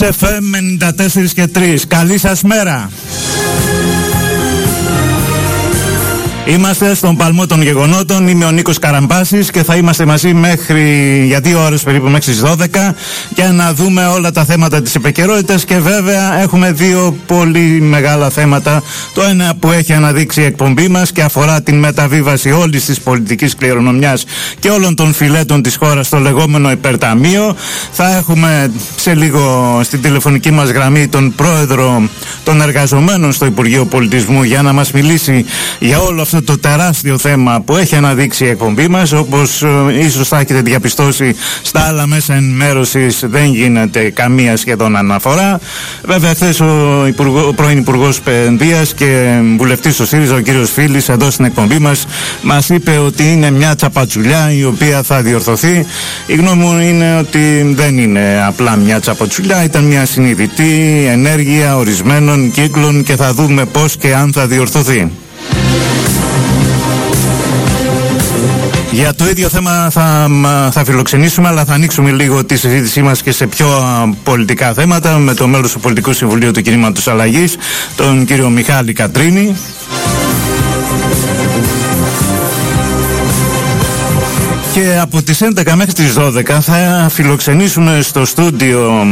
XFM 94 και 3. Καλή σας μέρα. Είμαστε στον παλμό των γεγονότων. Είμαι ο Νίκος Καραμπάσης και θα είμαστε μαζί μέχρι για δύο ώρες περίπου μέχρι τις 12 για να δούμε όλα τα θέματα της επικαιρότητας και βέβαια έχουμε δύο πολύ μεγάλα θέματα. Το ένα που έχει αναδείξει η εκπομπή μας και αφορά την μεταβίβαση όλης της πολιτικής κληρονομιάς και όλων των φιλέτων της χώρας στο λεγόμενο υπερταμείο. Θα έχουμε σε λίγο στην τηλεφωνική μας γραμμή τον πρόεδρο των εργαζομένων στο Υπουργείο Πολιτισμού για να μας μιλήσει για όλο αυτό το τεράστιο θέμα που έχει αναδείξει η εκπομπή μας. Όπως ε, ίσως θα έχετε διαπιστώσει στα άλλα μέσα ενημέρωσης, δεν γίνεται καμία σχεδόν αναφορά. Βέβαια, χθες ο, Υπουργό, ο πρώην Υπουργός Παιδείας και βουλευτής του ΣΥΡΙΖΑ, ο κύριος Φίλης, εδώ στην εκπομπή μας, μας είπε ότι είναι μια τσαπατσουλιά η οποία θα διορθωθεί. Η γνώμη μου είναι ότι δεν είναι απλά μια τσαπατσουλιά, ήταν μια συνειδητή ενέργεια ορισμένων κύκλων και θα δούμε πώς και αν θα διορθωθεί. Για το ίδιο θέμα θα, θα φιλοξενήσουμε, αλλά θα ανοίξουμε λίγο τη συζήτησή μας και σε πιο πολιτικά θέματα με το μέλος του Πολιτικού Συμβουλίου του Κινήματος Αλλαγής, τον κύριο Μιχάλη Κατρίνη. Και από τις 11 μέχρι τις 12 θα φιλοξενήσουμε στο στούντιο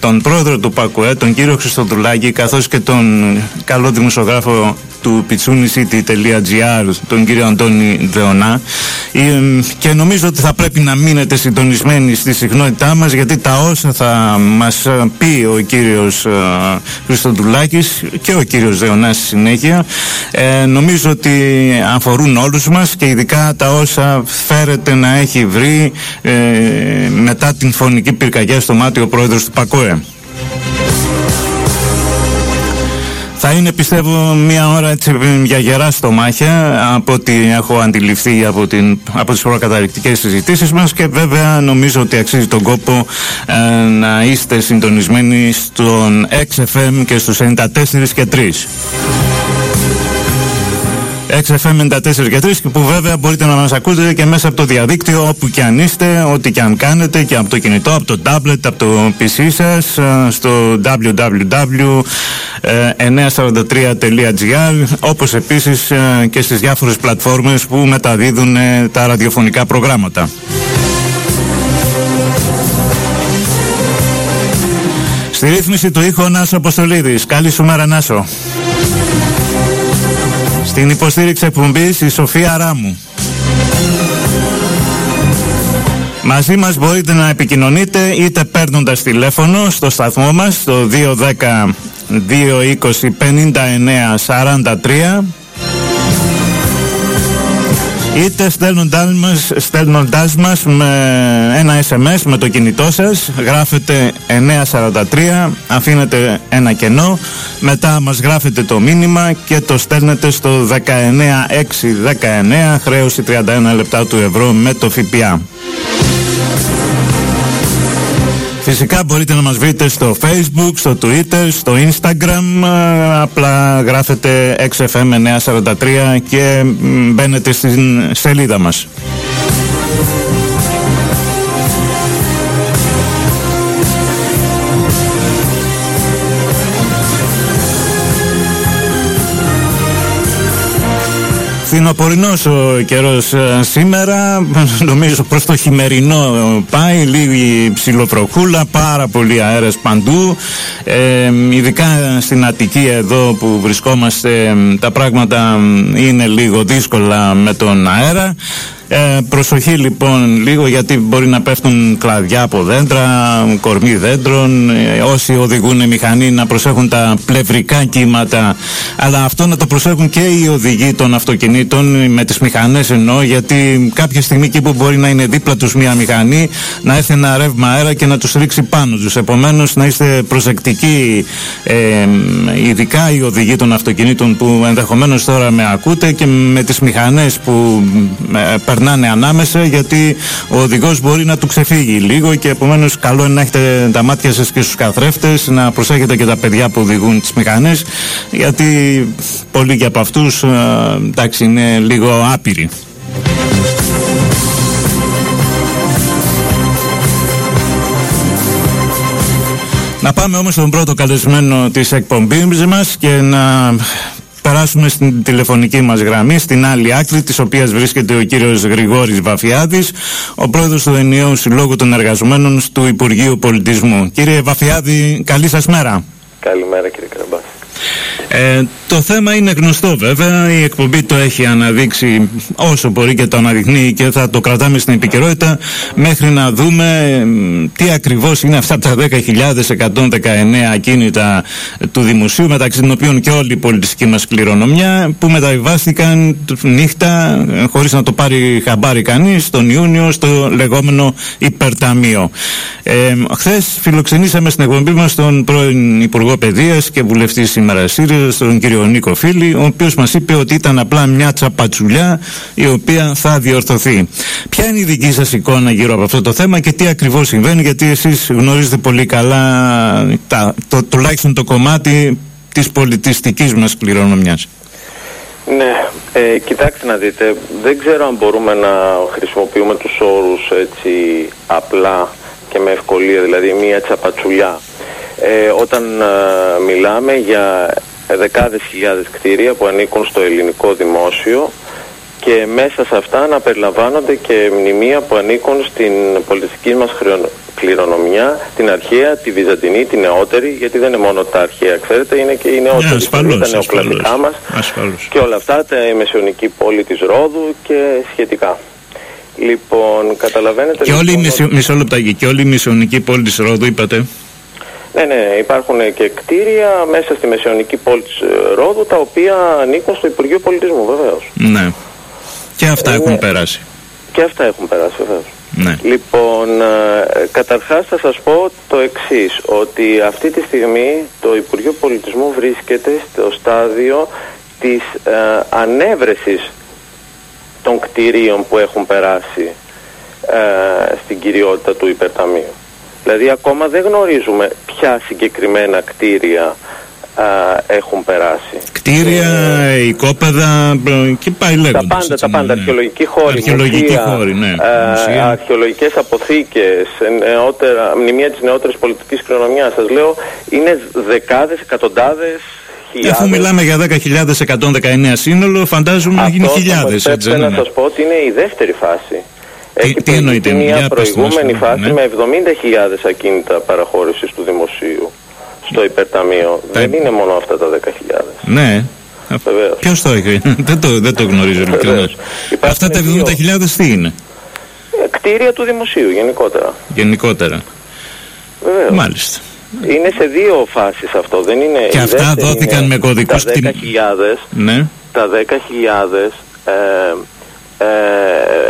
τον πρόεδρο του ΠΑΚΟΕ, τον κύριο Χριστοδουλάκη, καθώς και τον καλό δημοσιογράφο του pitsunicity.gr τον κύριο Αντώνη Δεωνά ε, και νομίζω ότι θα πρέπει να μείνετε συντονισμένοι στη συχνότητά μας γιατί τα όσα θα μας πει ο κύριος ε, Χριστοδουλάκης και ο κύριος Δεωνάς στη συνέχεια ε, νομίζω ότι αφορούν όλους μας και ειδικά τα όσα φέρεται να έχει βρει ε, μετά την φωνική πυρκαγιά στο μάτι ο πρόεδρος του ΠΑΚΟΕ. Θα είναι πιστεύω μια ώρα έτσι, για γερά στο μάχια από ό,τι έχω αντιληφθεί από, την, από τις προκαταρρικτικές συζητήσεις μας και βέβαια νομίζω ότι αξίζει τον κόπο ε, να είστε συντονισμένοι στον XFM και στους 94 και 3. XFM 94 και 3 που βέβαια μπορείτε να μας ακούτε και μέσα από το διαδίκτυο όπου και αν είστε, ό,τι και αν κάνετε και από το κινητό, από το tablet, από το PC σας ε, στο www.943.gr όπως επίσης ε, και στις διάφορες πλατφόρμες που μεταδίδουν ε, τα ραδιοφωνικά προγράμματα. Στη ρύθμιση του ήχου Νάσο Αποστολίδης. Καλή σου μέρα Νάσο. Στην υποστήριξη εκπομπής η Σοφία Ράμου. Μαζί μας μπορείτε να επικοινωνείτε είτε παίρνοντας τηλέφωνο στο σταθμό μας στο 210 220 59 43 είτε στέλνοντάς μας, στέλνοντάς μας με ένα SMS με το κινητό σας γράφετε 943 αφήνετε ένα κενό μετά μας γράφετε το μήνυμα και το στέλνετε στο 19619 χρέωση 31 λεπτά του ευρώ με το ΦΠΑ Φυσικά μπορείτε να μας βρείτε στο facebook, στο twitter, στο instagram Απλά γράφετε XFM943 και μπαίνετε στην σελίδα μας Φθινοπορεινός ο καιρός ε, σήμερα, νομίζω προς το χειμερινό πάει, λίγη ψιλοπροχούλα, πάρα πολύ αέρας παντού, ε, ειδικά στην Αττική εδώ που βρισκόμαστε τα πράγματα είναι λίγο δύσκολα με τον αέρα. Ε, προσοχή λοιπόν λίγο γιατί μπορεί να πέφτουν κλαδιά από δέντρα, κορμί δέντρων, ε, όσοι οδηγούν μηχανή να προσέχουν τα πλευρικά κύματα. Αλλά αυτό να το προσέχουν και οι οδηγοί των αυτοκινήτων με τις μηχανές εννοώ γιατί κάποια στιγμή εκεί που μπορεί να είναι δίπλα τους μια μηχανή να έρθει ένα ρεύμα αέρα και να τους ρίξει πάνω τους. Επομένως να είστε προσεκτικοί ε, ειδικά οι οδηγοί των αυτοκινήτων που ενδεχομένως τώρα με ακούτε και με τις μηχανές που ε, περνάνε ανάμεσα γιατί ο οδηγός μπορεί να του ξεφύγει λίγο και επομένως καλό είναι να έχετε τα μάτια σας και στους καθρέφτες, να προσέχετε και τα παιδιά που οδηγούν τις μηχανές γιατί πολλοί και από αυτούς ε, εντάξει είναι λίγο άπειροι. Να πάμε όμως στον πρώτο καλεσμένο της εκπομπής μας και να περάσουμε στην τηλεφωνική μας γραμμή, στην άλλη άκρη της οποίας βρίσκεται ο κύριος Γρηγόρης Βαφιάδης, ο πρόεδρος του Ενιαίου Συλλόγου των Εργαζομένων του Υπουργείου Πολιτισμού. Κύριε Βαφιάδη, καλή σας μέρα. Καλημέρα κύριε Καραμπάς. Ε, το θέμα είναι γνωστό βέβαια, η εκπομπή το έχει αναδείξει όσο μπορεί και το αναδεικνύει και θα το κρατάμε στην επικαιρότητα. Μέχρι να δούμε τι ακριβώς είναι αυτά τα 10.119 ακίνητα του Δημοσίου μεταξύ των οποίων και όλη η πολιτιστική μας κληρονομιά που μεταβιβάστηκαν νύχτα χωρίς να το πάρει χαμπάρι κανείς τον Ιούνιο στο λεγόμενο υπερταμείο. Ε, Χθες φιλοξενήσαμε στην εκπομπή μας τον πρώην Υπουργό Παιδείας και βουλευτή σήμερα ΣΥΡΙΖΑ, τον κύριο Νίκο Φίλη, ο οποίος μας είπε ότι ήταν απλά μια τσαπατσουλιά η οποία θα διορθωθεί. Ποια είναι η δική σας εικόνα γύρω από αυτό το θέμα και τι ακριβώς συμβαίνει, γιατί εσείς γνωρίζετε πολύ καλά τα, το, τουλάχιστον το κομμάτι της πολιτιστικής μας κληρονομιάς. Ναι, ε, κοιτάξτε να δείτε, δεν ξέρω αν μπορούμε να χρησιμοποιούμε τους όρους έτσι απλά και με ευκολία, δηλαδή μία τσαπατσουλιά. Ε, όταν ε, μιλάμε για δεκάδες χιλιάδες κτίρια που ανήκουν στο ελληνικό δημόσιο και μέσα σε αυτά να περιλαμβάνονται και μνημεία που ανήκουν στην πολιτιστική μας κληρονομιά, την αρχαία, τη βυζαντινή, τη νεότερη, γιατί δεν είναι μόνο τα αρχαία, ξέρετε, είναι και η νεότερη, yeah, ασφαλώς, τα νεοκλασικά μας και όλα αυτά, τα, η μεσαιωνική πόλη της Ρόδου και σχετικά. Λοιπόν, καταλαβαίνετε... Και όλη η λοιπόν μισό και όλη η μεσαιωνική πόλη της Ρόδου, είπατε. Ναι, ναι, υπάρχουν και κτίρια μέσα στη μεσαιωνική πόλη της ε, Ρόδου τα οποία ανήκουν στο Υπουργείο Πολιτισμού βεβαίως. Ναι. Και αυτά ε, έχουν ναι. περάσει. Και αυτά έχουν περάσει βεβαίως. Ναι. Λοιπόν, ε, καταρχάς θα σας πω το εξής, ότι αυτή τη στιγμή το Υπουργείο Πολιτισμού βρίσκεται στο στάδιο της ε, ανέβρεσης των κτίριων που έχουν περάσει ε, στην κυριότητα του υπερταμείου. Δηλαδή ακόμα δεν γνωρίζουμε ποια συγκεκριμένα κτίρια α, έχουν περάσει. Κτίρια, ε, οικόπεδα και πάει λέγοντας. Τα πάντα, τα πάντα, αρχαιολογικοί χώροι, αρχαιολογικοί χώροι, ναι. Ε, αρχαιολογικές αποθήκες, νεότερα, μνημεία της νεότερης πολιτικής κληρονομιάς. Σας λέω, είναι δεκάδες, εκατοντάδες Χιλιάδες. Αφού μιλάμε για 10.119 σύνολο, φαντάζομαι να γίνει χιλιάδες. Αυτό να σας πω ότι είναι η δεύτερη φάση. Έχει τι, εννοείται, μια προηγούμενη φάση ναι. με 70.000 ακίνητα παραχώρησης του δημοσίου στο υπερταμείο. Δεν είναι μόνο αυτά τα 10.000. Ναι. Ποιος το έχει, δεν το, δεν το γνωρίζω Αυτά τα 70.000 τι είναι; Ε, κτίρια του δημοσίου γενικότερα. Γενικότερα. Βεβαίως. Μάλιστα. Είναι σε δύο φάσεις αυτό. Δεν είναι, και αυτά δόθηκαν με κωδικούς. Τα 10.000. Ναι. Τα 10.000 ε, ε,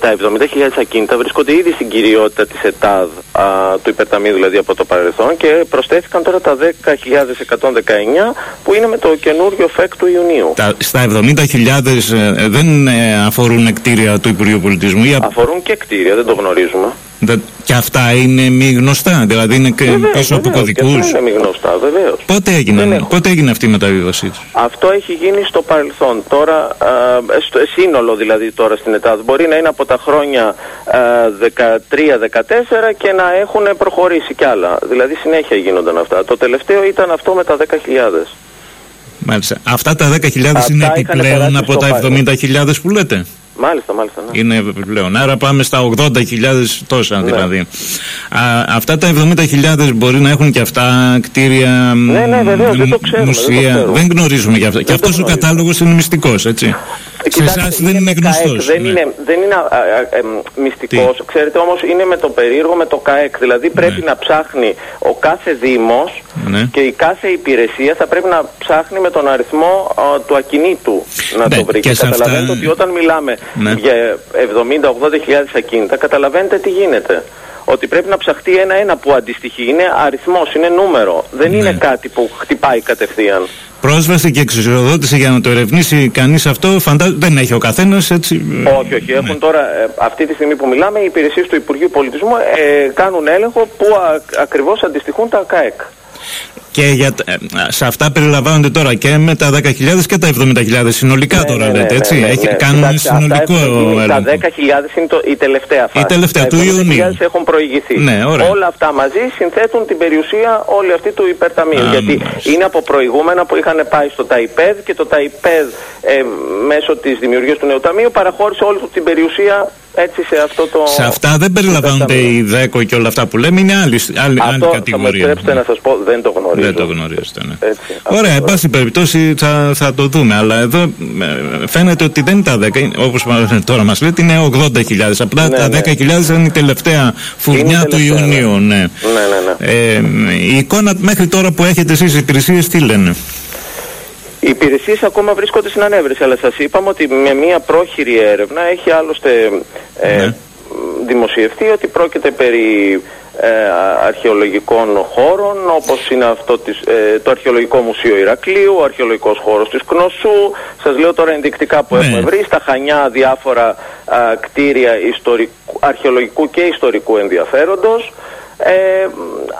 τα 70.000 ακίνητα βρίσκονται ήδη στην κυριότητα της ΕΤΑΔ α, του υπερταμείου δηλαδή από το παρελθόν και προσθέθηκαν τώρα τα 10.119 που είναι με το καινούριο ΦΕΚ του Ιουνίου. Τα, στα 70.000 ε, δεν ε, αφορούν κτίρια του Υπουργείου Πολιτισμού ή... Αφορούν και κτίρια, δεν το γνωρίζουμε. Και αυτά είναι μη γνωστά, δηλαδή είναι βεβαίως, πίσω από κωδικούς. Είναι μη γνωστά, βεβαίως. Πότε, πότε έγινε αυτή η μεταβίβασή τους; Αυτό έχει γίνει στο παρελθόν. Τώρα, α, στο σύνολο δηλαδή τώρα στην Ελλάδα. Μπορεί να είναι από τα χρόνια 13-14 και να έχουν προχωρήσει κι άλλα. Δηλαδή συνέχεια γίνονταν αυτά. Το τελευταίο ήταν αυτό με τα 10.000. Μάλιστα. Αυτά τα 10.000 είναι επιπλέον από τα 70.000 που λέτε; Μάλιστα, μάλιστα. Ναι. Είναι επιπλέον. Άρα πάμε στα 80.000 τόσα ναι. δηλαδή. Α, αυτά τα 70.000 μπορεί να έχουν και αυτά κτίρια, ναι, ναι, βεβαίως, δεν το ξέρουμε, μουσεία. Δεν, το δεν γνωρίζουμε για αυτά. και αυτός ο κατάλογος είναι μυστικός, έτσι. Σε εσάς δεν είναι γνωστός. Δεν, ναι. είναι, δεν είναι ε, μυστικός. Ξέρετε όμως είναι με το περίεργο με το ΚΑΕΚ. Δηλαδή πρέπει ναι. να ψάχνει ο κάθε Δήμος ναι. και η κάθε υπηρεσία θα πρέπει να ψάχνει με τον αριθμό του ακινήτου να το βρει. Και, και καταλαβαίνετε αυτά... ότι όταν μιλάμε για 70-80 χιλιάδες ακίνητα, καταλαβαίνετε τι γίνεται ότι πρέπει να ψαχτεί ένα-ένα που αντιστοιχεί. Είναι αριθμός, είναι νούμερο. Δεν είναι κάτι που χτυπάει κατευθείαν πρόσβαση και εξουσιοδότηση για να το ερευνήσει κανείς αυτό φαντάζομαι δεν έχει ο καθένας έτσι. Όχι, όχι. Έχουν ναι. τώρα, ε, αυτή τη στιγμή που μιλάμε, οι υπηρεσίες του Υπουργείου Πολιτισμού ε, κάνουν έλεγχο που ακριβώς αντιστοιχούν τα ΚΑΕΚ. Και για, ε, σε αυτά περιλαμβάνονται τώρα και με τα 10.000 και τα 70.000 συνολικά Ναι, τώρα ναι, ναι, λέτε, ναι, έτσι; ναι, Έχει, ναι. κάνουν Κοιτάξτε, αυτά συνολικό έχουν γίνει- Τα έλεγχο. 10.000 είναι το, η τελευταία φάση. τελευταία, τα του 70.000 Ιουνίου. έχουν προηγηθεί. Ναι, ωραία. Όλα αυτά μαζί συνθέτουν την περιουσία όλη αυτή του υπερταμείου. Α, γιατί μάλιστα. είναι από προηγούμενα που είχαν πάει στο ΤΑΙΠΕΔ και το ΤΑΙΠΕΔ ε, μέσω της δημιουργίας του νέου ταμείου παραχώρησε όλη του την περιουσία έτσι σε αυτό το. Σε αυτά δεν περιλαμβάνονται υπερταμείο. οι ΔΕΚΟ και όλα αυτά που λέμε, είναι άλλη, άλλη, άλλη Αυτό θα μου κατηγορία. επιτρέψετε να σας πω, δεν το γνωρίζω. Δεν το γνωρίζετε, ναι. Έτσι, Ωραία, αυτό εν πάση περιπτώσει θα, θα το δούμε. Αλλά εδώ ε, φαίνεται ότι δεν είναι τα 10, όπως τώρα μας λέτε, είναι 80.000. Απλά Ναι, τα ναι. 10.000 είναι η τελευταία φουρνιά Είναι η του τελευταία, Ιουνίου. Ναι. Ναι, ναι, ναι. Ε, η εικόνα μέχρι τώρα που έχετε εσείς οι υπηρεσίες τι λένε; Οι υπηρεσίες ακόμα βρίσκονται στην ανέβρεση, αλλά σας είπαμε ότι με μια πρόχειρη έρευνα έχει άλλωστε ε, Ναι. Δημοσιευτεί ότι πρόκειται περί ε, αρχαιολογικών χώρων όπως είναι αυτό της, ε, το Αρχαιολογικό Μουσείο Ηρακλείου, ο Αρχαιολογικός χώρος της Κνωσού. Σας λέω τώρα ενδεικτικά που Ναι. έχουμε βρει, στα Χανιά διάφορα α, κτίρια ιστορικού, αρχαιολογικού και ιστορικού ενδιαφέροντος. Ε,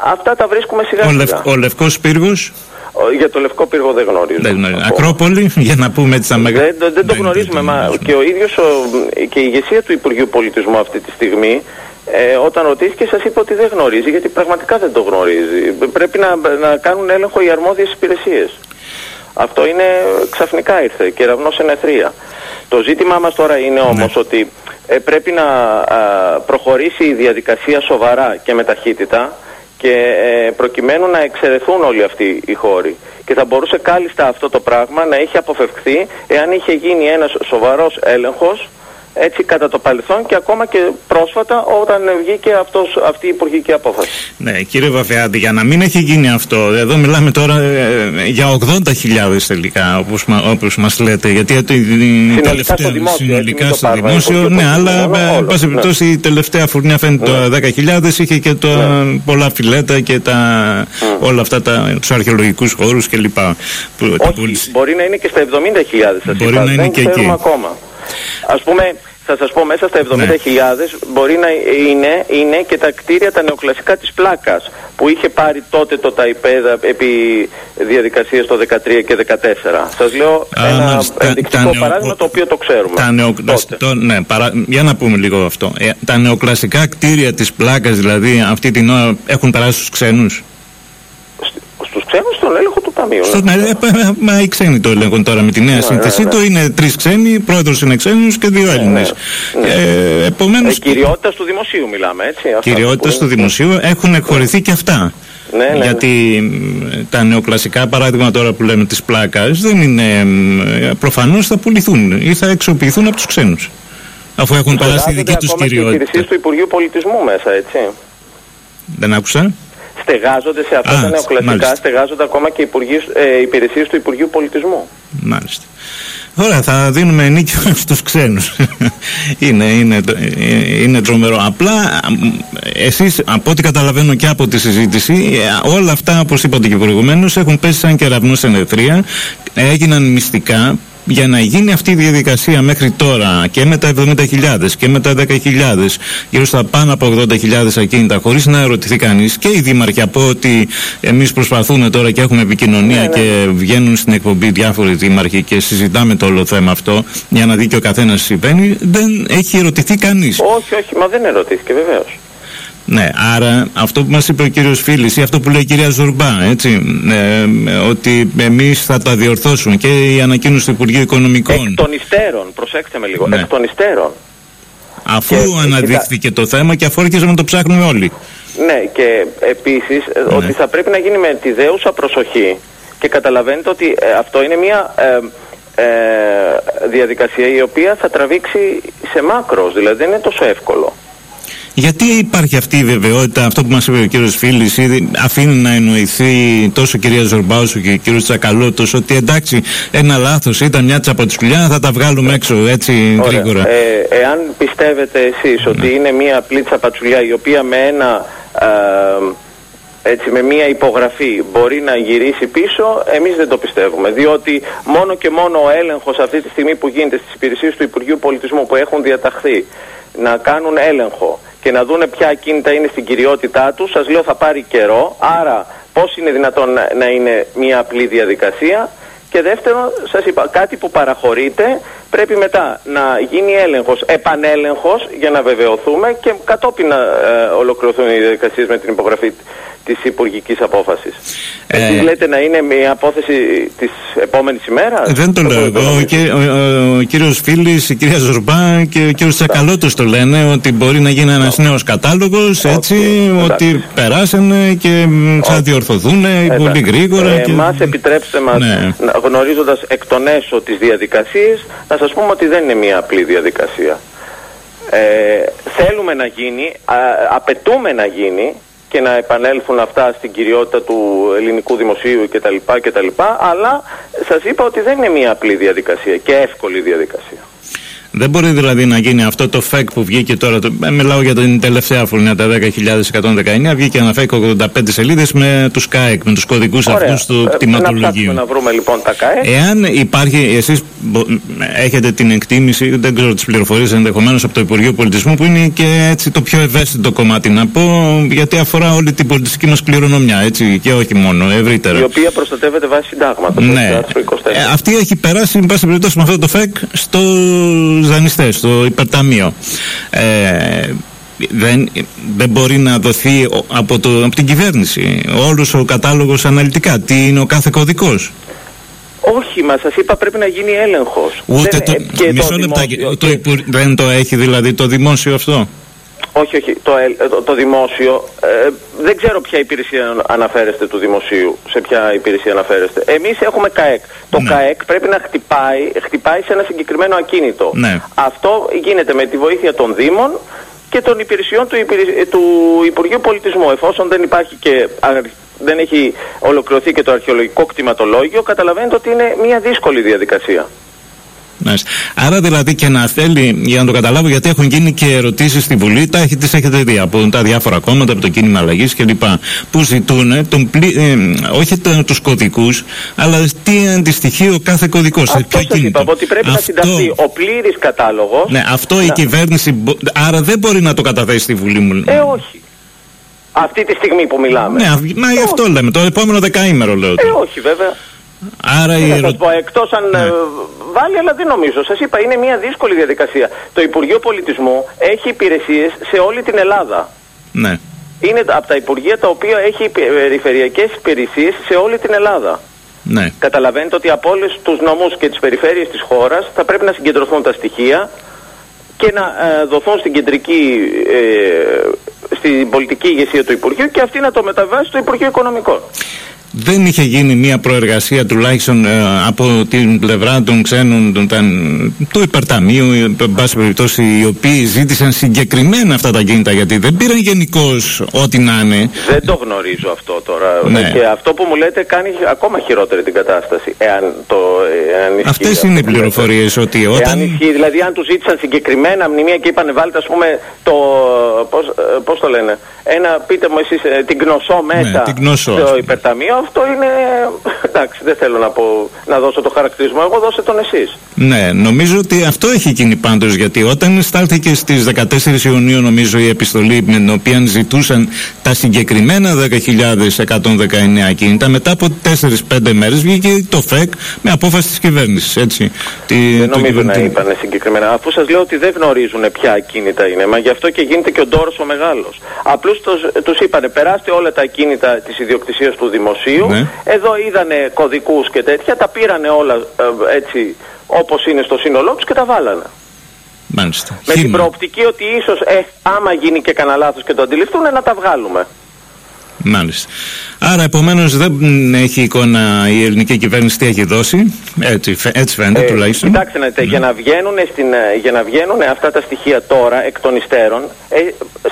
αυτά τα βρίσκουμε σιγά Ο, σιγά. Λευ, ο Λευκός Πύργος, Ο- Για το Λευκό Πύργο δεν γνωρίζω. δεν γνωρίζω. ακόμα. Ακρόπολη, για να πούμε έτσι τα μεγάλα. Δεν, δεν, δεν το γνωρίζουμε. Μα, και ο ίδιος ο, και η ηγεσία του Υπουργείου Πολιτισμού αυτή τη στιγμή ε, όταν ρωτήθηκε σας είπε ότι δεν γνωρίζει γιατί πραγματικά δεν το γνωρίζει. Πρέπει να, να κάνουν έλεγχο οι αρμόδιες υπηρεσίες. Αυτό είναι ξαφνικά ήρθε και ραυνός εν εθρία. Το ζήτημά μας τώρα είναι όμως ότι ε, πρέπει να α, προχωρήσει η διαδικασία σοβαρά και με ταχύτητα και ε, προκειμένου να εξαιρεθούν όλοι αυτοί οι χώροι. Και θα μπορούσε κάλλιστα αυτό το πράγμα να έχει αποφευχθεί εάν είχε γίνει ένας σοβαρός έλεγχος έτσι κατά το παρελθόν και ακόμα και πρόσφατα όταν βγήκε αυτός, αυτή η υπουργική απόφαση. Ναι, κύριε Βαφεάτη, για να μην έχει γίνει αυτό, εδώ μιλάμε τώρα ε, για 80.000 τελικά, όπως, μα, όπως μας λέτε, γιατί ε, η Συνολικά στο δημόσιο, συνολικά έτσι, μην το στο πάρουμε δημόσιο, υπουργείο ναι, αλλά πολιτισμού, ε, εν όλο, πάση ναι. περιπτώσει η τελευταία φουρνιά φαίνεται το 10.000, είχε και το, πολλά φιλέτα και τα, όλα αυτά, τα, τους αρχαιολογικούς χώρους κλπ. Που- που- Όχι, μπορεί να είναι και στα 70.000 σας Μπορεί είπα, να είναι δεν και ξέρουμε εκεί. ακόμα. Ας πούμε, θα σας πω μέσα στα 70.000 Ναι. μπορεί να είναι, είναι και τα κτίρια τα νεοκλασικά της πλάκας που είχε πάρει τότε το ΤΑΙΠΕΔΑ επί διαδικασίες το 13 και 14. Σας λέω Α, ένα μάλιστα. Τα- ενδεικτικό τα νεο- παράδειγμα το οποίο το ξέρουμε. Τα νεοκλασικά, Τότε. ναι, παρά, για να πούμε λίγο αυτό. Ε, τα νεοκλασικά κτίρια της πλάκας, δηλαδή, αυτή την ώρα έχουν περάσει στους ξένους; Σ- Στους ξένους στον έλεγχο του Ταμείου. ναι. Στο, ε, ε, μα οι ξένοι το έλεγχουν τώρα με τη νέα σύνθεσή ναι, του. Είναι τρεις ξένοι, πρόεδρος είναι ξένος και δύο Έλληνες. ναι. Ε, Επομένω, Ε, κυριότητας του δημοσίου μιλάμε, έτσι. αυτά κυριότητας που του είναι. δημοσίου έχουν εκχωρηθεί και αυτά. Ναι, ναι, ναι. Γιατί μ, τα νεοκλασικά παράδειγμα τώρα που λέμε της πλάκας δεν είναι μ, προφανώς θα πουληθούν ή θα εξοπληθούν από τους ξένους αφού έχουν περάσει τη δική τους ακόμα και οι υπηρεσίες κυριότητα. του Υπουργείου Πολιτισμού μέσα, έτσι. Δεν άκουσα. Στεγάζονται σε αυτά Α, τα νεοκλασικά, μάλιστα. στεγάζονται ακόμα και οι υπουργείς- ε, υπηρεσίες του Υπουργείου Πολιτισμού. Μάλιστα. Ωραία, θα δίνουμε ενίκιο στους ξένους. είναι, είναι, ε, είναι τρομερό. Απλά μ, εσείς, από ό,τι καταλαβαίνω και από τη συζήτηση, ε, όλα αυτά, όπως είπατε και προηγουμένως, έχουν πέσει σαν κεραυνός εν ευθρία, έγιναν μυστικά για να γίνει αυτή η διαδικασία μέχρι τώρα και με τα 70.000 και με τα 10.000 γύρω στα πάνω από 80.000 ακίνητα χωρίς να ερωτηθεί κανείς και οι δήμαρχοι από ότι εμείς προσπαθούμε τώρα και έχουμε επικοινωνία Ναι, ναι. και βγαίνουν στην εκπομπή διάφοροι δήμαρχοι και συζητάμε το όλο θέμα αυτό για να δει και ο καθένας τι συμβαίνει δεν έχει ερωτηθεί κανείς Όχι, όχι, μα δεν ερωτήθηκε βεβαίως. Ναι, άρα αυτό που μας είπε ο κύριος Φίλης ή αυτό που λέει η κυρία Ζουρμπά, έτσι, ε, ε, ότι εμείς θα τα διορθώσουμε και η ανακοίνωση του Υπουργείου Οικονομικών. Εκ των υστέρων, προσέξτε με λίγο, Ναι. εκ των υστέρων. Αφού Και- αναδείχθηκε το θέμα και αφού άρχισαμε να το ψάχνουμε όλοι. Ναι, και επίσης ε, Ναι. ότι θα πρέπει να γίνει με τη δέουσα προσοχή και καταλαβαίνετε ότι ε, αυτό είναι μια ε, ε, διαδικασία η οποία θα τραβήξει σε μάκρος, δηλαδή δεν είναι τόσο εύκολο. Γιατί υπάρχει αυτή η βεβαιότητα, αυτό που μας είπε ο κύριος Φίλης, ήδη αφήνει να εννοηθεί τόσο η κυρία Ζορμπά όσο και ο κύριος Τσακαλώτος ότι εντάξει ένα λάθος ήταν μια τσαπατσουλιά θα τα βγάλουμε έξω έτσι Ωραία. γρήγορα. Ε, εάν πιστεύετε εσείς ότι είναι μια απλή τσαπατσουλιά η οποία με ένα ε, έτσι με μια υπογραφή μπορεί να γυρίσει πίσω, εμείς δεν το πιστεύουμε. Διότι μόνο και μόνο ο έλεγχος αυτή τη στιγμή που γίνεται στις υπηρεσίες του Υπουργείου Πολιτισμού που έχουν διαταχθεί να κάνουν έλεγχο και να δούνε ποια ακίνητα είναι στην κυριότητά τους, σας λέω θα πάρει καιρό, άρα πώς είναι δυνατόν να, να είναι μια απλή διαδικασία. Και δεύτερον, σας είπα, κάτι που παραχωρείται πρέπει μετά να γίνει έλεγχος, επανέλεγχος για να βεβαιωθούμε και κατόπιν να ε, ολοκληρωθούν οι διαδικασίες με την υπογραφή της υπουργικής απόφασης. Ε, Εσείς λέτε να είναι μια απόθεση της επόμενης ημέρας; Δεν το λέω εγώ. Ο, ο, ο, κύριος Φίλης, η κυρία Ζορμπά και ο κύριος Τσακαλώτος το λένε ότι μπορεί να γίνει ένας νέος κατάλογος έτσι ότι περάσανε και θα διορθωθούν πολύ γρήγορα. Ε, και... Μας επιτρέψτε μας ναι. γνωρίζοντας εκ των έσω τις διαδικασίες να σας πούμε ότι δεν είναι μια απλή διαδικασία. Ε, θέλουμε να γίνει, α, απαιτούμε να γίνει και να επανέλθουν αυτά στην κυριότητα του ελληνικού δημοσίου κτλ. κτλ αλλά σας είπα ότι δεν είναι μια απλή διαδικασία και εύκολη διαδικασία. Δεν μπορεί δηλαδή να γίνει αυτό το FEC που βγήκε τώρα. Το, ε, μιλάω για την τελευταία φουρνιά, τα 10.119. Βγήκε ένα FEC 85 σελίδες με τους ΚΑΕΚ, με τους κωδικούς αυτούς του ε, κτηματολογίου. Να βρούμε λοιπόν τα ΚΑΕΚ. Εάν υπάρχει, εσείς έχετε την εκτίμηση, δεν ξέρω τις πληροφορίες ενδεχομένως από το Υπουργείο Πολιτισμού, που είναι και έτσι το πιο ευαίσθητο κομμάτι να πω, γιατί αφορά όλη την πολιτιστική μας κληρονομιά, έτσι και όχι μόνο, ευρύτερα. Η οποία προστατεύεται βάσει συντάγματος. Ναι. Ε, αυτή έχει περάσει, με πάση περιπτώσει, με αυτό το ΦΕΚ στο δανειστές, στο υπερταμείο. Ε, δεν, δεν μπορεί να δοθεί από, το, από την κυβέρνηση όλος ο κατάλογος αναλυτικά. Τι είναι ο κάθε κωδικός; Όχι, μα σας είπα πρέπει να γίνει έλεγχος. Ούτε το, μισό λεπτάκι. Το, δεν το έχει δηλαδή το δημόσιο αυτό; Όχι, όχι. Το, το, το δημόσιο, ε, δεν ξέρω ποια υπηρεσία αναφέρεστε του δημοσίου, σε ποια υπηρεσία αναφέρεστε. Εμείς έχουμε ΚΑΕΚ. Το ναι. ΚΑΕΚ πρέπει να χτυπάει, χτυπάει σε ένα συγκεκριμένο ακίνητο. Ναι. Αυτό γίνεται με τη βοήθεια των Δήμων και των υπηρεσιών του, του Υπουργείου Πολιτισμού. Εφόσον δεν υπάρχει και δεν έχει ολοκληρωθεί και το αρχαιολογικό κτηματολόγιο, καταλαβαίνετε ότι είναι μια δύσκολη διαδικασία. Άρα δηλαδή και να θέλει, για να το καταλάβω, γιατί έχουν γίνει και ερωτήσεις στη Βουλή, τα τις έχετε δει από τα διάφορα κόμματα, από το κίνημα αλλαγής κλπ. Που ζητούν τον πλη, ε, όχι τους κωδικούς, αλλά τι αντιστοιχεί ο κάθε κωδικός. Αυτός ποιο κίνητο. Είπα, ότι πρέπει αυτό... να συνταχθεί ο πλήρης κατάλογος. Ναι, αυτό η κυβέρνηση. Άρα δεν μπορεί να το καταθέσει στη Βουλή μου. Ε, όχι. Αυτή τη στιγμή που μιλάμε. Ναι, μα γι' αυτό λέμε. Το επόμενο δεκαήμερο λέω. Ε, όχι βέβαια. Άρα η ερω... πω, εκτός αν ναι. Ε, βάλει, αλλά δεν νομίζω. Σας είπα, είναι μια δύσκολη διαδικασία. Το Υπουργείο Πολιτισμού έχει υπηρεσίες σε όλη την Ελλάδα. Ναι. Είναι από τα Υπουργεία τα οποία έχει περιφερειακές υπηρεσίες σε όλη την Ελλάδα. Ναι. Καταλαβαίνετε ότι από όλους τους νομούς και τις περιφέρειες της χώρας θα πρέπει να συγκεντρωθούν τα στοιχεία και να ε, δοθούν στην κεντρική, ε, στην πολιτική ηγεσία του Υπουργείου και αυτή να το μεταβάσει στο Υπουργείο Οικονομικών δεν είχε γίνει μια προεργασία τουλάχιστον ε, από την πλευρά των ξένων των, του υπερταμείου, εν πάση περιπτώσει, οι οποίοι ζήτησαν συγκεκριμένα αυτά τα κίνητα γιατί δεν πήραν γενικώς ό,τι να είναι. Δεν το γνωρίζω αυτό τώρα. Ναι. Και αυτό που μου λέτε κάνει ακόμα χειρότερη την κατάσταση. Εάν το, εάν Αυτές είναι οι πληροφορίες ότι όταν. Εάν ισχύει, δηλαδή, αν τους ζήτησαν συγκεκριμένα μνημεία και είπαν βάλτε, ας πούμε, το. Πώ ε, το λένε, ένα, πείτε μου εσείς, ε, την γνωσό ναι, μέσα ναι, την γνωσό, στο υπερταμείο αυτό είναι. Εντάξει, δεν θέλω να, πω, να δώσω το χαρακτηρισμό. Εγώ δώσε τον εσείς. Ναι, νομίζω ότι αυτό έχει γίνει πάντως. Γιατί όταν στάλθηκε στις 14 Ιουνίου, νομίζω, η επιστολή με την οποία ζητούσαν τα συγκεκριμένα 10.119 κίνητα, μετά από 4-5 μέρες βγήκε το ΦΕΚ με απόφαση της κυβέρνησης. Έτσι. δεν νομίζω να είπαν συγκεκριμένα. Αφού σας λέω ότι δεν γνωρίζουν ποια κίνητα είναι. Μα γι' αυτό και γίνεται και ο ντόρος ο μεγάλος. Απλώς τους είπανε, περάστε όλα τα κίνητα της ιδιοκτησίας του δημοσίου ναι. Εδώ είδανε κωδικούς και τέτοια, τα πήρανε όλα ε, έτσι όπως είναι στο σύνολό τους και τα βάλανε. Μάλιστα. Με την προοπτική ότι ίσως ε, άμα γίνει και κανένα λάθος και το αντιληφθούν να τα βγάλουμε. Μάλιστα. Άρα, επομένως, δεν έχει εικόνα η ελληνική κυβέρνηση τι έχει δώσει. Έτσι, έτσι φαίνεται ε, τουλάχιστον. Κοιτάξτε, να, για, να βγαίνουν στην, ε, για να βγαίνουν αυτά τα στοιχεία τώρα εκ των υστέρων, ε,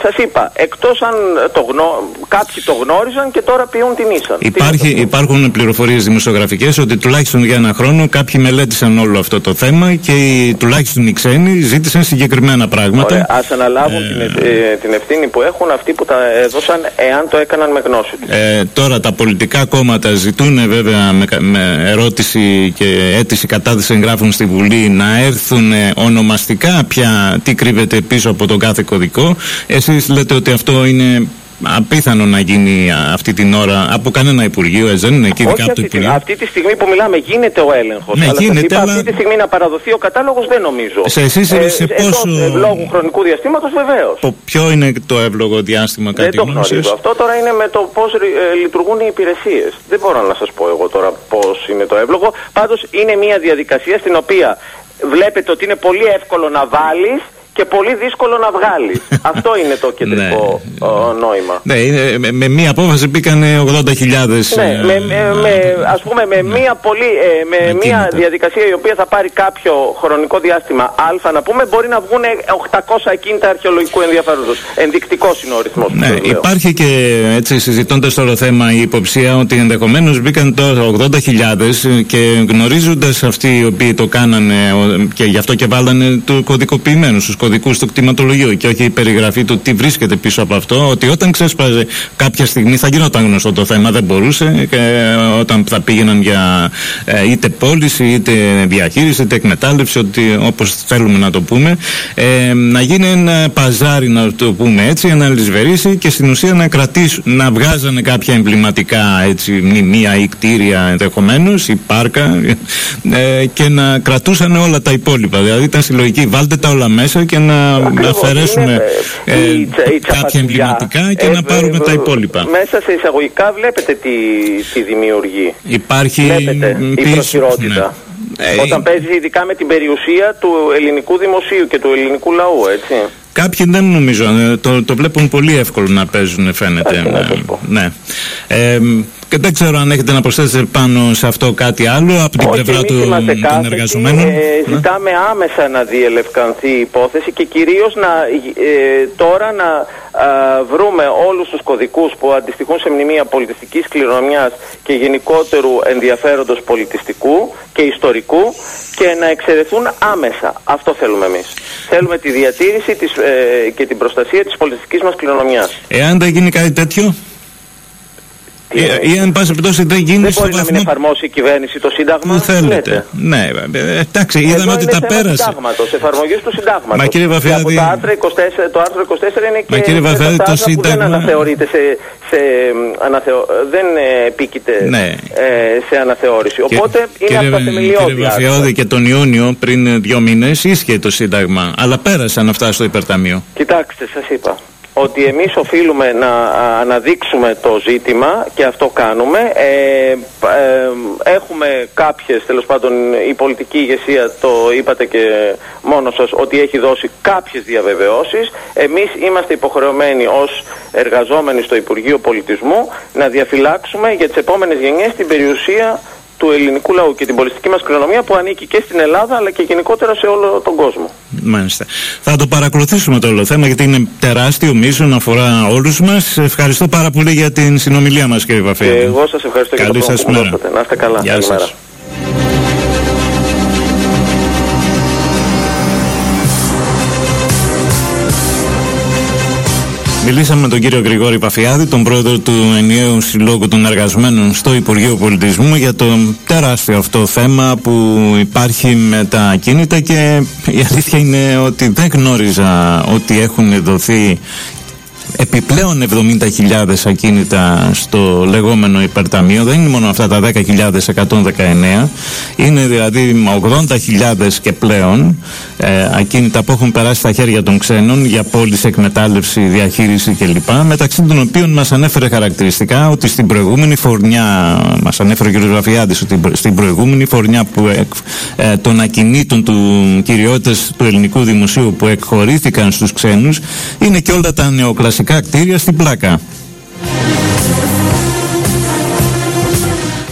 σας είπα, εκτός αν το γνω, κάποιοι το γνώριζαν και τώρα ποιούν την ίσαν. Υπάρχει, υπάρχουν πληροφορίες δημοσιογραφικές ότι τουλάχιστον για ένα χρόνο κάποιοι μελέτησαν όλο αυτό το θέμα και οι, τουλάχιστον οι ξένοι ζήτησαν συγκεκριμένα πράγματα. Α αναλάβουν ε, την, ε, την ευθύνη που έχουν αυτοί που τα έδωσαν, εάν το έκαναν με γνώση τους. Ε, Τώρα τα πολιτικά κόμματα ζητούν βέβαια με, ερώτηση και αίτηση κατάθεση εγγράφων στη Βουλή να έρθουν ονομαστικά πια τι κρύβεται πίσω από τον κάθε κωδικό. Εσείς λέτε ότι αυτό είναι απίθανο να γίνει αυτή την ώρα από κανένα Υπουργείο, ε, δεν είναι εκεί Όχι αυτή, Υπουργείο. Αυτή τη στιγμή που μιλάμε γίνεται ο έλεγχος. Ναι, αλλά γίνεται, αλλά... αυτή τη στιγμή να παραδοθεί ο κατάλογος δεν νομίζω. Σε εσείς, ε, σε πόσο... Εδώ, λόγω χρονικού διαστήματος βεβαίως. Ποιο είναι το εύλογο διάστημα κάτι Δεν το γνωρίζω. Αυτό τώρα είναι με το πώς ε, λειτουργούν οι υπηρεσίες. Δεν μπορώ να σας πω εγώ τώρα πώς είναι το εύλογο. Πάντως είναι μια διαδικασία στην οποία βλέπετε ότι είναι πολύ εύκολο να βάλεις και πολύ δύσκολο να βγάλει. Αυτό είναι το κεντρικό ναι. νόημα. Ναι, με, με, μία απόφαση μπήκαν 80.000. Ναι, με, με, ας πούμε με ναι. μία, πολύ, ε, με μία διαδικασία η οποία θα πάρει κάποιο χρονικό διάστημα α να πούμε μπορεί να βγουν 800 ακίνητα αρχαιολογικού ενδιαφέροντος. Ενδεικτικός είναι ο ρυθμός. Ναι, υπάρχει και έτσι συζητώντας το θέμα η υποψία ότι ενδεχομένως μπήκαν τώρα 80.000 και γνωρίζοντας αυτοί οι οποίοι το κάνανε και γι' αυτό και βάλανε το κωδικοποιημένο στους κωδικούς του κτηματολογίου και όχι η περιγραφή του τι βρίσκεται πίσω από αυτό. Ότι όταν ξέσπαζε κάποια στιγμή θα γινόταν γνωστό το θέμα, δεν μπορούσε. Και όταν θα πήγαιναν για ε, είτε πώληση, είτε διαχείριση, είτε εκμετάλλευση, ότι όπως θέλουμε να το πούμε, ε, να γίνει ένα παζάρι, να το πούμε έτσι, ένα λησβερίσι και στην ουσία να κρατήσουν, να βγάζανε κάποια εμβληματικά έτσι, μνημεία ή κτίρια ενδεχομένως ή πάρκα ε, και να κρατούσαν όλα τα υπόλοιπα. Δηλαδή ήταν συλλογική, βάλτε τα όλα μέσα και να αφαιρέσουμε ε, κάποια εμβληματικά και να πάρουμε τα υπόλοιπα. Μέσα σε εισαγωγικά βλέπετε τι, τι δημιουργεί. Υπάρχει βλέπετε, η προσφυρότητα. Ναι. Ε, Όταν παίζει ειδικά με την περιουσία του ελληνικού δημοσίου και του ελληνικού λαού, έτσι. Κάποιοι δεν νομίζω, ε, το, το βλέπουν πολύ εύκολο να παίζουν φαίνεται. ναι. Ε, και δεν ξέρω αν έχετε να προσθέσετε πάνω σε αυτό κάτι άλλο από την πλευρά του, των εργαζομένων. Ε, ζητάμε άμεσα να διελευκανθεί η υπόθεση και κυρίως να, ε, τώρα να βρούμε όλους τους κωδικούς που αντιστοιχούν σε μνημεία πολιτιστικής κληρονομιάς και γενικότερου ενδιαφέροντος πολιτιστικού και ιστορικού και να εξαιρεθούν άμεσα. Αυτό θέλουμε εμείς. Θέλουμε τη διατήρηση της, ε, και την προστασία της πολιτιστικής μας κληρονομιάς. Εάν δεν γίνει κάτι τέτοιο... Ή, ή εν πάση περιπτώσει δεν γίνει δεν μπορεί βαθμό... να μην εφαρμόσει η κυβέρνηση το Σύνταγμα. Που θέλετε. Ναι, ε, εντάξει, είδαμε Εδώ ότι τα πέρασε. Συντάγματος, εφαρμογής του Συντάγματος. Μα κύριε Βαφιάδη. Το άρθρο 24, το άρθρο 24 είναι και. Μα κύριε Βαφιάδη, το Σύνταγμα. δεν αναθεωρείται σε. σε αναθεω... Δεν επίκειται ναι. ε, σε αναθεώρηση. Οπότε είναι από τα θεμελιώδη. Κύριε Βαφιάδη, και τον Ιούνιο πριν δύο μήνες ίσχυε το Σύνταγμα. Αλλά πέρασαν αυτά στο υπερταμείο. Κοιτάξτε, σας είπα ότι εμείς οφείλουμε να αναδείξουμε το ζήτημα και αυτό κάνουμε. Ε, ε, έχουμε κάποιες, τέλος πάντων η πολιτική ηγεσία το είπατε και μόνο σας, ότι έχει δώσει κάποιες διαβεβαιώσεις. Εμείς είμαστε υποχρεωμένοι ως εργαζόμενοι στο Υπουργείο Πολιτισμού να διαφυλάξουμε για τις επόμενες γενιές την περιουσία του ελληνικού λαού και την πολιτική μας κληρονομία που ανήκει και στην Ελλάδα αλλά και γενικότερα σε όλο τον κόσμο. Μάλιστα. Θα το παρακολουθήσουμε το όλο θέμα γιατί είναι τεράστιο μίσον, αφορά όλους μας. Ευχαριστώ πάρα πολύ για την συνομιλία μας κύριε Βαφίδη. Και εγώ σας ευχαριστώ Καλή για το που μέρα. Να είστε καλά. Γεια σας. Μιλήσαμε με τον κύριο Γρηγόρη Παφιάδη, τον πρόεδρο του Ενιαίου Συλλόγου των Εργαζομένων στο Υπουργείο Πολιτισμού για το τεράστιο αυτό θέμα που υπάρχει με τα ακίνητα και η αλήθεια είναι ότι δεν γνώριζα ότι έχουν δοθεί επιπλέον 70.000 ακίνητα στο λεγόμενο υπερταμείο. Δεν είναι μόνο αυτά τα 10.119. Είναι δηλαδή 80.000 και πλέον ε, ακίνητα που έχουν περάσει στα χέρια των ξένων για πώληση, εκμετάλλευση, διαχείριση κλπ. Μεταξύ των οποίων μας ανέφερε χαρακτηριστικά ότι στην προηγούμενη φορνιά, μας ανέφερε ο κ. Βαφιάδης, ότι στην προηγούμενη φορνιά που, ε, των ακινήτων του κυριότητες του ελληνικού δημοσίου που εκχωρήθηκαν στους ξένους είναι και όλα τα νεοκλασικά βασικά κτίρια στην πλάκα.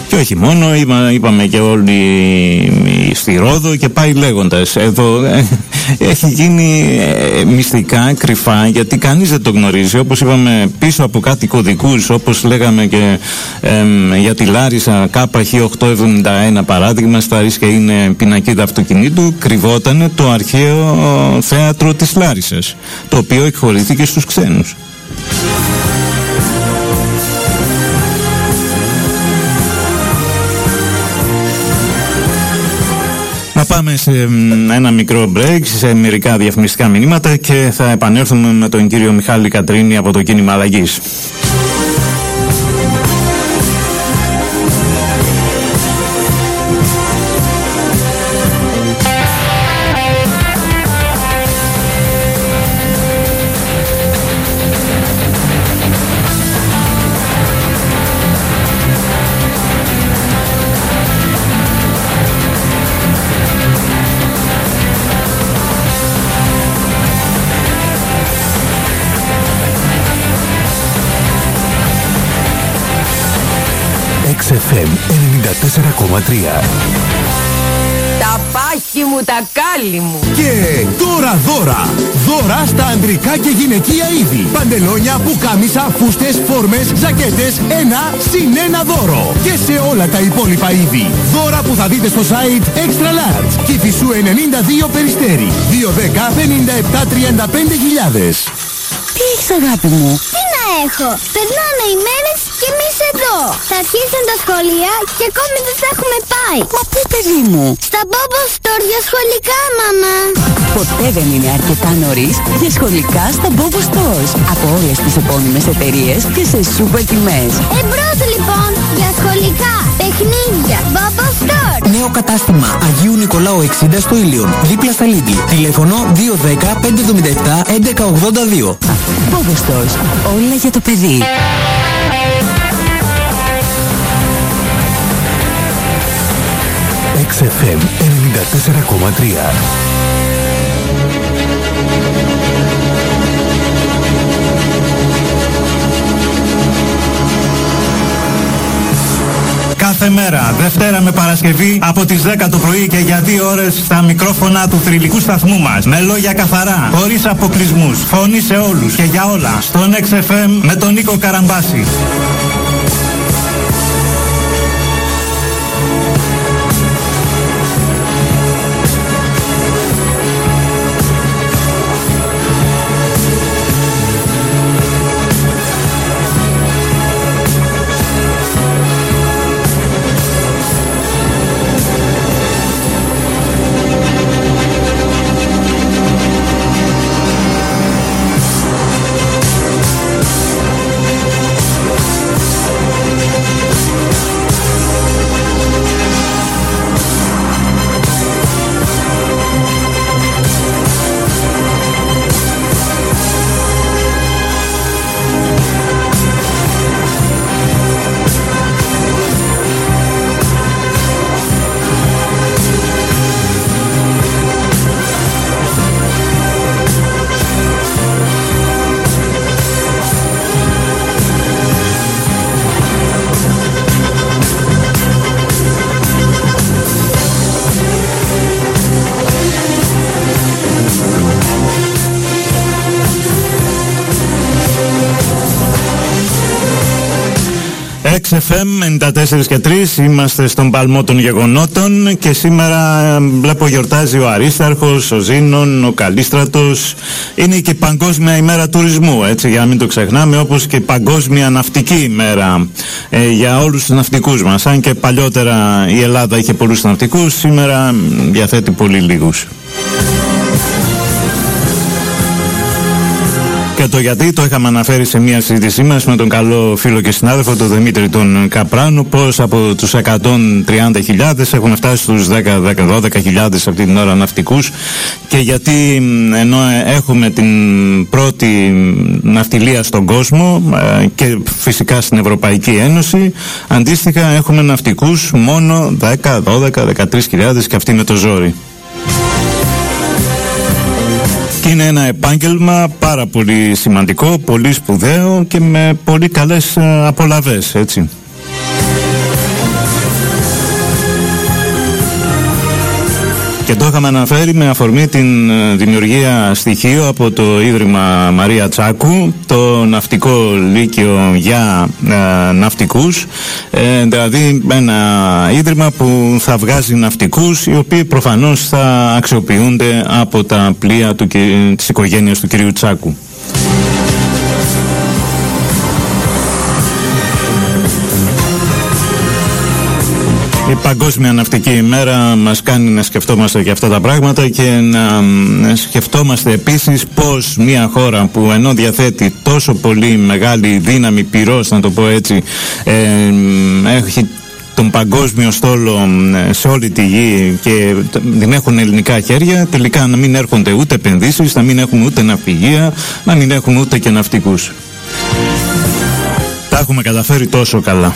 Και όχι μόνο, είπαμε και όλοι στη Ρόδο και πάει λέγοντας. Εδώ ε, έχει γίνει ε, μυστικά, κρυφά, γιατί κανείς δεν το γνωρίζει. Όπως είπαμε πίσω από κάτι κωδικούς, όπως λέγαμε και για τη Λάρισα ΚΧ871 παράδειγμα, στα ρίσκα είναι πινακίδα αυτοκινήτου, κρυβόταν το αρχαίο θέατρο της Λάρισας, το οποίο εκχωρήθηκε στους ξένους. Πάμε σε ένα μικρό break, σε μερικά διαφημιστικά μηνύματα και θα επανέλθουμε με τον κύριο Μιχάλη Κατρίνη από το κίνημα αλλαγής. Τα πάχη μου, τα κάλλη μου. Και τώρα δώρα! Δώρα στα ανδρικά και γυναικεία είδη. Παντελόνια, πουκάμισα, φούστες, φόρμες, ζακέτες, ένα συν ένα δώρο. Και σε όλα τα υπόλοιπα είδη. Δώρα που θα δείτε στο site Extra Large. Κηφισού 92 Περιστέρι. 210 57 35 χιλιάδες. Τι έχεις αγάπη μου; Τι να έχω; Περνάνε οι μέρες και εμείς εδώ. Θα αρχίσουν τα σχολεία και ακόμη δεν θα έχουμε πάει. Μα πού παιδί μου; Στα Bobo Store για σχολικά, μαμά. Ποτέ δεν είναι αρκετά νωρίς για σχολικά στα Bobo Stores. Από όλες τις επώνυμες εταιρείες και σε σούπερ τιμές. Εμπρός λοιπόν για σχολικά, παιχνίδια, Bobo Store. Νέο κατάστημα Αγίου Νικολάου 60 στο Ήλιον. Δίπλα στα Λίδι. Τηλέφωνο 210 577 1182. Bobo Stores. Όλα για το παιδί. XFM 94,3 Κάθε μέρα, Δευτέρα με Παρασκευή, από τις 10 το πρωί και για 2 ώρες στα μικρόφωνα του θρηλυκού σταθμού μας. Με λόγια καθαρά, χωρίς αποκλεισμούς, φωνή σε όλους και για όλα. Στον XFM με τον Νίκο Καραμπάση. XFM 94 και 3 είμαστε στον παλμό των γεγονότων και σήμερα ε, βλέπω γιορτάζει ο Αρίσταρχος, ο Ζήνων, ο Καλίστρατος είναι και η Παγκόσμια ημέρα τουρισμού έτσι για να μην το ξεχνάμε όπως και η Παγκόσμια ναυτική ημέρα ε, για όλους τους ναυτικούς μας. Αν και παλιότερα η Ελλάδα είχε πολλούς ναυτικούς σήμερα διαθέτει πολύ λίγους Και το γιατί το είχαμε αναφέρει σε μια συζήτησή μας με τον καλό φίλο και συνάδελφο, τον Δημήτρη τον Καπράνου, πως από τους 130.000 έχουν φτάσει στους 10-12.000 αυτή την ώρα ναυτικούς και γιατί ενώ έχουμε την πρώτη ναυτιλία στον κόσμο ε, και φυσικά στην Ευρωπαϊκή Ένωση, αντίστοιχα έχουμε ναυτικούς μόνο 10, 12, 13.000 και αυτοί με το ζόρι. Και είναι ένα επάγγελμα πάρα πολύ σημαντικό, πολύ σπουδαίο και με πολύ καλές ε, απολαβές, έτσι. Και το είχαμε αναφέρει με αφορμή την ε, δημιουργία στοιχείου από το Ίδρυμα Μαρία Τσάκου, το ναυτικό λύκειο για ε, ναυτικούς, ε, δηλαδή ένα ίδρυμα που θα βγάζει ναυτικούς οι οποίοι προφανώς θα αξιοποιούνται από τα πλοία του, της οικογένειας του κυρίου Τσάκου. Η Παγκόσμια Ναυτική ημέρα μας κάνει να σκεφτόμαστε και αυτά τα πράγματα και να σκεφτόμαστε επίσης πως μια χώρα που ενώ διαθέτει τόσο πολύ μεγάλη δύναμη πυρός να το πω έτσι ε, έχει τον παγκόσμιο στόλο σε όλη τη γη και δεν έχουν ελληνικά χέρια, τελικά να μην έρχονται ούτε επενδύσεις, να μην έχουν ούτε ναυπηγεία, να μην έχουν ούτε και ναυτικούς. Τα έχουμε καταφέρει τόσο καλά.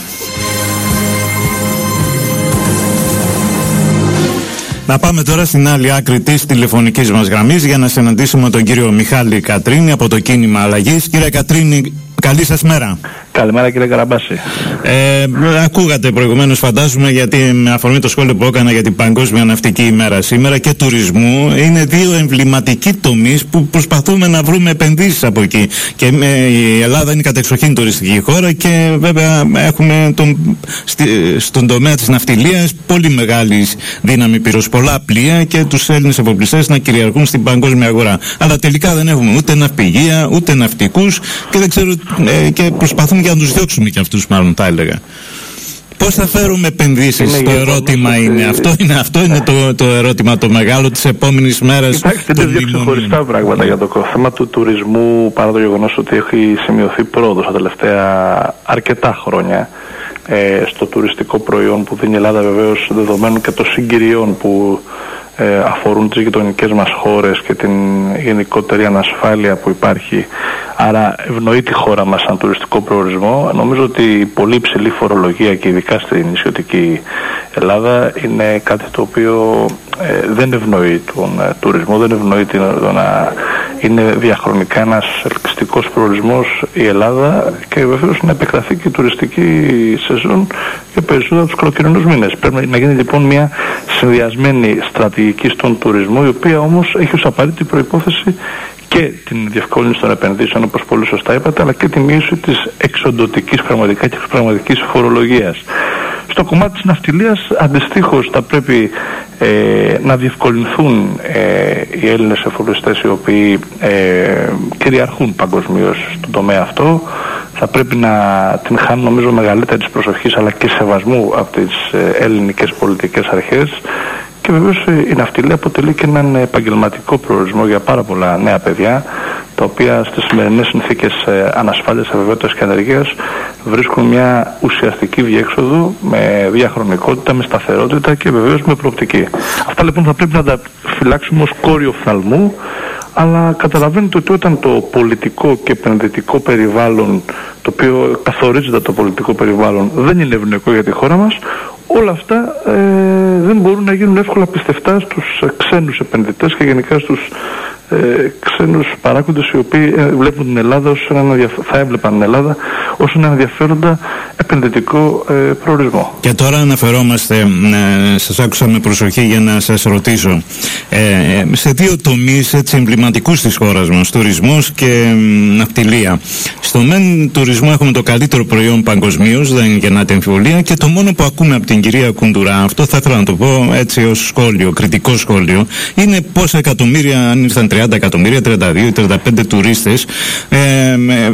Να πάμε τώρα στην άλλη άκρη της τηλεφωνικής μας γραμμής για να συναντήσουμε τον κύριο Μιχάλη Κατρίνη από το κίνημα αλλαγής. Κύριε Κατρίνη, καλή σας μέρα. Καλημέρα κύριε Καραμπάση. Ε, ακούγατε προηγουμένως, φαντάζομαι, γιατί με αφορμή το σχόλιο που έκανα για την Παγκόσμια Ναυτική ημέρα σήμερα και τουρισμού, είναι δύο εμβληματικοί τομείς που προσπαθούμε να βρούμε επενδύσεις από εκεί. Και ε, η Ελλάδα είναι κατεξοχήν τουριστική χώρα και βέβαια έχουμε τον, στη, στον τομέα της ναυτιλίας πολύ μεγάλη δύναμη πυρος, πολλά πλοία και τους Έλληνες εφοπλιστές να κυριαρχούν στην παγκόσμια αγορά. Αλλά τελικά δεν έχουμε ούτε ναυπηγεία, ούτε ναυτικούς και, δεν ξέρω, ε, και προσπαθούμε για να τους διώξουμε και αυτούς, μάλλον θα έλεγα. Πώς θα φέρουμε επενδύσεις, το ερώτημα είναι. Αυτό είναι, αυτό είναι το, το ερώτημα το μεγάλο της επόμενης μέρας. Κοιτάξτε, είναι δύο ξεχωριστά πράγματα για το θέμα του τουρισμού, παρά το γεγονός ότι έχει σημειωθεί πρόοδος τα τελευταία αρκετά χρόνια ε, στο τουριστικό προϊόν που δίνει η Ελλάδα, βεβαίως δεδομένων και των συγκυριών που ε, αφορούν τις γειτονικές μας χώρες και την γενικότερη ανασφάλεια που υπάρχει. Άρα ευνοεί τη χώρα μας σαν τουριστικό προορισμό. Νομίζω ότι η πολύ ψηλή φορολογία και ειδικά στην νησιωτική Ελλάδα είναι κάτι το οποίο ε, δεν ευνοεί τον ε, τουρισμό, δεν ευνοεί την, το να είναι διαχρονικά ένας ελκυστικός προορισμός η Ελλάδα και βεβαίως να επεκταθεί και η τουριστική σεζόν για περισσότερα τους καλοκαιρινούς μήνες. Πρέπει να γίνει λοιπόν μια συνδυασμένη στρατηγική στον τουρισμό η οποία όμως έχει ως απαραίτητη προϋπόθεση και την διευκόλυνση των επενδύσεων όπως πολύ σωστά είπατε αλλά και τη μείωση της εξοντοτικής πραγματικά και πραγματικής φορολογίας. Στο κομμάτι της ναυτιλίας αντιστοίχως θα πρέπει ε, να διευκολυνθούν ε, οι Έλληνες εφοριστές οι οποίοι ε, κυριαρχούν παγκοσμίως στον τομέα αυτό. Θα πρέπει να την χάνουν νομίζω μεγαλύτερης προσοχής αλλά και σεβασμού από τις ε, ελληνικές πολιτικές αρχές και βεβαίως η ναυτιλία αποτελεί και έναν επαγγελματικό προορισμό για πάρα πολλά νέα παιδιά τα οποία στις σημερινές συνθήκες ε, ανασφάλειας, αβεβαιότητας και ανεργίας βρίσκουν μια ουσιαστική διέξοδο με διαχρονικότητα, με σταθερότητα και βεβαίως με προοπτική. Αυτά λοιπόν θα πρέπει να τα φυλάξουμε ως κόριο φθαλμού αλλά καταλαβαίνετε ότι όταν το πολιτικό και επενδυτικό περιβάλλον το οποίο καθορίζεται το πολιτικό περιβάλλον δεν είναι ευνοϊκό για τη χώρα μας όλα αυτά ε, δεν μπορούν να γίνουν εύκολα πιστευτά στους ξένους επενδυτές και γενικά στους ε, ξένους παράγοντες οι οποίοι ε, βλέπουν την Ελλάδα ως ένα, θα έβλεπαν την Ελλάδα ως ένα ενδιαφέροντα επενδυτικό ε, προορισμό. Και τώρα αναφερόμαστε, ε, σας άκουσα με προσοχή για να σας ρωτήσω, ε, σε δύο τομείς έτσι εμβληματικούς της χώρας μας, τουρισμός και ναυτιλία. Στο μεν τουρισμό έχουμε το καλύτερο προϊόν παγκοσμίως, δεν γεννάται εμφιβολία και το μόνο που ακούμε από την κυρία Κουντουρά, αυτό θα ήθελα να το πω έτσι ως σχόλιο, κριτικό σχόλιο, είναι πόσα εκατομμύρια, αν ήρθαν 30 εκατομμύρια, 32-35 τουρίστες, ε,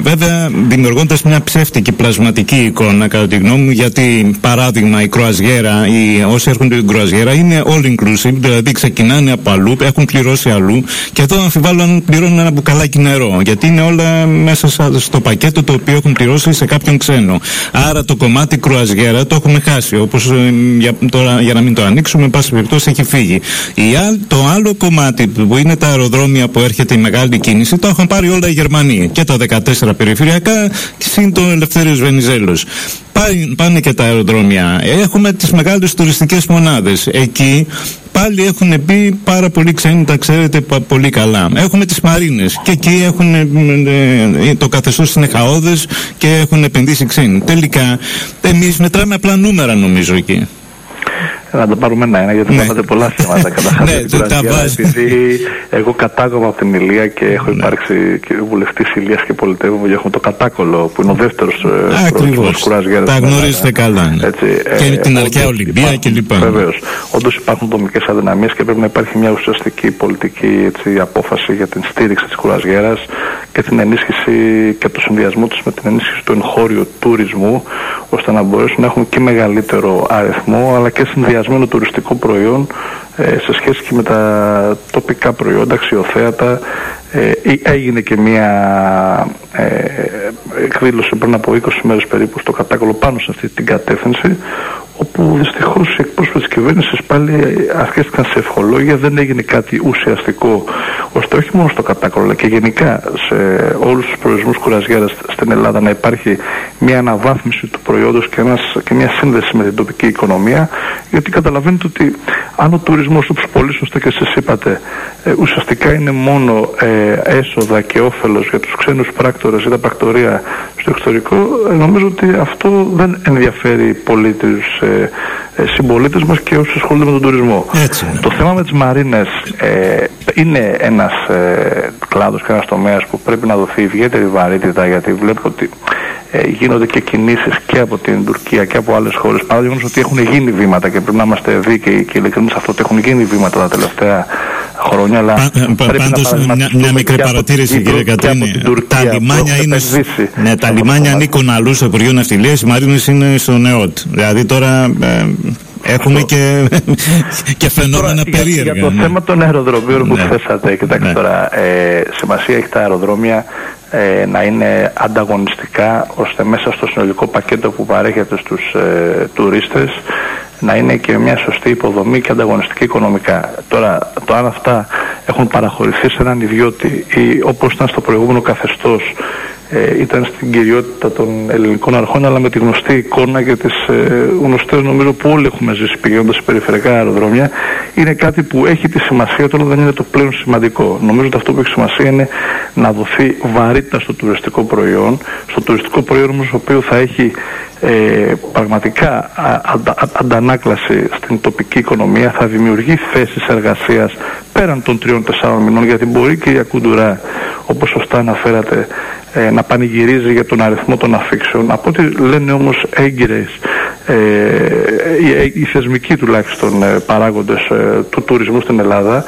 βέβαια δημιουργώντας μια ψεύτικη πλασματική εικόνα κατά τη γνώμη μου γιατί παράδειγμα η κρουαζιέρα ή όσοι έρχονται στην κρουαζιέρα είναι all inclusive δηλαδή ξεκινάνε από αλλού, έχουν πληρώσει αλλού και εδώ αμφιβάλλω αν πληρώνουν ένα μπουκαλάκι νερό γιατί είναι όλα μέσα στο πακέτο το οποίο έχουν πληρώσει σε κάποιον ξένο. Άρα το κομμάτι κρουαζιέρα το έχουμε χάσει όπως ε, για, τώρα, για να μην το ανοίξουμε πάση περιπτώσει έχει φύγει. Η, το άλλο κομμάτι που είναι τα αεροδρόμια που έρχεται η μεγάλη κίνηση το έχουν πάρει όλα οι Γερμανοί και τα 14 περιφερειακά συν το Ελευθέριος Βενιζέλος πάνε και τα αεροδρόμια έχουμε τις μεγάλες τουριστικές μονάδες εκεί πάλι έχουν μπει πάρα πολλοί ξένοι, τα ξέρετε πολύ καλά. Έχουμε τις μαρίνες και εκεί έχουν, ε, ε, το καθεστώς είναι χαόδες και έχουν επενδύσει ξένοι. Τελικά, εμείς μετράμε απλά νούμερα νομίζω εκεί. Να τα πάρουμε ένα-ένα γιατί Ναι. είπατε πολλά θέματα καταρχάς Ναι, για την τα κουρασιά, βάζ- επειδή εγώ κατάγομαι από την Ηλία και έχω Ναι. υπάρξει και βουλευτής Ηλίας και πολιτεύομαι και έχουμε το κατάκολο που είναι ο δεύτερος ε, Ακριβώς. προορισμός κουρασγέρας Τα στην Ελλάδα. γνωρίζετε καλά, ναι. Έτσι, Και την αρχαία όντως Ολυμπία υπάρχουν- κλπ. Βεβαίως. Όντως υπάρχουν δομικές αδυναμίες και πρέπει να υπάρχει μια ουσιαστική πολιτική έτσι, απόφαση για την στήριξη της κουρασγέρας και την ενίσχυση και το συνδυασμό της με την ενίσχυση του εγχώριου τουρισμού ώστε να μπορέσουν να έχουν και μεγαλύτερο αριθμό αλλά και συνδυασμένο τουριστικό προϊόν ε, σε σχέση και με τα τοπικά προϊόντα, αξιοθέατα. Ε, ε, έγινε και μια ε, εκδήλωση πριν από 20 μέρες περίπου στο κατάκολο πάνω σε αυτή την κατεύθυνση όπου δυστυχώς οι εκπρόσωποι της κυβέρνησης πάλι αρχίστηκαν σε ευχολόγια, δεν έγινε κάτι ουσιαστικό ώστε όχι μόνο στο κατάκολο αλλά και γενικά σε όλους τους προορισμούς κουρασγέρας στην Ελλάδα να υπάρχει μια αναβάθμιση του προϊόντος και, ένας, και μια σύνδεση με την τοπική οικονομία γιατί καταλαβαίνετε ότι αν ο τουρισμός όπως πολύ σωστά και εσείς είπατε ε, ουσιαστικά είναι μόνο ε, έσοδα και όφελος για τους ξένους πράκτορες ή τα πρακτορία στο εξωτερικό ε, νομίζω ότι αυτό δεν ενδιαφέρει πολύ τους ε, ε, συμπολίτες μας και όσους ασχολούνται με τον τουρισμό. Έτσι είναι. Το θέμα με τις μαρίνες ε, είναι ένας ε, κλάδος και ένας τομέας που πρέπει να δοθεί ιδιαίτερη βαρύτητα γιατί βλέπω ότι ε, γίνονται και κινήσεις και από την Τουρκία και από άλλες χώρες παρά το γεγονός ότι έχουν γίνει βήματα και πρέπει να είμαστε δίκαιοι και ειλικρινείς σε αυτό ότι έχουν γίνει βήματα τα τελευταία χρόνια αλλά Πα- πα- πρέπει να Πάντως μια, παραδειγματιστούμε μια μικρή και από την παρατήρηση Κύπρο κύριε και από Κατρίνη. την Τουρκία Τα που λιμάνια έχουν είναι, επενδύσει ναι, τα σε αυτό το λιμάνια κομμάτι. ανήκουν αλλού στο Υπουργείο Ναυτιλίας, οι μαρίνες είναι στο ΝΕΟΤ. Δηλαδή τώρα ε, έχουμε και, και φαινόμενα Τώρα, για- περίεργα. Για, το ναι. θέμα των αεροδρομίων που Ναι. θέσατε, κοιτάξτε Ναι. τώρα, ε, σημασία έχει τα αεροδρόμια ε, να είναι ανταγωνιστικά ώστε μέσα στο συνολικό πακέτο που παρέχεται στους ε, τουρίστες να είναι και μια σωστή υποδομή και ανταγωνιστική οικονομικά. Τώρα, το αν αυτά έχουν παραχωρηθεί σε έναν ιδιώτη ή όπως ήταν στο προηγούμενο καθεστώς ε, ήταν στην κυριότητα των ελληνικών αρχών αλλά με τη γνωστή εικόνα και τις ε, γνωστές νομίζω που όλοι έχουμε ζήσει πηγαίνοντας σε περιφερειακά αεροδρόμια είναι κάτι που έχει τη σημασία του αλλά δεν είναι το πλέον σημαντικό. Νομίζω ότι αυτό που έχει σημασία είναι να δοθεί βαρύτητα στο τουριστικό προϊόν, στο τουριστικό προϊόν όμως το οποίο θα έχει ε, πραγματικά α- αντα- α- αντανάκλαση στην τοπική οικονομία, θα δημιουργεί θέσεις εργασίας πέραν των τριών-τεσσάρων μηνών γιατί μπορεί και η Ακουντουρά όπως σωστά αναφέρατε ε, να πανηγυρίζει για τον αριθμό των αφήξεων. Από ό,τι λένε όμως έγκυρες ε, οι, οι θεσμικοί τουλάχιστον ε, παράγοντες ε, του τουρισμού στην Ελλάδα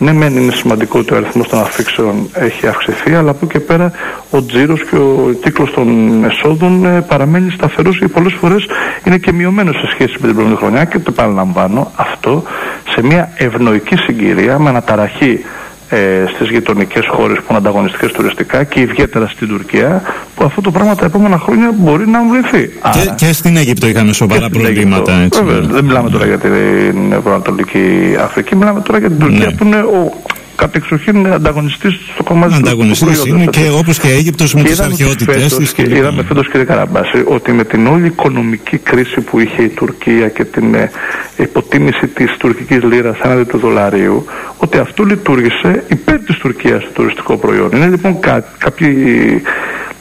ναι, μεν είναι σημαντικό ότι ο αριθμός των αφήξεων έχει αυξηθεί, αλλά από εκεί και πέρα ο τζίρος και ο κύκλος των εσόδων ε, παραμένει σταθερός και πολλές φορές είναι και μειωμένος σε σχέση με την προηγούμενη χρονιά και το επαναλαμβάνω αυτό σε μια ευνοϊκή συγκυρία με αναταραχή ε, στις γειτονικές χώρες που είναι ανταγωνιστικές τουριστικά και ιδιαίτερα στην Τουρκία που αυτό το πράγμα τα επόμενα χρόνια μπορεί να βρεθεί. Και, και στην Αίγυπτο είχαμε σοβαρά Και στην προβλήματα. Αίγυπτο. Έτσι, Βέβαια, ναι. δεν μιλάμε τώρα για την Ευρωανατολική Αφρική, μιλάμε τώρα για την Τουρκία Ναι. που είναι ο κατεξοχήν ανταγωνιστής στο κομμάτι του Ανταγωνιστής προϊόντος, είναι έτσι. και όπως και η Αίγυπτος με Και τις είδαμε ότι αρχαιότητες φέτος της. και και λοιπά. είδαμε φέτος κύριε Καραμπάση ότι με την όλη οικονομική κρίση που είχε η Τουρκία και την ε, υποτίμηση της τουρκικής λίρας έναντι του δολαρίου ότι αυτό λειτουργήσε υπέρ της Τουρκίας το τουριστικό προϊόν. Είναι λοιπόν κά, κάποιοι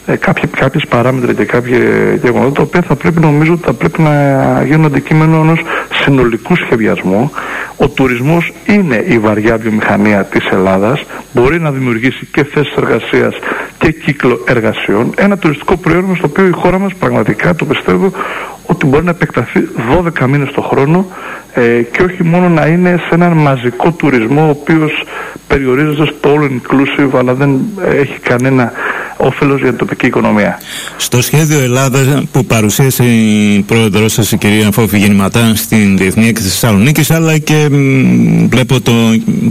ε, κάποιοι, κάποιες παράμετροι και κάποια γεγονότα τα οποία θα πρέπει νομίζω ότι θα πρέπει να γίνουν αντικείμενο ενός συνολικού σχεδιασμού. Ο τουρισμός είναι η βαριά βιομηχανία της Ελλάδας, μπορεί να δημιουργήσει και θέσεις εργασίας και κύκλο εργασιών. Ένα τουριστικό προϊόν στο οποίο η χώρα μας πραγματικά το πιστεύω ότι μπορεί να επεκταθεί 12 μήνες το χρόνο ε, και όχι μόνο να είναι σε έναν μαζικό τουρισμό ο οποίος περιορίζεται στο all inclusive αλλά δεν έχει κανένα όφελος για την τοπική οικονομία. Στο σχέδιο Ελλάδας που παρουσίασε η πρόεδρός σας, η κυρία Φόφη Γεννηματά, στην Διεθνή Έκθεση Θεσσαλονίκης, αλλά και μ, βλέπω το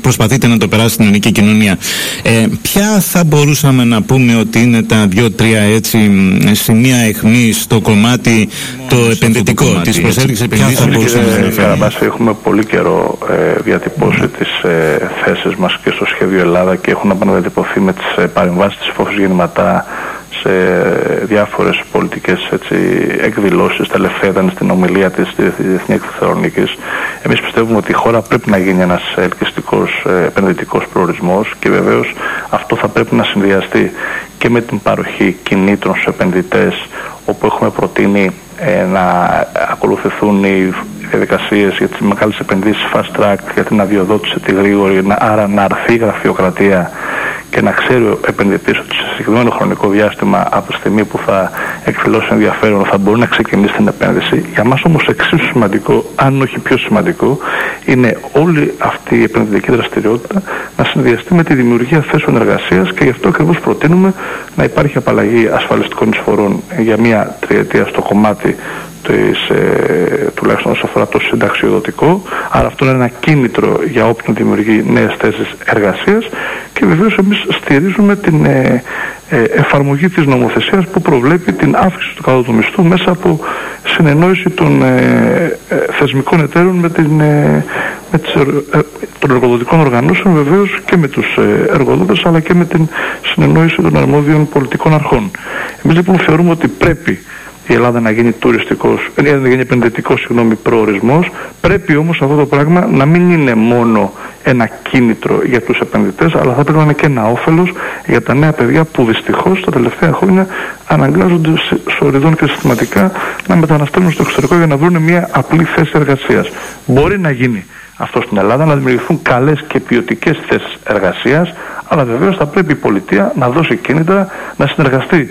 προσπαθείτε να το περάσει στην ελληνική κοινωνία. Ε, ποια θα μπορούσαμε να πούμε ότι είναι τα δύο-τρία έτσι μ, σημεία αιχμή στο κομμάτι το επενδυτικό της προσέλκυση επενδύσεων, θα μπορούσαμε να Κύριε αναφέρουμε; Καραμπάση, έχουμε πολύ καιρό ε, διατυπώσει τις ε, θέσεις μας και στο σχέδιο Ελλάδα και έχουν επαναδιατυπωθεί με τις ε, παρεμβάσεις της Φόφης Γεννηματά σε διάφορες πολιτικές έτσι, εκδηλώσεις. Τελευταία ήταν στην ομιλία της στη Διεθνή Έκθεση Θεσσαλονίκης. Εμείς πιστεύουμε ότι η χώρα πρέπει να γίνει ένας ελκυστικός ε, επενδυτικός προορισμός και βεβαίως αυτό θα πρέπει να συνδυαστεί και με την παροχή κινήτρων στους επενδυτές όπου έχουμε προτείνει ε, να ακολουθηθούν οι διαδικασίες για τις μεγάλες επενδύσεις fast track, για την αδειοδότηση τη γρήγορη, άρα να αρθεί η γραφειοκρατία και να ξέρει ο επενδυτής ότι σε συγκεκριμένο χρονικό διάστημα από τη στιγμή που θα εκφυλώσει ενδιαφέρον θα μπορεί να ξεκινήσει την επένδυση. Για μας όμως εξίσου σημαντικό, αν όχι πιο σημαντικό, είναι όλη αυτή η επενδυτική δραστηριότητα να συνδυαστεί με τη δημιουργία θέσεων εργασίας και γι' αυτό ακριβώς προτείνουμε να υπάρχει απαλλαγή ασφαλιστικών εισφορών για μία τριετία στο κομμάτι της, ε, τουλάχιστον όσο αφορά το συνταξιοδοτικό. Άρα αυτό είναι ένα κίνητρο για όποιον δημιουργεί νέες θέσεις εργασίας και βεβαίως εμείς στηρίζουμε την ε, ε, εφαρμογή της νομοθεσίας που προβλέπει την αύξηση του κατώτατου μισθού μέσα από συνεννόηση των ε, ε, θεσμικών εταίρων με, την, με τις, των εργοδοτικών οργανώσεων βεβαίως και με τους εργοδότες αλλά και με την συνεννόηση των αρμόδιων πολιτικών αρχών. Εμείς λοιπόν θεωρούμε ότι πρέπει η Ελλάδα να γίνει τουριστικός, να γίνει επενδυτικός συγγνώμη, προορισμός. Πρέπει όμως αυτό το πράγμα να μην είναι μόνο ένα κίνητρο για τους επενδυτές, αλλά θα πρέπει να είναι και ένα όφελος για τα νέα παιδιά που δυστυχώς τα τελευταία χρόνια αναγκάζονται σοριδών και συστηματικά να μεταναστεύουν στο εξωτερικό για να βρουν μια απλή θέση εργασίας. Μπορεί να γίνει αυτό στην Ελλάδα, να δημιουργηθούν καλές και ποιοτικές θέσεις εργασίας, αλλά βεβαίως θα πρέπει η πολιτεία να δώσει κίνητρα, να συνεργαστεί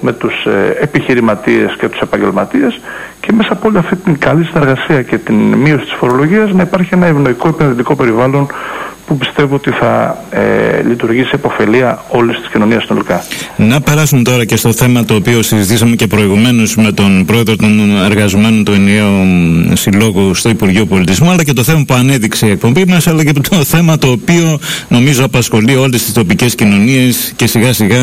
με τους ε, επιχειρηματίες και τους επαγγελματίες και μέσα από όλη αυτή την καλή συνεργασία και την μείωση της φορολογίας να υπάρχει ένα ευνοϊκό επενδυτικό περιβάλλον που πιστεύω ότι θα ε, λειτουργήσει επωφελία όλης της κοινωνίας συνολικά. Να περάσουμε τώρα και στο θέμα το οποίο συζητήσαμε και προηγουμένως με τον πρόεδρο των εργαζομένων του ενιαίου συλλόγου στο Υπουργείο Πολιτισμού, αλλά και το θέμα που ανέδειξε η εκπομπή μας, αλλά και το θέμα το οποίο νομίζω απασχολεί όλες τις τοπικές κοινωνίες και σιγά σιγά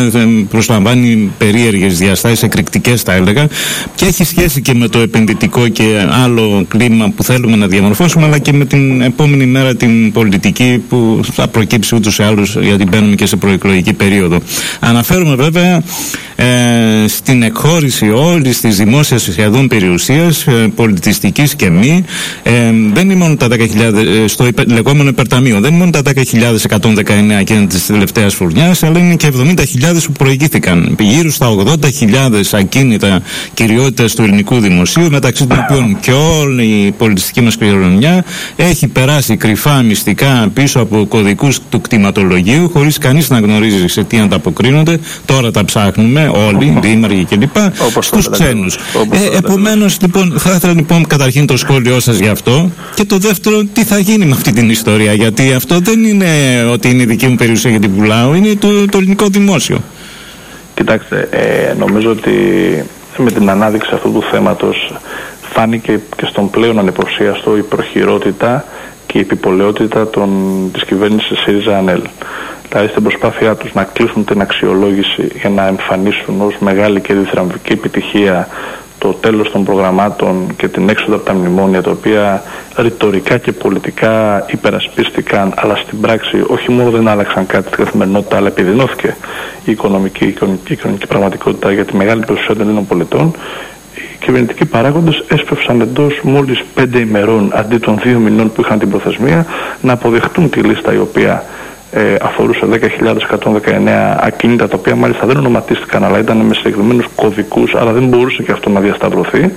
προσλαμβάνει περίεργες διαστάσεις, εκρηκτικές θα έλεγα, και έχει σχέση και με το επενδυτικό και άλλο κλίμα που θέλουμε να διαμορφώσουμε, αλλά και με την επόμενη μέρα την πολιτική που που θα προκύψει ούτως ή άλλως γιατί μπαίνουμε και σε προεκλογική περίοδο. Αναφέρουμε βέβαια ε, στην εκχώρηση όλης της δημόσιας σχεδόν περιουσίας, ε, πολιτιστικής και μη. Ε, δεν είναι μόνο τα 10.000, ε, στο υπε, λεγόμενο υπερταμείο, δεν είναι μόνο τα 10.119 και της τελευταίας φουρνιάς, αλλά είναι και 70.000 που προηγήθηκαν. Γύρω στα 80.000 ακίνητα κυριότητας του ελληνικού δημοσίου, μεταξύ των οποίων και όλη η πολιτιστική μας κληρονομιά έχει περάσει κρυφά μυστικά πίσω από κωδικούς του κτηματολογίου, χωρίς κανείς να γνωρίζει σε τι ανταποκρίνονται. Τώρα τα ψάχνουμε όλοι, δήμαρχοι κλπ. Στους ξένους. Ε, Επομένως, λοιπόν, θα ήθελα λοιπόν καταρχήν το σχόλιο σας γι' αυτό. Και το δεύτερο, τι θα γίνει με αυτή την ιστορία. Γιατί αυτό δεν είναι ότι είναι η δική μου περιουσία γιατί πουλάω, είναι το, το ελληνικό δημόσιο. Κοιτάξτε, ε, νομίζω ότι με την ανάδειξη αυτού του θέματος φάνηκε και στον πλέον ανυποψίαστο η προχειρότητα και η επιπολαιότητα των, της κυβέρνησης ΣΥΡΙΖΑ ΑΝΕΛ. Δηλαδή στην προσπάθειά τους να κλείσουν την αξιολόγηση για να εμφανίσουν ως μεγάλη και διθραμβική επιτυχία το τέλος των προγραμμάτων και την έξοδο από τα μνημόνια τα οποία ρητορικά και πολιτικά υπερασπίστηκαν αλλά στην πράξη όχι μόνο δεν άλλαξαν κάτι στην καθημερινότητα αλλά επιδεινώθηκε η οικονομική, η οικονομική, η οικονομική πραγματικότητα για τη μεγάλη πλειοψηφία των Ελλήνων πολιτών κυβερνητικοί παράγοντες έσπευσαν εντός μόλις πέντε ημερών αντί των δύο μηνών που είχαν την προθεσμία να αποδεχτούν τη λίστα η οποία ε, αφορούσε 10.119 ακίνητα τα οποία μάλιστα δεν ονοματίστηκαν αλλά ήταν με συγκεκριμένους κωδικούς αλλά δεν μπορούσε και αυτό να διασταυρωθεί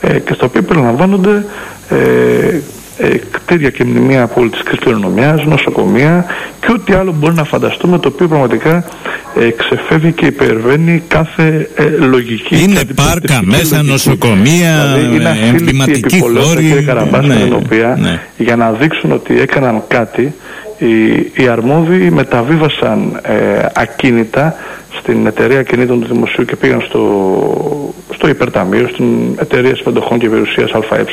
ε, και στα οποία περιλαμβάνονται ε, ε, κτίρια και μνημεία πολιτιστικής κληρονομιάς, νοσοκομεία και ό,τι άλλο μπορεί να φανταστούμε το οποίο πραγματικά ε, ξεφεύγει και υπερβαίνει κάθε ε, λογική. Είναι πάρκα μέσα, νοσοκομεία, δηλαδή, είναι εμβληματική χώρη. Ναι, την οποία ναι. για να δείξουν ότι έκαναν κάτι οι, οι αρμόδιοι μεταβίβασαν ε, ακίνητα στην εταιρεία κινήτων του Δημοσίου και πήγαν στο, στο υπερταμείο, στην εταιρεία σπεντοχών και περιουσίας ΑΕ,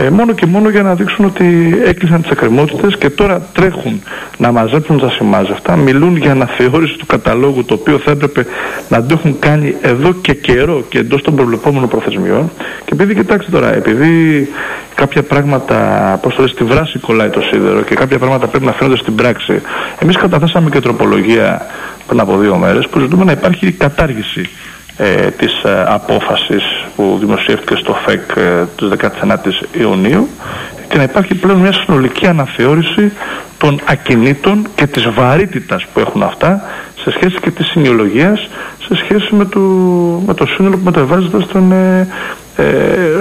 ε, μόνο και μόνο για να δείξουν ότι έκλεισαν τις εκκρεμότητες και τώρα τρέχουν να μαζέψουν τα σημάζευτα, μιλούν για αναθεώρηση του καταλόγου το οποίο θα έπρεπε να το έχουν κάνει εδώ και καιρό και εντός των προβλεπόμενων προθεσμιών. Και επειδή κοιτάξτε τώρα, επειδή κάποια πράγματα, πώς το στη βράση κολλάει το σίδερο και κάποια πράγματα πρέπει να φαίνονται στην πράξη, εμείς καταθέσαμε και τροπολογία πριν από δύο μέρες που ζητούμε να υπάρχει κατάργηση ε, της ε, απόφασης που δημοσιεύτηκε στο ΦΕΚ ε, του 19ης Ιουνίου και να υπάρχει πλέον μια συνολική αναθεώρηση των ακινήτων και της βαρύτητας που έχουν αυτά σε σχέση και της συνειολογίας σε σχέση με το, με το σύνολο που μεταβάζεται στον, ε, ε,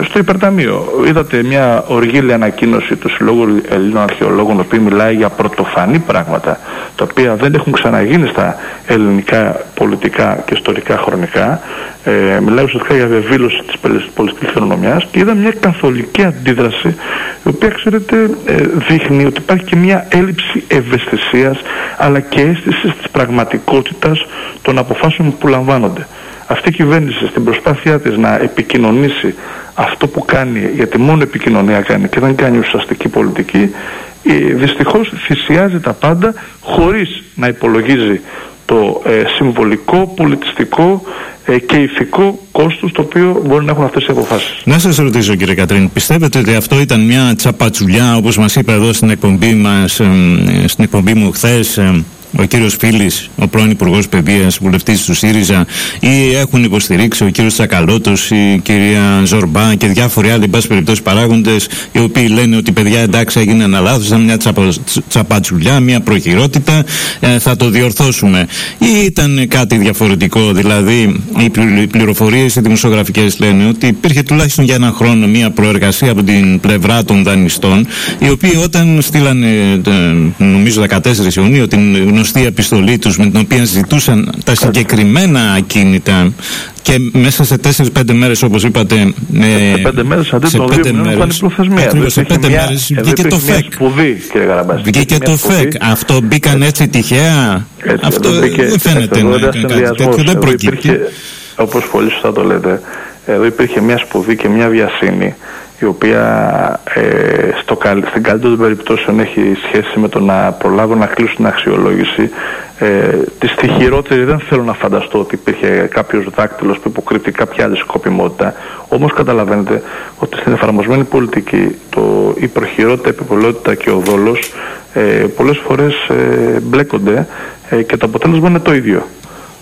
στο υπερταμείο. Είδατε μια οργήλη ανακοίνωση του Συλλόγου Ελλήνων Αρχαιολόγων, ο οποίος μιλάει για πρωτοφανή πράγματα, τα οποία δεν έχουν ξαναγίνει στα ελληνικά πολιτικά και ιστορικά χρονικά. Ε, μιλάει ουσιαστικά για βεβήλωση της πολιτικής κληρονομιάς και είδα μια καθολική αντίδραση, η οποία, ξέρετε, ε, δείχνει ότι υπάρχει και μια έλλειψη ευαισθησίας, αλλά και αίσθησης της πραγματικότητας των αποφάσεων που λαμβάνονται αυτή η κυβέρνηση στην προσπάθειά της να επικοινωνήσει αυτό που κάνει, γιατί μόνο επικοινωνία κάνει και δεν κάνει ουσιαστική πολιτική, ε, δυστυχώς θυσιάζει τα πάντα χωρίς να υπολογίζει το ε, συμβολικό, πολιτιστικό ε, και ηθικό κόστος το οποίο μπορεί να έχουν αυτές οι αποφάσεις. Να σας ρωτήσω κύριε Κατρίν, πιστεύετε ότι αυτό ήταν μια τσαπατσουλιά όπως μας είπε εδώ στην εκπομπή, μας, στην εκπομπή μου χθες ο κύριος Φίλης, ο πρώην Υπουργός Παιδείας, βουλευτής του ΣΥΡΙΖΑ ή έχουν υποστηρίξει ο κύριος Τσακαλώτος, η κυρία Ζορμπά και διάφοροι άλλοι, εν πάση περιπτώσει, παράγοντες οι οποίοι λένε ότι παιδιά εντάξει έγινε ένα λάθος, ήταν μια τσαπατσουλιά, μια προχειρότητα, ε, θα το διορθώσουμε. Ή ήταν κάτι διαφορετικό, δηλαδή οι πληροφορίες οι δημοσιογραφικές λένε ότι υπήρχε τουλάχιστον για ένα χρόνο μια προεργασία από την πλευρά των δανειστών, οι οποίοι όταν στείλανε, ε, νομίζω 14 Ιουνίου, την γνωστή επιστολή τους με την οποία ζητούσαν τα συγκεκριμένα ακίνητα και μέσα σε 4-5 μέρες όπως είπατε σε 5 μέρες αντί των 2 μήνων ήταν η προθεσμία. Ακριβώς σε 5 μέρες. βγήκε το ΦΕΚ βγήκε το ΦΕΚ αυτό μπήκαν έτσι τυχαία. Αυτό δεν φαίνεται να κάτι τέτοιο. Δεν προκύπτει. όπως πολύ σωστά το λέτε εδώ υπήρχε μια σπουδή και μια βιασύνη η οποία ε, στο, στην καλύτερη των περιπτώσεων έχει σχέση με το να προλάβουν να κλείσουν την αξιολόγηση. Ε, τη στη χειρότερη δεν θέλω να φανταστώ ότι υπήρχε κάποιος δάκτυλος που υποκρύπτει κάποια άλλη σκοπιμότητα. Όμως καταλαβαίνετε ότι στην εφαρμοσμένη πολιτική το, η προχειρότητα, η επιπολότητα και ο δόλος ε, πολλές φορές ε, μπλέκονται ε, και το αποτέλεσμα είναι το ίδιο.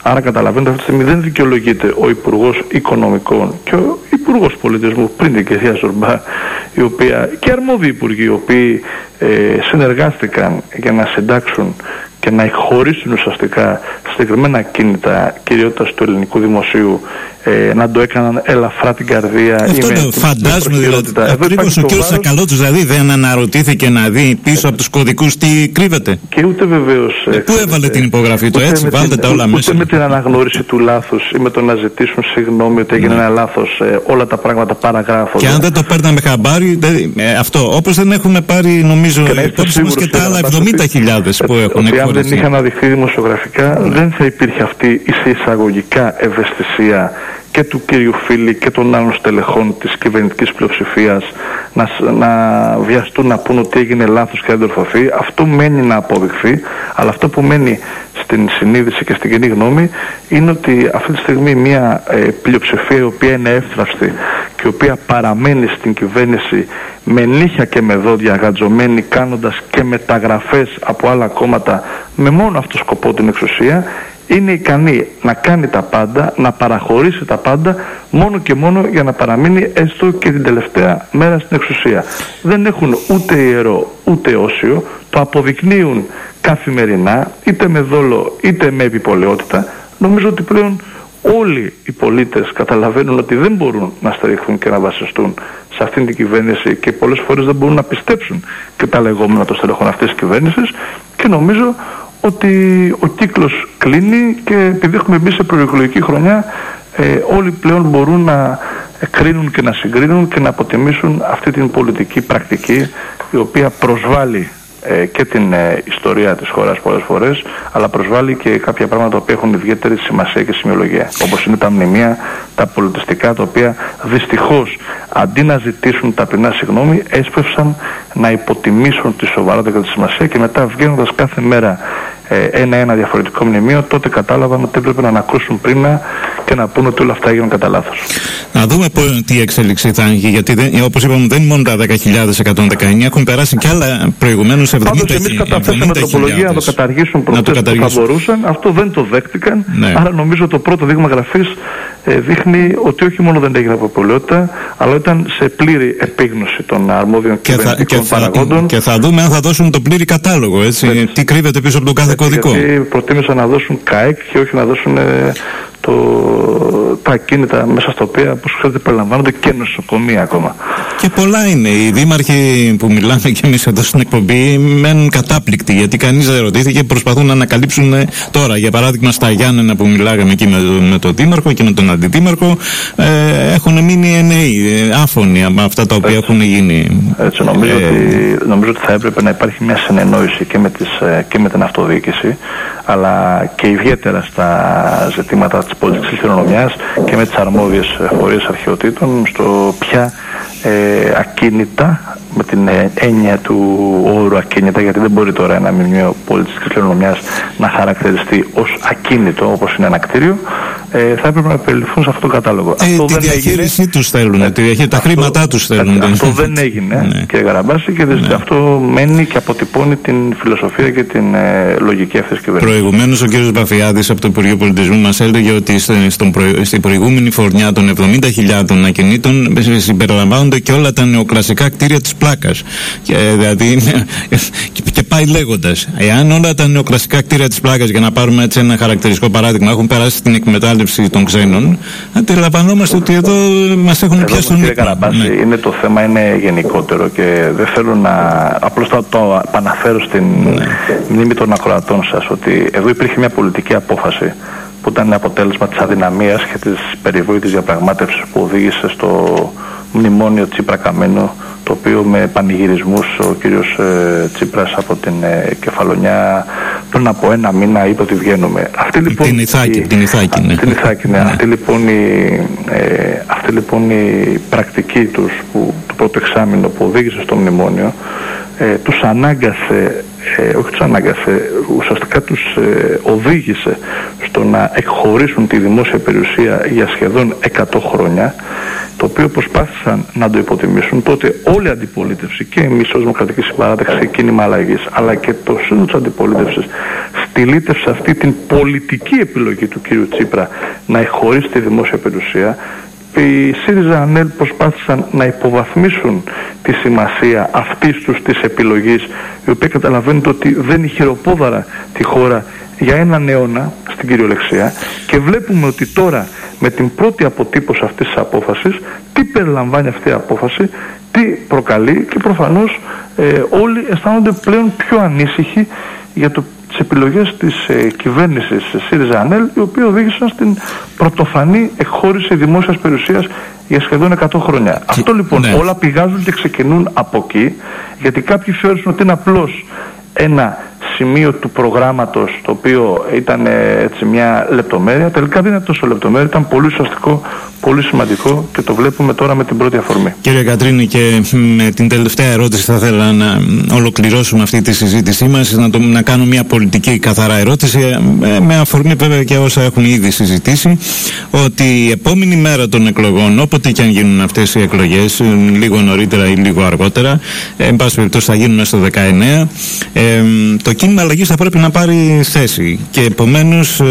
Άρα καταλαβαίνετε αυτή τη στιγμή δεν δικαιολογείται ο Υπουργός Οικονομικών και ο Υπουργός Πολιτισμού πριν την κυρία Ζορμπά, η οποία και αρμόδιοι υπουργοί, οι οποίοι ε, συνεργάστηκαν για να συντάξουν και να εκχωρήσουν ουσιαστικά συγκεκριμένα κίνητα κυριότητας του ελληνικού δημοσίου ε, να το έκαναν ελαφρά την καρδία. Αυτό είναι, φαντάζομαι δηλαδή. Ακριβώ ο κ. Σακαλώτο δηλαδή δεν αναρωτήθηκε να δει πίσω από τους κωδικούς τι κρύβεται. Και ούτε βεβαίως. Ε, πού έβαλε την υπογραφή του, έτσι, βάλτε τα όλα μέσα. Ούτε με την αναγνώριση του λάθους ή με το να ζητήσουν συγγνώμη ότι έγινε ναι. ένα λάθος, ε, όλα τα πράγματα παραγράφονται. Και αν δεν το παίρναμε χαμπάρι, ε, αυτό. Όπως δεν έχουμε πάρει, νομίζω, υπόψη μας και τα άλλα 70.000 που έχουν εκχωρηθεί. Αν δεν είχε αναδειχθεί δημοσιογραφικά, δεν θα υπήρχε αυτή η εισαγωγικά ευαισθησία και του κύριου Φίλη και των άλλων στελεχών της κυβερνητικής πλειοψηφίας να, να βιαστούν να πούν ότι έγινε λάθος και δεν Αυτό μένει να αποδειχθεί, αλλά αυτό που μένει στην συνείδηση και στην κοινή γνώμη είναι ότι αυτή τη στιγμή μια ε, πλειοψηφία η οποία είναι εύθραυστη και η οποία παραμένει στην κυβέρνηση με νύχια και με δόντια γατζωμένη κάνοντας και μεταγραφές από άλλα κόμματα με μόνο αυτό σκοπό την εξουσία είναι ικανή να κάνει τα πάντα, να παραχωρήσει τα πάντα μόνο και μόνο για να παραμείνει έστω και την τελευταία μέρα στην εξουσία. Δεν έχουν ούτε ιερό ούτε όσιο, το αποδεικνύουν καθημερινά είτε με δόλο είτε με επιπολαιότητα. Νομίζω ότι πλέον όλοι οι πολίτες καταλαβαίνουν ότι δεν μπορούν να στηριχθούν και να βασιστούν σε αυτήν την κυβέρνηση και πολλές φορές δεν μπορούν να πιστέψουν και τα λεγόμενα των στελεχών αυτής της κυβέρνησης και νομίζω ότι ο κύκλος κλείνει και επειδή έχουμε μπει σε προεκλογική χρονιά ε, όλοι πλέον μπορούν να κρίνουν και να συγκρίνουν και να αποτιμήσουν αυτή την πολιτική πρακτική η οποία προσβάλλει ε, και την ε, ιστορία της χώρας πολλές φορές αλλά προσβάλλει και κάποια πράγματα που έχουν ιδιαίτερη σημασία και σημειολογία όπως είναι τα μνημεία, τα πολιτιστικά τα οποία δυστυχώς αντί να ζητήσουν ταπεινά συγγνώμη έσπευσαν να υποτιμήσουν τη σοβαρότητα και τη σημασία και μετά βγαίνοντας κάθε μέρα ένα-ένα ε, διαφορετικό μνημείο, τότε κατάλαβαν ότι έπρεπε να ανακούσουν πριν και να πούνε ότι όλα αυτά έγιναν κατά λάθος. Να δούμε τι εξέλιξη θα έχει, γιατί όπως είπαμε δεν είναι μόνο τα 10.119, έχουν περάσει και άλλα προηγουμένως 70.000. Πάντως εμείς καταθέσαμε τροπολογία να το καταργήσουν προχθές που θα μπορούσαν, αυτό δεν το δέχτηκαν. Ναι. Άρα νομίζω το πρώτο δείγμα γραφής ε, δείχνει ότι όχι μόνο δεν έγινε αποπολαιότητα, αλλά ήταν σε πλήρη επίγνωση των αρμόδιων και κυβερνητικών παραγόντων. Και θα δούμε αν θα δώσουν το πλήρη κατάλογο, έτσι, τι κρύβεται πίσω από τον κάθε κωδικό. Γιατί προτίμησαν να δώσουν ΚΑΕΚ και όχι να δώσουν το, τα ακίνητα μέσα στα οποία, όπως ξέρετε, περιλαμβάνονται και νοσοκομεία ακόμα. Και πολλά είναι. Οι δήμαρχοι που μιλάμε και εμείς εδώ στην εκπομπή μένουν κατάπληκτοι γιατί κανείς δεν ρωτήθηκε. Προσπαθούν να ανακαλύψουν ε, τώρα. Για παράδειγμα, στα Γιάννενα που μιλάγαμε εκεί με, με τον Δήμαρχο και με τον Αντιδήμαρχο, ε, έχουν μείνει εννέοι, ε, άφωνοι από αυτά τα οποία έχουν γίνει. Έτσι, νομίζω, ε, ότι, νομίζω ότι θα έπρεπε να υπάρχει μια συνεννόηση και με, τις, ε, και με την αυτοδιοίκηση, αλλά και ιδιαίτερα στα ζητήματα της πολιτικής κληρονομιά και με τις αρμόδιες φορείε αρχαιοτήτων, στο ποια ε, ακίνητα με την ε, έννοια του όρου ακίνητα, γιατί δεν μπορεί τώρα ένα μνημείο πολιτιστική κληρονομιάς να χαρακτηριστεί ως ακίνητο όπως είναι ένα κτίριο, ε, θα έπρεπε να περιληφθούν σε αυτόν τον κατάλογο. Ε, αυτό τη δεν διαχείρισή τους θέλουν, ναι. τη τα χρήματά τους θέλουν. Αυτό δεν έγινε ναι. και Γαραμπάση και ναι. αυτό μένει και αποτυπώνει την φιλοσοφία και την ε, λογική αυτής της κυβέρνησης. Προηγουμένως ο κ. Μπαφιάδη από το Υπουργείο Πολιτισμού μας έλεγε ότι στον προ... στην προηγούμενη φορνιά των 70.000 ακινήτων συμπεριλαμβάνονται και όλα τα νεοκλασικά κτίρια της πλάκας. Και, δηλαδή, και πάει λέγοντας. Εάν όλα τα νεοκλασικά κτίρια της πλάκας, για να πάρουμε έτσι ένα χαρακτηριστικό παράδειγμα, έχουν περάσει στην εκμετάλλευση των ξένων, αντιλαμβανόμαστε ότι εδώ μας έχουν εδώ, πιάσει τον Κύριε Καραμπάση, ναι. είναι το θέμα είναι γενικότερο και δεν θέλω να. Απλώς θα το επαναφέρω στην ναι. μνήμη των ακροατών σας ότι εδώ υπήρχε μια πολιτική απόφαση που ήταν αποτέλεσμα της αδυναμίας και της περιβόητης διαπραγμάτευσης που οδήγησε στο μνημόνιο Τσίπρα Καμένο το οποίο με πανηγυρισμούς ο κύριος ε, Τσίπρας από την ε, Κεφαλονιά πριν από ένα μήνα είπε ότι βγαίνουμε. Αυτή λοιπόν, την Ιθάκη, την Ιθάκη, ναι. Την Ιθάκη, ναι. ναι. Αυτή, λοιπόν η, ε, αυτή λοιπόν η πρακτική τους που, του πρώτου εξάμεινο που οδήγησε στο μνημόνιο ε, τους ανάγκασε ε, όχι τους ανάγκασε, ουσιαστικά τους ε, οδήγησε στο να εκχωρήσουν τη δημόσια περιουσία για σχεδόν 100 χρόνια το οποίο προσπάθησαν να το υποτιμήσουν τότε όλη η αντιπολίτευση και εμείς ως Δημοκρατικής Συμπαράταξη κίνημα αλλαγής αλλά και το σύνολο της αντιπολίτευσης στηλίτευσε αυτή την πολιτική επιλογή του κύριου Τσίπρα να εχωρίσει τη δημόσια περιουσία. Οι ΣΥΡΙΖΑ ΑΝΕΛ προσπάθησαν να υποβαθμίσουν τη σημασία αυτής τους της επιλογής η οποία καταλαβαίνετε ότι δεν είναι χειροπόδαρα τη χώρα για έναν αιώνα στην κυριολεξία. Και βλέπουμε ότι τώρα με την πρώτη αποτύπωση αυτής της απόφασης τι περιλαμβάνει αυτή η απόφαση, τι προκαλεί και προφανώς ε, όλοι αισθάνονται πλέον πιο ανήσυχοι για το τις επιλογές της ε, κυβέρνησης ΣΥΡΙΖΑ ΑΝΕΛ οι οποίοι οδήγησαν στην πρωτοφανή εκχώρηση δημόσιας περιουσίας για σχεδόν 100 χρόνια. Αυτό λοιπόν ναι. όλα πηγάζουν και ξεκινούν από εκεί γιατί κάποιοι θεώρησαν ότι είναι απλώς ένα σημείο του προγράμματος το οποίο ήταν ε, έτσι μια λεπτομέρεια τελικά δεν είναι τόσο λεπτομέρεια ήταν πολύ ουσιαστικό πολύ σημαντικό και το βλέπουμε τώρα με την πρώτη αφορμή. Κύριε Κατρίνη και με την τελευταία ερώτηση θα ήθελα να ολοκληρώσουμε αυτή τη συζήτησή μας να, το, να κάνω μια πολιτική καθαρά ερώτηση ε, με αφορμή βέβαια και όσα έχουμε ήδη συζητήσει ότι η επόμενη μέρα των εκλογών όποτε και αν γίνουν αυτές οι εκλογές ε, λίγο νωρίτερα ή λίγο αργότερα εν πάση περιπτώσει θα γίνουν στο 19 ε, το κίνημα αλλαγής θα πρέπει να πάρει θέση και επομένως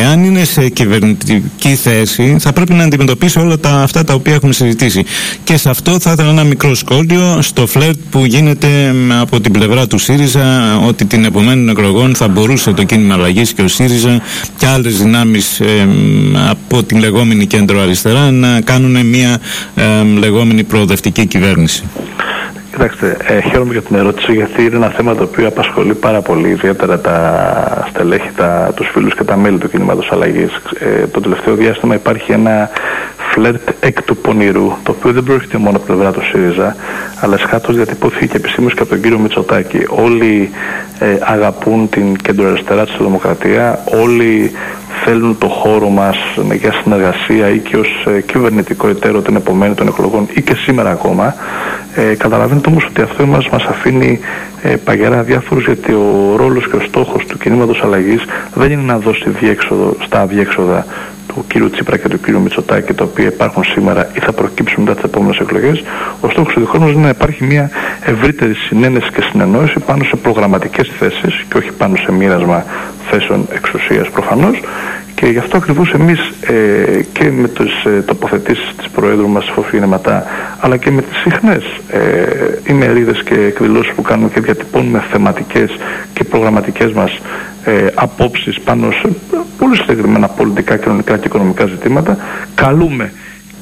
εάν είναι σε κυβερνητική θέση θα πρέπει να αντιμετωπίσει όλα τα, αυτά τα οποία έχουμε συζητήσει. Και σε αυτό θα ήθελα ένα μικρό σχόλιο στο φλερτ που γίνεται από την πλευρά του ΣΥΡΙΖΑ ότι την επομένη εκλογών θα μπορούσε το κίνημα αλλαγής και ο ΣΥΡΙΖΑ και άλλες δυνάμεις από την λεγόμενη κέντρο αριστερά να κάνουν μια λεγόμενη προοδευτική κυβέρνηση. Κοιτάξτε, ε, χαίρομαι για την ερώτηση γιατί είναι ένα θέμα το οποίο απασχολεί πάρα πολύ ιδιαίτερα τα στελέχη, τα, τους φίλους και τα μέλη του κινήματος αλλαγής. Ε, το τελευταίο διάστημα υπάρχει ένα φλερτ εκ του πονηρού, το οποίο δεν πρόκειται μόνο από την πλευρά του ΣΥΡΙΖΑ, αλλά εσχάτως διατυπώθηκε και επισήμως και από τον κύριο Μητσοτάκη. Όλοι ε, αγαπούν την κεντροαριστερά της Δημοκρατία, όλοι θέλουν το χώρο μας για συνεργασία ή και ως ε, κυβερνητικό εταίρο την επομένη των εκλογών ή και σήμερα ακόμα. Ε, καταλαβαίνετε όμως ότι αυτό μας, μας αφήνει ε, παγερά διάφορους γιατί ο ρόλος και ο στόχος του κινήματος αλλαγής δεν είναι να δώσει διέξοδο στα αδιέξοδα του κύριου Τσίπρα και του κύριου Μητσοτάκη τα οποία υπάρχουν σήμερα ή θα προκύψουν μετά τις επόμενες εκλογές. Ο στόχος του δικού μα είναι να υπάρχει μια ευρύτερη συνένεση και συνεννόηση πάνω σε προγραμματικές θέσεις και όχι πάνω σε μοίρασμα θέσεων εξουσίας προφανώς. Και γι' αυτό ακριβώς εμείς ε, και με τις ε, τοποθετήσεις της Προέδρου μας, Φοφή Νεματά, αλλά και με τις συχνές ε, ημερίδες και εκδηλώσεις που κάνουμε και διατυπώνουμε θεματικές και προγραμματικές μας ε, απόψεις πάνω σε πολύ συγκεκριμένα πολιτικά, κοινωνικά και οικονομικά ζητήματα. Καλούμε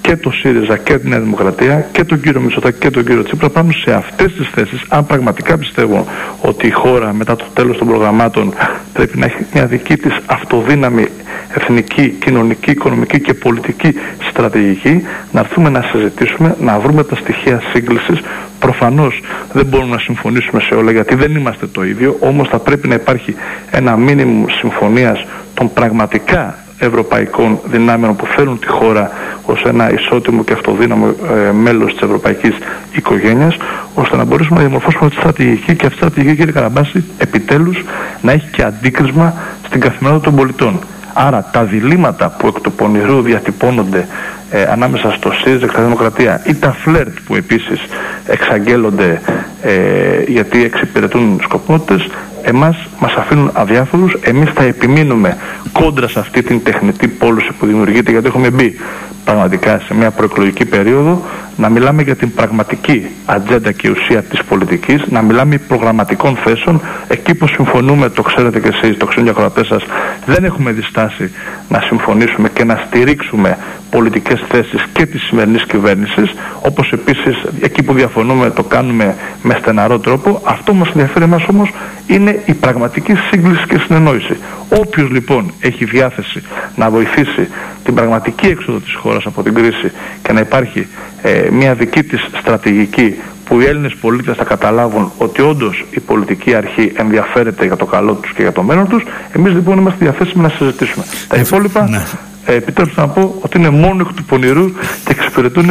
και το ΣΥΡΙΖΑ και τη Νέα Δημοκρατία και τον κύριο Μητσοτάκη και τον κύριο Τσίπρα πάνω σε αυτές τις θέσεις αν πραγματικά πιστεύω ότι η χώρα μετά το τέλος των προγραμμάτων πρέπει να έχει μια δική της αυτοδύναμη εθνική, κοινωνική, οικονομική και πολιτική στρατηγική να έρθουμε να συζητήσουμε, να βρούμε τα στοιχεία σύγκλησης. Προφανώς δεν μπορούμε να συμφωνήσουμε σε όλα γιατί δεν είμαστε το ίδιο όμως θα πρέπει να υπάρχει ένα μήνυμο συμφωνίας των πραγματικά ευρωπαϊκών δυνάμεων που θέλουν τη χώρα ως ένα ισότιμο και αυτοδύναμο ε, μέλος της ευρωπαϊκής οικογένειας ώστε να μπορέσουμε να διαμορφώσουμε τη στρατηγική και αυτή η στρατηγική κύριε Καραμπάση επιτέλους να έχει και αντίκρισμα στην καθημερινότητα των πολιτών. Άρα τα διλήμματα που εκ του πονηρού διατυπώνονται ε, ανάμεσα στο ΣΥΡΙΖΑ και τη Δημοκρατία. Ή τα φλερτ που επίσης εξαγγέλλονται ε, γιατί εξυπηρετούν σκοπότητες εμάς μας αφήνουν αδιάφορους, εμείς θα επιμείνουμε κόντρα σε αυτή την τεχνητή πόλωση που δημιουργείται γιατί έχουμε μπει πραγματικά σε μια προεκλογική περίοδο να μιλάμε για την πραγματική ατζέντα και ουσία της πολιτικής, να μιλάμε προγραμματικών θέσεων, εκεί που συμφωνούμε, το ξέρετε και εσείς, το ξέρουν και σας, δεν έχουμε διστάσει να συμφωνήσουμε και να στηρίξουμε πολιτικές θέσεις και της σημερινής κυβέρνησης, όπως επίσης εκεί που διαφωνούμε το κάνουμε με στεναρό τρόπο. Αυτό μας ενδιαφέρει εμάς όμως είναι η πραγματική σύγκληση και συνεννόηση. Όποιος λοιπόν έχει διάθεση να βοηθήσει την πραγματική έξοδο της χώρας από την κρίση και να υπάρχει ε, μια δική της στρατηγική που οι Έλληνες πολίτες θα καταλάβουν ότι όντως η πολιτική αρχή ενδιαφέρεται για το καλό τους και για το μέλλον τους, εμείς λοιπόν είμαστε διαθέσιμοι να συζητήσουμε. Τα υπόλοιπα ναι. ε, επιτρέψτε να πω ότι είναι μόνο εκ του πονηρού και εξυπηρετούν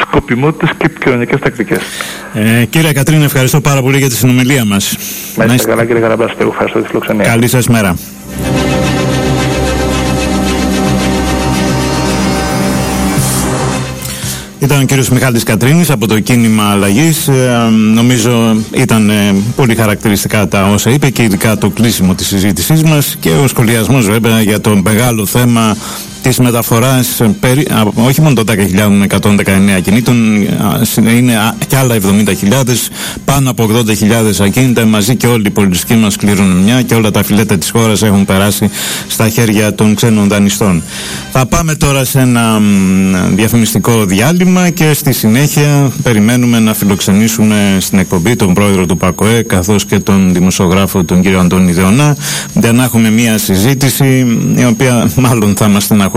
σκοπιμότητες και επικοινωνικές τακτικές. Ε, κύριε Κατρίνα, ευχαριστώ πάρα πολύ για τη συνομιλία μας. Να είστε καλά κύριε Καραμπάστη, ευχαριστώ τη φιλοξενία. Καλή σας μέρα. Ήταν ο κύριος Μιχάλης Κατρίνης από το κίνημα αλλαγής. Ε, νομίζω ήταν ε, πολύ χαρακτηριστικά τα όσα είπε και ειδικά το κλείσιμο της συζήτησής μας και ο σχολιασμός βέβαια για το μεγάλο θέμα της μεταφοράς όχι μόνο των 10.119 κινήτων είναι και άλλα 70.000 πάνω από 80.000 ακίνητα μαζί και όλη η πολιτιστική μας κληρονομιά και όλα τα φιλέτα της χώρας έχουν περάσει στα χέρια των ξένων δανειστών. Θα πάμε τώρα σε ένα διαφημιστικό διάλειμμα και στη συνέχεια περιμένουμε να φιλοξενήσουμε στην εκπομπή τον πρόεδρο του ΠΑΚΟΕ καθώς και τον δημοσιογράφο τον κύριο Αντώνη Δεωνά για να έχουμε μια συζήτηση η οποία μάλλον θα μας στεναχωρήσει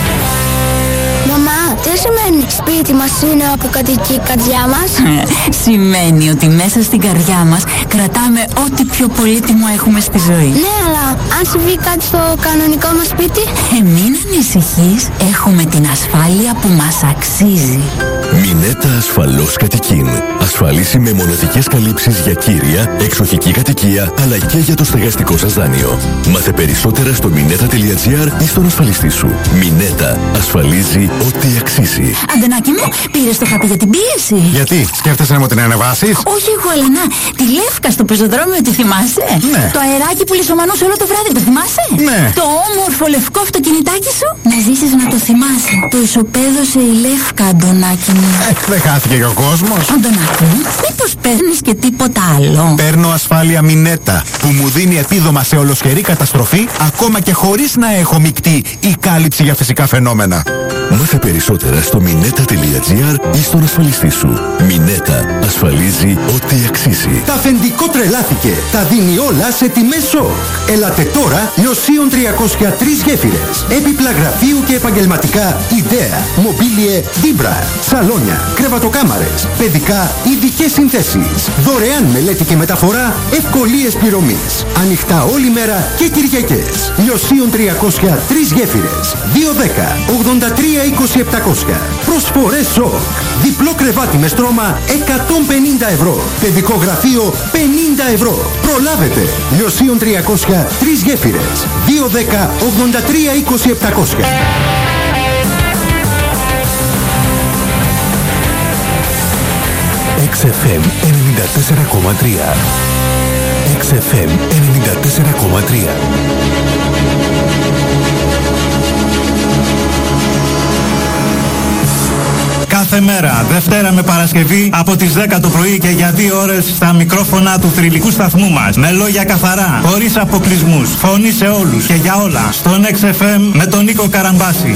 τι σημαίνει σπίτι μας είναι όπου κατοικεί η καρδιά μας. Ε, σημαίνει ότι μέσα στην καρδιά μας κρατάμε ό,τι πιο πολύτιμο έχουμε στη ζωή. Ναι, αλλά αν συμβεί κάτι στο κανονικό μας σπίτι; Ε, μην ανησυχείς, έχουμε την ασφάλεια που μας αξίζει. Μινέτα ασφαλώς κατοικήν. Ασφαλίσει με μοναδικές καλύψεις για κύρια, εξοχική κατοικία, αλλά και για το στεγαστικό σας δάνειο. Μάθε περισσότερα στο mineta.gr ή στον ασφαλιστή σου. Μινέτα. Ασφαλίζει ό,τι αξίζει. Αντενάκι μου, πήρες το χάπι για την πίεση. Γιατί, σκέφτεσαι να μου την ανεβάσεις; Όχι εγώ, αλλά να, τη λεύκα στο πεζοδρόμιο τη θυμάσαι; Ναι. Το αεράκι που λισομανούσε όλο το βράδυ, το θυμάσαι; Ναι. Το όμορφο λευκό αυτοκινητάκι σου; Να ζήσεις να το θυμάσαι. Το ισοπαίδωσε η λεύκα, Αντωνάκι μου. Ε, δεν χάθηκε και ο κόσμος. Αντωνάκι μου, μήπως παίρνεις και τίποτα άλλο; Παίρνω ασφάλεια μινέτα που μου δίνει επίδομα σε ολοσχερή καταστροφή ακόμα και χωρίς να έχω μεικτή ή κάλυψη για φυσικά φαινόμενα. Μάθε περισσότερα στο mineta.gr ή στον ασφαλιστή σου. Μινέτα ασφαλίζει ό,τι αξίζει. Τα αφεντικό τρελάθηκε. Τα δίνει όλα σε τιμές σοκ. Ελάτε τώρα Ιωσίων 303 γέφυρες. Έπιπλα γραφείου και επαγγελματικά ιδέα. Μομπίλιε δίμπρα. Σαλόνια. Κρεβατοκάμαρες. Παιδικά ειδικές συνθέσεις. Δωρεάν μελέτη και μεταφορά. Ευκολίες πληρωμής. Ανοιχτά όλη μέρα και Κυριακές. Ιωσίων 303 γέφυρες. 210 83 27 Προσφορές σοκ. Διπλό κρεβάτι με στρώμα 150 ευρώ. Παιδικό γραφείο 50 ευρώ. Προλάβετε. Λιωσίων 300, 3 γέφυρες. 210 83 2700. XFM 94,3 XFM 94,3 Κάθε μέρα, Δευτέρα με Παρασκευή, από τις 10 το πρωί και για 2 ώρες στα μικρόφωνα του θρηλυκού σταθμού μας. Με λόγια καθαρά, χωρίς αποκλεισμούς, φωνή σε όλους και για όλα. Στον XFM με τον Νίκο Καραμπάση.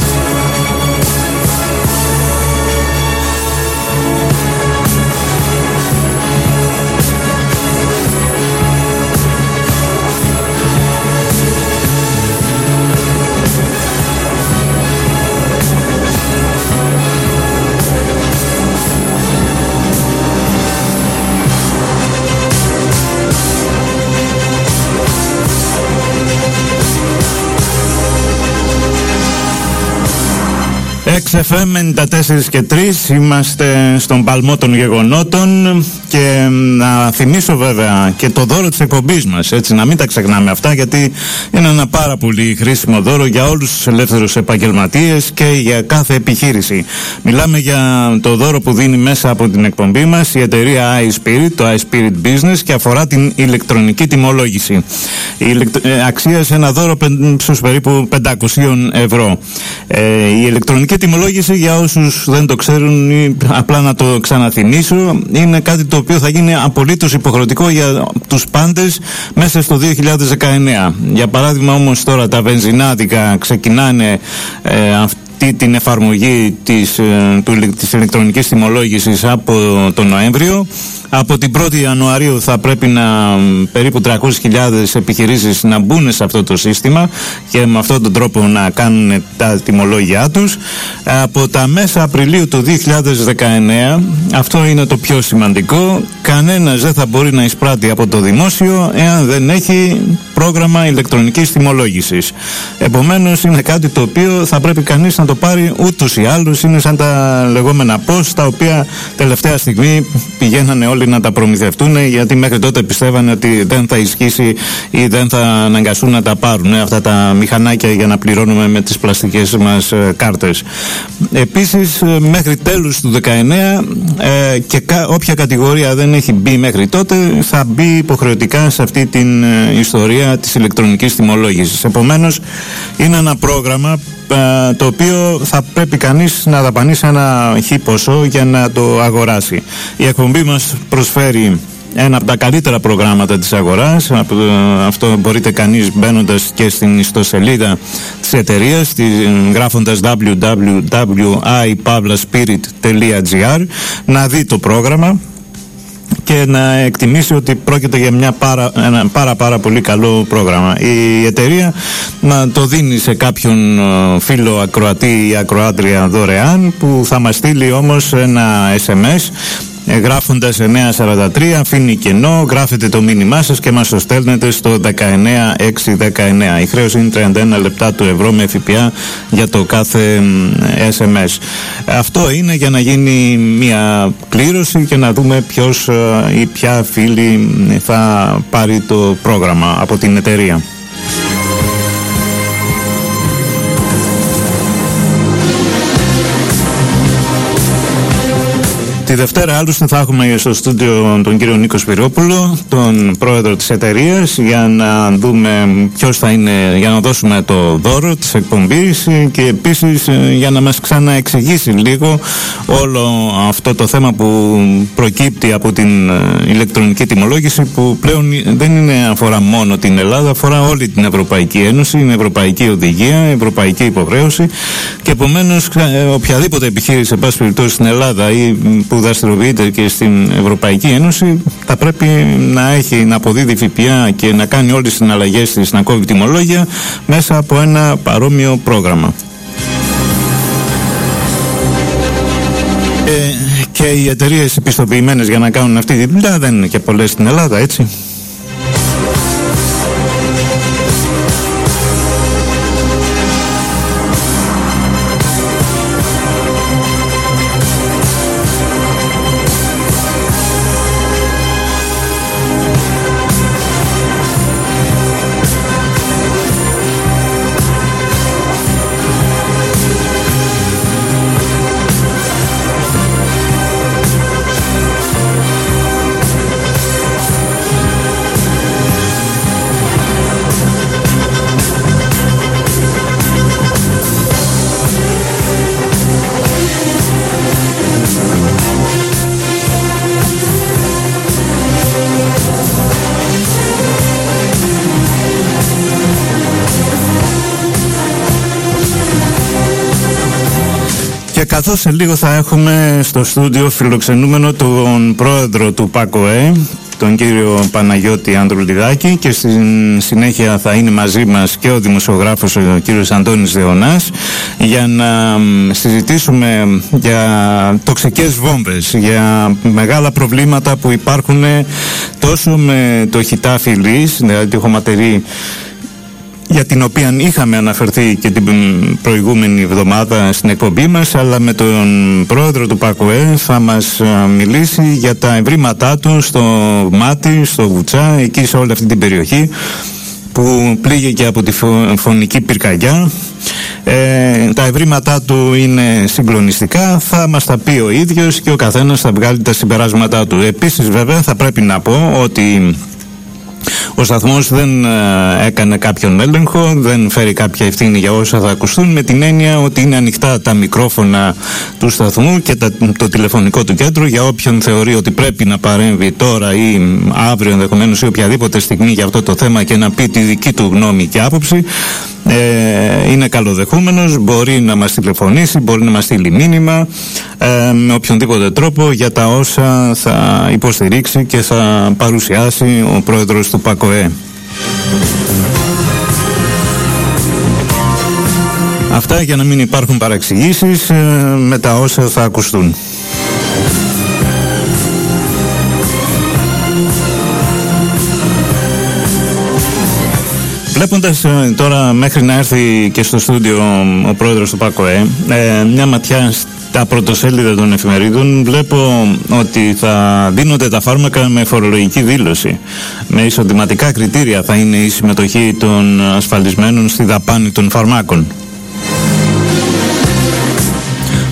XFM 94 και 3 είμαστε στον παλμό των γεγονότων και να θυμίσω βέβαια και το δώρο της εκπομπής μας έτσι να μην τα ξεχνάμε αυτά γιατί είναι ένα πάρα πολύ χρήσιμο δώρο για όλους τους ελεύθερους επαγγελματίες και για κάθε επιχείρηση. Μιλάμε για το δώρο που δίνει μέσα από την εκπομπή μας η εταιρεία iSpirit, το iSpirit Business και αφορά την ηλεκτρονική τιμολόγηση. Η ε, αξία σε ένα δώρο στους περίπου 500 ευρώ. Ε, η ηλεκτρονική τιμολόγηση για όσους δεν το ξέρουν ή απλά να το ξαναθυμίσω είναι κάτι το οποίο θα γίνει απολύτως υποχρεωτικό για τους πάντες μέσα στο 2019. Για παράδειγμα όμως τώρα τα βενζινάδικα ξεκινάνε ε, αυτή την εφαρμογή της, ε, του, της ηλεκτρονικής τιμολόγησης από τον Νοέμβριο από την 1η Ιανουαρίου θα πρέπει να περίπου 300.000 επιχειρήσεις να μπουν σε αυτό το σύστημα και με αυτόν τον τρόπο να κάνουν τα τιμολόγια τους. Από τα μέσα Απριλίου του 2019, αυτό είναι το πιο σημαντικό, κανένας δεν θα μπορεί να εισπράττει από το δημόσιο εάν δεν έχει πρόγραμμα ηλεκτρονικής τιμολόγησης. Επομένως είναι κάτι το οποίο θα πρέπει κανείς να το πάρει ούτως ή άλλως, είναι σαν τα λεγόμενα post τα οποία τελευταία στιγμή πηγαίνανε όλοι να τα προμηθευτούν γιατί μέχρι τότε πιστεύανε ότι δεν θα ισχύσει ή δεν θα αναγκαστούν να τα πάρουν ε, αυτά τα μηχανάκια για να πληρώνουμε με τις πλαστικές μας ε, κάρτες. Επίσης ε, μέχρι τέλους του 19 ε, και όποια κατηγορία δεν έχει μπει μέχρι τότε θα μπει υποχρεωτικά σε αυτή την ιστορία της ηλεκτρονικής τιμολόγησης. Επομένως είναι ένα πρόγραμμα ε, το οποίο θα πρέπει κανείς να δαπανίσει ένα χι ποσό για να το αγοράσει. Η εκπομπή μας προσφέρει ένα από τα καλύτερα προγράμματα της αγοράς αυτό μπορείτε κανείς μπαίνοντας και στην ιστοσελίδα της εταιρείας γράφοντας www.ipavlaspirit.gr να δει το πρόγραμμα και να εκτιμήσει ότι πρόκειται για μια πάρα, ένα πάρα πάρα πολύ καλό πρόγραμμα. Η εταιρεία να το δίνει σε κάποιον ε, φίλο ακροατή ή ακροάτρια δωρεάν που θα μας στείλει όμως ένα SMS ε, γράφοντας 943 αφήνει κενό, γράφετε το μήνυμά σας και μας το στέλνετε στο 19619. Η χρέωση είναι 31 λεπτά του ευρώ με ΦΠΑ για το κάθε SMS. Αυτό είναι για να γίνει μια κλήρωση και να δούμε ποιος ε, ή ποια φίλη θα πάρει το πρόγραμμα από την εταιρεία. Τη Δευτέρα άλλωστε θα έχουμε στο στούντιο τον κύριο Νίκος Σπυρόπουλο, τον πρόεδρο της εταιρείας, για να δούμε ποιος θα είναι, για να δώσουμε το δώρο της εκπομπής και επίσης ε, για να μας ξαναεξηγήσει λίγο όλο αυτό το θέμα που προκύπτει από την ε, ηλεκτρονική τιμολόγηση που πλέον δεν είναι αφορά μόνο την Ελλάδα, αφορά όλη την Ευρωπαϊκή Ένωση, είναι Ευρωπαϊκή Οδηγία, Ευρωπαϊκή Υποχρέωση και επομένως ε, οποιαδήποτε επιχείρηση, σε πάση περιπτώσει στην Ελλάδα ή που δραστηριοποιείται και στην Ευρωπαϊκή Ένωση θα πρέπει να έχει να αποδίδει ΦΠΑ και να κάνει όλες τις συναλλαγές της να κόβει τιμολόγια μέσα από ένα παρόμοιο πρόγραμμα. Ε, και οι εταιρείες επιστοποιημένες για να κάνουν αυτή τη δουλειά δεν είναι και πολλές στην Ελλάδα έτσι. Καθώς σε λίγο θα έχουμε στο στούντιο φιλοξενούμενο τον πρόεδρο του ΠΑΚΟΕ, τον κύριο Παναγιώτη Ανδρουλιδάκη και στη συνέχεια θα είναι μαζί μας και ο δημοσιογράφος ο κύριος Αντώνης Δεωνάς για να συζητήσουμε για τοξικές βόμβες, για μεγάλα προβλήματα που υπάρχουν τόσο με το χιτάφι λύς, δηλαδή τη χωματερή για την οποία είχαμε αναφερθεί και την προηγούμενη εβδομάδα στην εκπομπή μας αλλά με τον πρόεδρο του ΠΑΚΟΕ θα μας μιλήσει για τα ευρήματά του στο Μάτι, στο Βουτσά, εκεί σε όλη αυτή την περιοχή που πλήγηκε από τη φωνική πυρκαγιά. Ε, τα ευρήματά του είναι συγκλονιστικά. Θα μας τα πει ο ίδιος και ο καθένας θα βγάλει τα συμπεράσματά του. Επίσης βέβαια θα πρέπει να πω ότι ο σταθμός δεν ε, έκανε κάποιον έλεγχο, δεν φέρει κάποια ευθύνη για όσα θα ακουστούν, με την έννοια ότι είναι ανοιχτά τα μικρόφωνα του σταθμού και το τηλεφωνικό του κέντρο για όποιον θεωρεί ότι πρέπει να παρέμβει τώρα ή αύριο ενδεχομένως ή οποιαδήποτε στιγμή για αυτό το θέμα και να πει τη δική του γνώμη και άποψη ε, είναι καλοδεχούμενος, μπορεί να μας τηλεφωνήσει, μπορεί να μας στείλει μήνυμα ε, με οποιονδήποτε τρόπο για τα όσα θα υποστηρίξει και θα παρουσιάσει ο πρόεδρος του ΠΑΚΟΕ. Αυτά για να μην υπάρχουν παραξηγήσεις ε, με τα όσα θα ακουστούν. Βλέποντας ε, τώρα μέχρι να έρθει και στο στούντιο ο πρόεδρος του ΠΑΚΟΕ, ε, μια ματιά στα πρωτοσέλιδα των εφημερίδων, βλέπω ότι θα δίνονται τα φάρμακα με φορολογική δήλωση. Με εισοδηματικά κριτήρια θα είναι η συμμετοχή των ασφαλισμένων στη δαπάνη των φαρμάκων.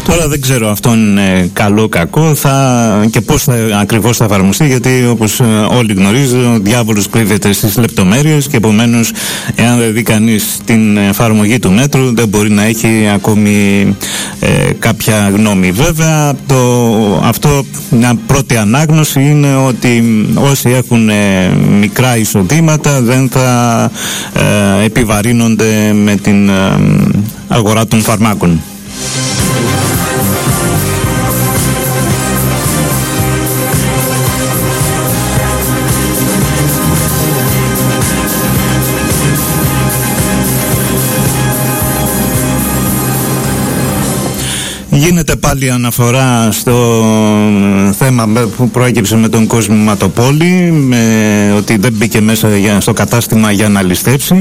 Τώρα δεν ξέρω αυτό είναι καλό κακό θα, και πώς θα, ακριβώς θα εφαρμοστεί γιατί όπως ε, όλοι γνωρίζουν ο διάβολος κρύβεται στις λεπτομέρειες και επομένως εάν δεν δει κανείς την εφαρμογή του μέτρου δεν μπορεί να έχει ακόμη ε, κάποια γνώμη. Βέβαια το, αυτό μια πρώτη ανάγνωση είναι ότι όσοι έχουν ε, μικρά εισοδήματα δεν θα επιβαρύνονται με την αγορά των φαρμάκων. Γίνεται πάλι αναφορά στο θέμα που προέκυψε με τον κόσμο Ματοπόλη με ότι δεν μπήκε μέσα στο κατάστημα για να ληστέψει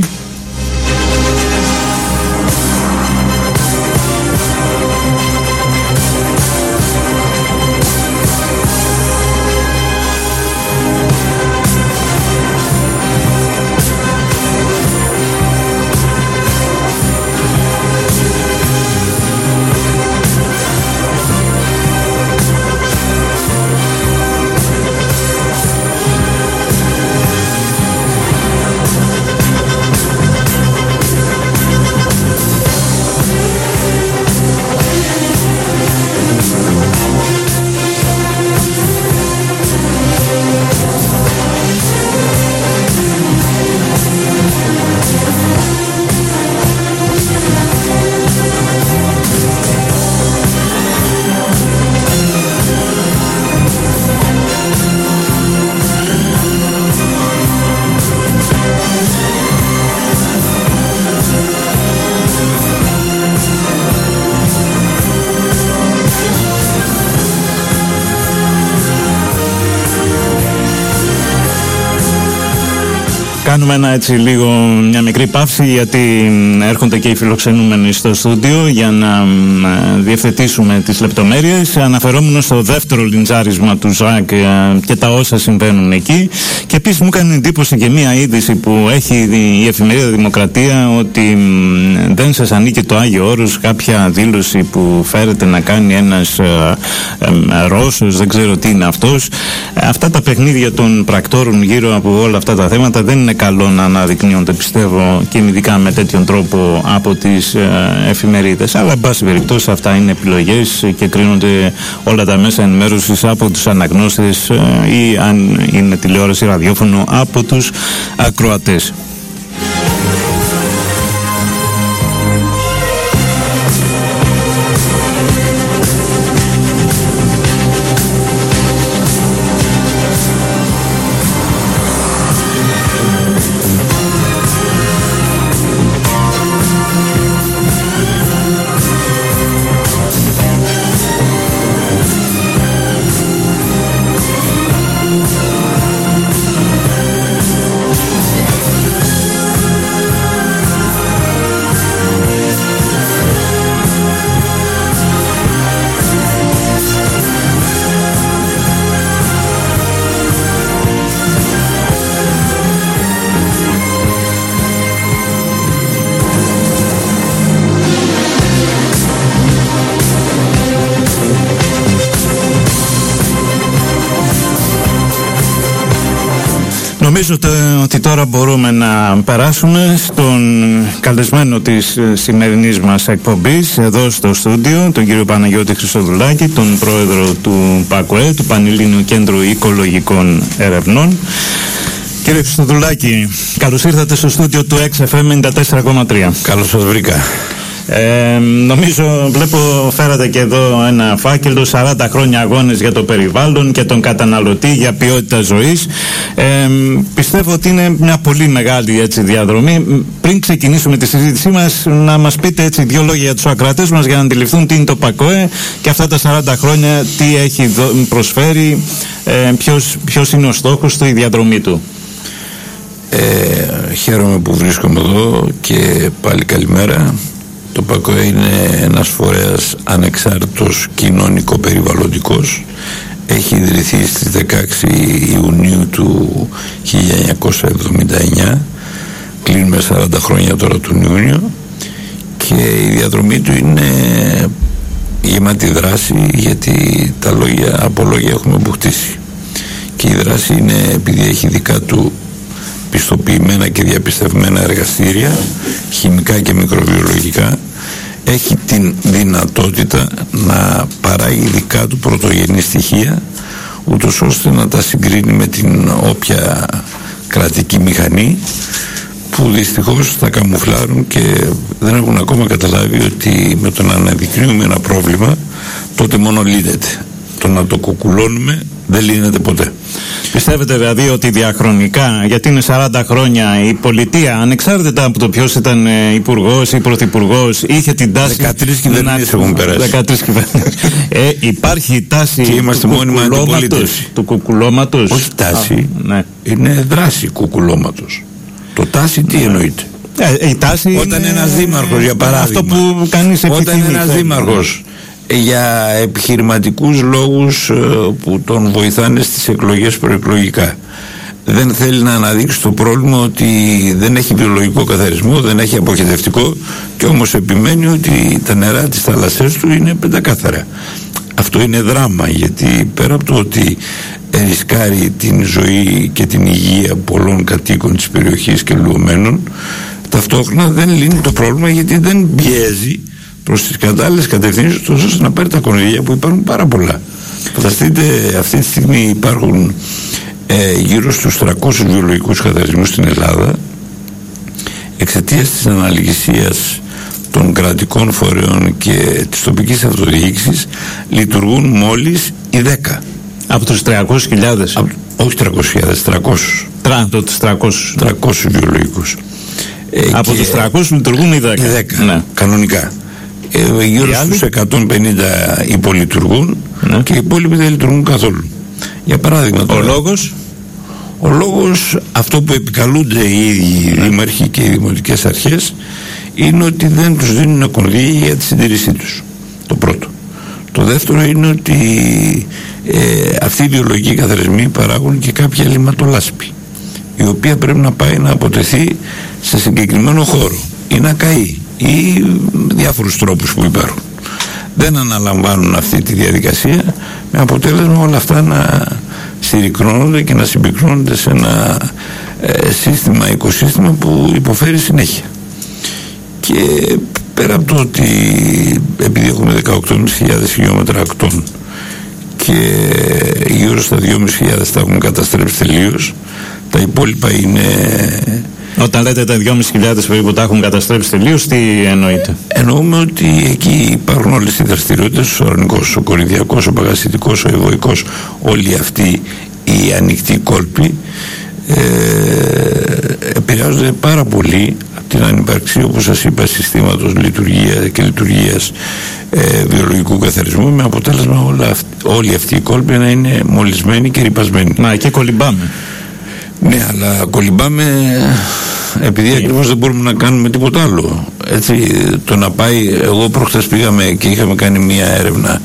έτσι λίγο μια μικρή παύση γιατί έρχονται και οι φιλοξενούμενοι στο στούντιο για να διευθετήσουμε τις λεπτομέρειες. Αναφερόμενο στο δεύτερο λιντζάρισμα του ΖΑΚ ε, και τα όσα συμβαίνουν εκεί. Και επίσης μου έκανε εντύπωση και μια είδηση που έχει η εφημερίδα Δημοκρατία ότι δεν σας ανήκει το Άγιο Όρος κάποια δήλωση που φέρεται να κάνει ένας ε, ε, Ρώσος δεν ξέρω τι είναι αυτός. Αυτά τα παιχνίδια των πρακτόρων γύρω από όλα αυτά τα θέματα δεν είναι καλό να αναδεικνύονται πιστεύω και ειδικά με τέτοιον τρόπο από τις ε, εφημερίδες αλλά εν πάση περιπτώσει αυτά είναι επιλογές και κρίνονται όλα τα μέσα ενημέρωσης από τους αναγνώστες ε, ή αν είναι τηλεόραση ραδιόφωνο από τους ακροατές. Τώρα μπορούμε να περάσουμε στον καλεσμένο της ε, σημερινής μας εκπομπής εδώ στο στούντιο, τον κύριο Παναγιώτη Χρυσοδουλάκη, τον πρόεδρο του ΠΑΚΟΕ, του Πανελλήνιου Κέντρου Οικολογικών Ερευνών. Κύριε Χρυσοδουλάκη, καλώς ήρθατε στο στούντιο του XFM 94,3. Καλώς σας βρήκα. Ε, νομίζω, βλέπω φέρατε και εδώ ένα φάκελο 40 χρόνια αγώνες για το περιβάλλον και τον καταναλωτή για ποιότητα ζωής. Ε, πιστεύω ότι είναι μια πολύ μεγάλη έτσι, διαδρομή. Πριν ξεκινήσουμε τη συζήτησή μας να μας πείτε έτσι δύο λόγια για τους ακρατές μας για να αντιληφθούν τι είναι το ΠΑΚΟΕ και αυτά τα 40 χρόνια τι έχει προσφέρει ε, ποιος, ποιος είναι ο στόχος του η διαδρομή του. Ε, χαίρομαι που βρίσκομαι εδώ και πάλι καλημέρα το ΠΑΚΟ είναι ένας φορέας ανεξάρτητος κοινωνικό-περιβαλλοντικός. Έχει ιδρυθεί στις 16 Ιουνίου του 1979. Κλείνουμε 40 χρόνια τώρα τον Ιούνιο και η διαδρομή του είναι γεμάτη δράση γιατί τα λόγια, από λόγια έχουμε αποκτήσει. Και η δράση είναι επειδή έχει δικά του πιστοποιημένα και διαπιστευμένα εργαστήρια χημικά και μικροβιολογικά έχει την δυνατότητα να παράγει δικά του πρωτογενή στοιχεία ούτως ώστε να τα συγκρίνει με την όποια κρατική μηχανή που δυστυχώς τα καμουφλάρουν και δεν έχουν ακόμα καταλάβει ότι με το να αναδεικνύουμε ένα πρόβλημα τότε μόνο λύνεται. Το να το κουκουλώνουμε δεν λύνεται ποτέ. Πιστεύετε δηλαδή ότι διαχρονικά, γιατί είναι 40 χρόνια, η πολιτεία, ανεξάρτητα από το ποιος ήταν ε, υπουργός ή πρωθυπουργός, είχε την τάση. 13 κυβερνήσεις έχουν περάσει. 13 κυβερνήσεις. ε, υπάρχει η τάση και είμαστε του μόνιμα Του κουκουλώματος. Όχι τάση. ναι. Είναι δράση κουκουλώματος. Το τάση τι εννοείται; Ε, η τάση Όταν είναι... ένας δήμαρχος, για παράδειγμα. Αυτό που κανείς Όταν ένας δήμαρχος για επιχειρηματικούς λόγους ε, που τον βοηθάνε στις εκλογές προεκλογικά δεν θέλει να αναδείξει το πρόβλημα ότι δεν έχει βιολογικό καθαρισμό, δεν έχει αποχετευτικό και όμως επιμένει ότι τα νερά της θάλασσές του είναι πεντακάθαρα. Αυτό είναι δράμα γιατί πέρα από το ότι ρισκάρει την ζωή και την υγεία πολλών κατοίκων της περιοχής και λουωμένων ταυτόχρονα δεν λύνει το πρόβλημα γιατί δεν πιέζει προς τις κατάλληλες κατευθύνσεις ώστε να πάρει τα κονδύλια που υπάρχουν πάρα πολλά. Φανταστείτε, αυτή τη στιγμή υπάρχουν ε, γύρω στους 300 βιολογικούς καθαρισμούς στην Ελλάδα εξαιτίας της αναλυγησίας των κρατικών φορέων και της τοπικής αυτοδιοίκησης λειτουργούν μόλις οι 10. Από τους 300.000. Όχι 300.000, 300. Τρά, το 300. 300 βιολογικούς. Ε, Από τους 300 λειτουργούν οι 10. Οι 10, ναι. κανονικά ε, γύρω στους 150 υπολειτουργούν ναι. και οι υπόλοιποι δεν λειτουργούν καθόλου. Για παράδειγμα τώρα, Ο λόγος; Ο λόγος αυτό που επικαλούνται οι ίδιοι ναι. δήμαρχοι και οι δημοτικές αρχές είναι ότι δεν τους δίνουν κονδύλια για τη συντηρήσή τους. Το πρώτο. Το δεύτερο είναι ότι ε, αυτοί οι βιολογικοί καθαρισμοί παράγουν και κάποια λιματολάσπη η οποία πρέπει να πάει να αποτεθεί σε συγκεκριμένο χώρο ή να καεί ή διάφορους τρόπους που υπάρχουν. Δεν αναλαμβάνουν αυτή τη διαδικασία με αποτέλεσμα όλα αυτά να συρρυκνώνονται και να συμπυκνώνονται σε ένα ε, σύστημα, οικοσύστημα που υποφέρει συνέχεια. Και πέρα από το ότι επειδή έχουμε 18.500 χιλιόμετρα ακτών και γύρω στα 2.500 τα έχουν καταστρέψει τελείως, τα υπόλοιπα είναι όταν λέτε τα 2.500 περίπου τα έχουν καταστρέψει τελείως, τι εννοείτε; Εννοούμε ότι εκεί υπάρχουν όλες οι δραστηριότητες, ο ορνικό, ο κορυδιακός, ο παγασιτικός, ο ευωικό, όλοι αυτοί οι ανοιχτοί κόλποι ε, επηρεάζονται πάρα πολύ από την ανυπαρξία όπως σας είπα συστήματος λειτουργία και λειτουργίας ε, βιολογικού καθαρισμού με αποτέλεσμα όλα, όλοι αυτοί οι κόλποι να είναι μολυσμένοι και ρυπασμένοι. Μα και κολυμπάμε. Ναι, αλλά κολυμπάμε επειδή ακριβώς δεν μπορούμε να κάνουμε τίποτα άλλο. Έτσι, το να πάει, εγώ προχθές πήγαμε και είχαμε κάνει μία έρευνα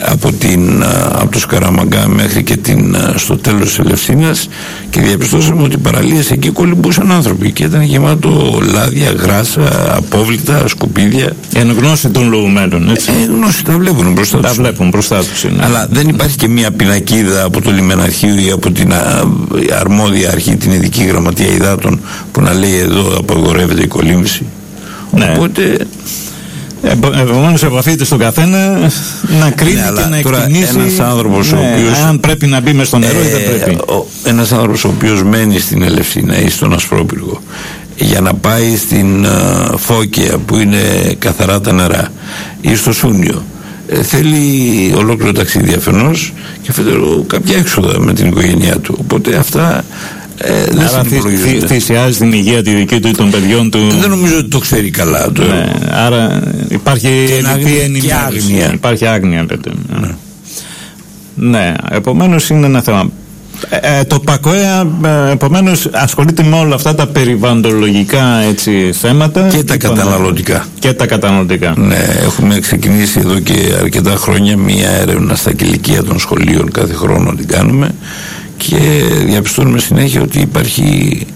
από, την, από το Σκαραμαγκά μέχρι και την, στο τέλος της Ελευσίνας και διαπιστώσαμε ότι οι παραλίες εκεί κολυμπούσαν άνθρωποι και ήταν γεμάτο λάδια, γράσα, απόβλητα, σκουπίδια. Εν γνώση των λογουμένων, έτσι. Ε, γνώση, τα βλέπουν μπροστά τους. Τα βλέπουν μπροστά τους. Είναι. Αλλά δεν υπάρχει και μια πινακίδα από το λιμεναρχείο ή από την αρμόδια αρχή, την ειδική γραμματεία υδάτων που να λέει εδώ απαγορεύεται η κολύμβηση. Ναι. Οπότε Επομένως, επαφείται στον καθένα να κρίνει ναι, και να εκτιμήσει. Ένας άνθρωπος ναι, ο οποίο. Αν πρέπει να μπει μες στο νερό ή δεν ε, πρέπει. Ένας άνθρωπος ο οποίος μένει στην Ελευσίνα ή στον Ασπρόπυργο για να πάει στην uh, Φώκια που είναι καθαρά τα νερά ή στο Σούνιο ε, θέλει ολόκληρο ταξίδι αφενός και αφετέρου κάποια έξοδα με την οικογένειά του οπότε αυτά ε, δεν άρα θυ, θυσιάζει την υγεία τη δική του ή των παιδιών του. Δεν νομίζω ότι το ξέρει καλά. Το... Ναι, άρα υπάρχει και άγνοια. Υπάρχει άγνοια, λέτε. Ναι, ναι επομένως είναι ένα θέμα. Ε, ε το ΠΑΚΟΕΑ ε, επομένως ασχολείται με όλα αυτά τα περιβαλλοντολογικά έτσι, θέματα και τα καταναλωτικά. Και τα καταναλωτικά. Ναι, έχουμε ξεκινήσει εδώ και αρκετά χρόνια μία έρευνα στα κηλικία των σχολείων κάθε χρόνο την κάνουμε και διαπιστώνουμε συνέχεια ότι υπάρχει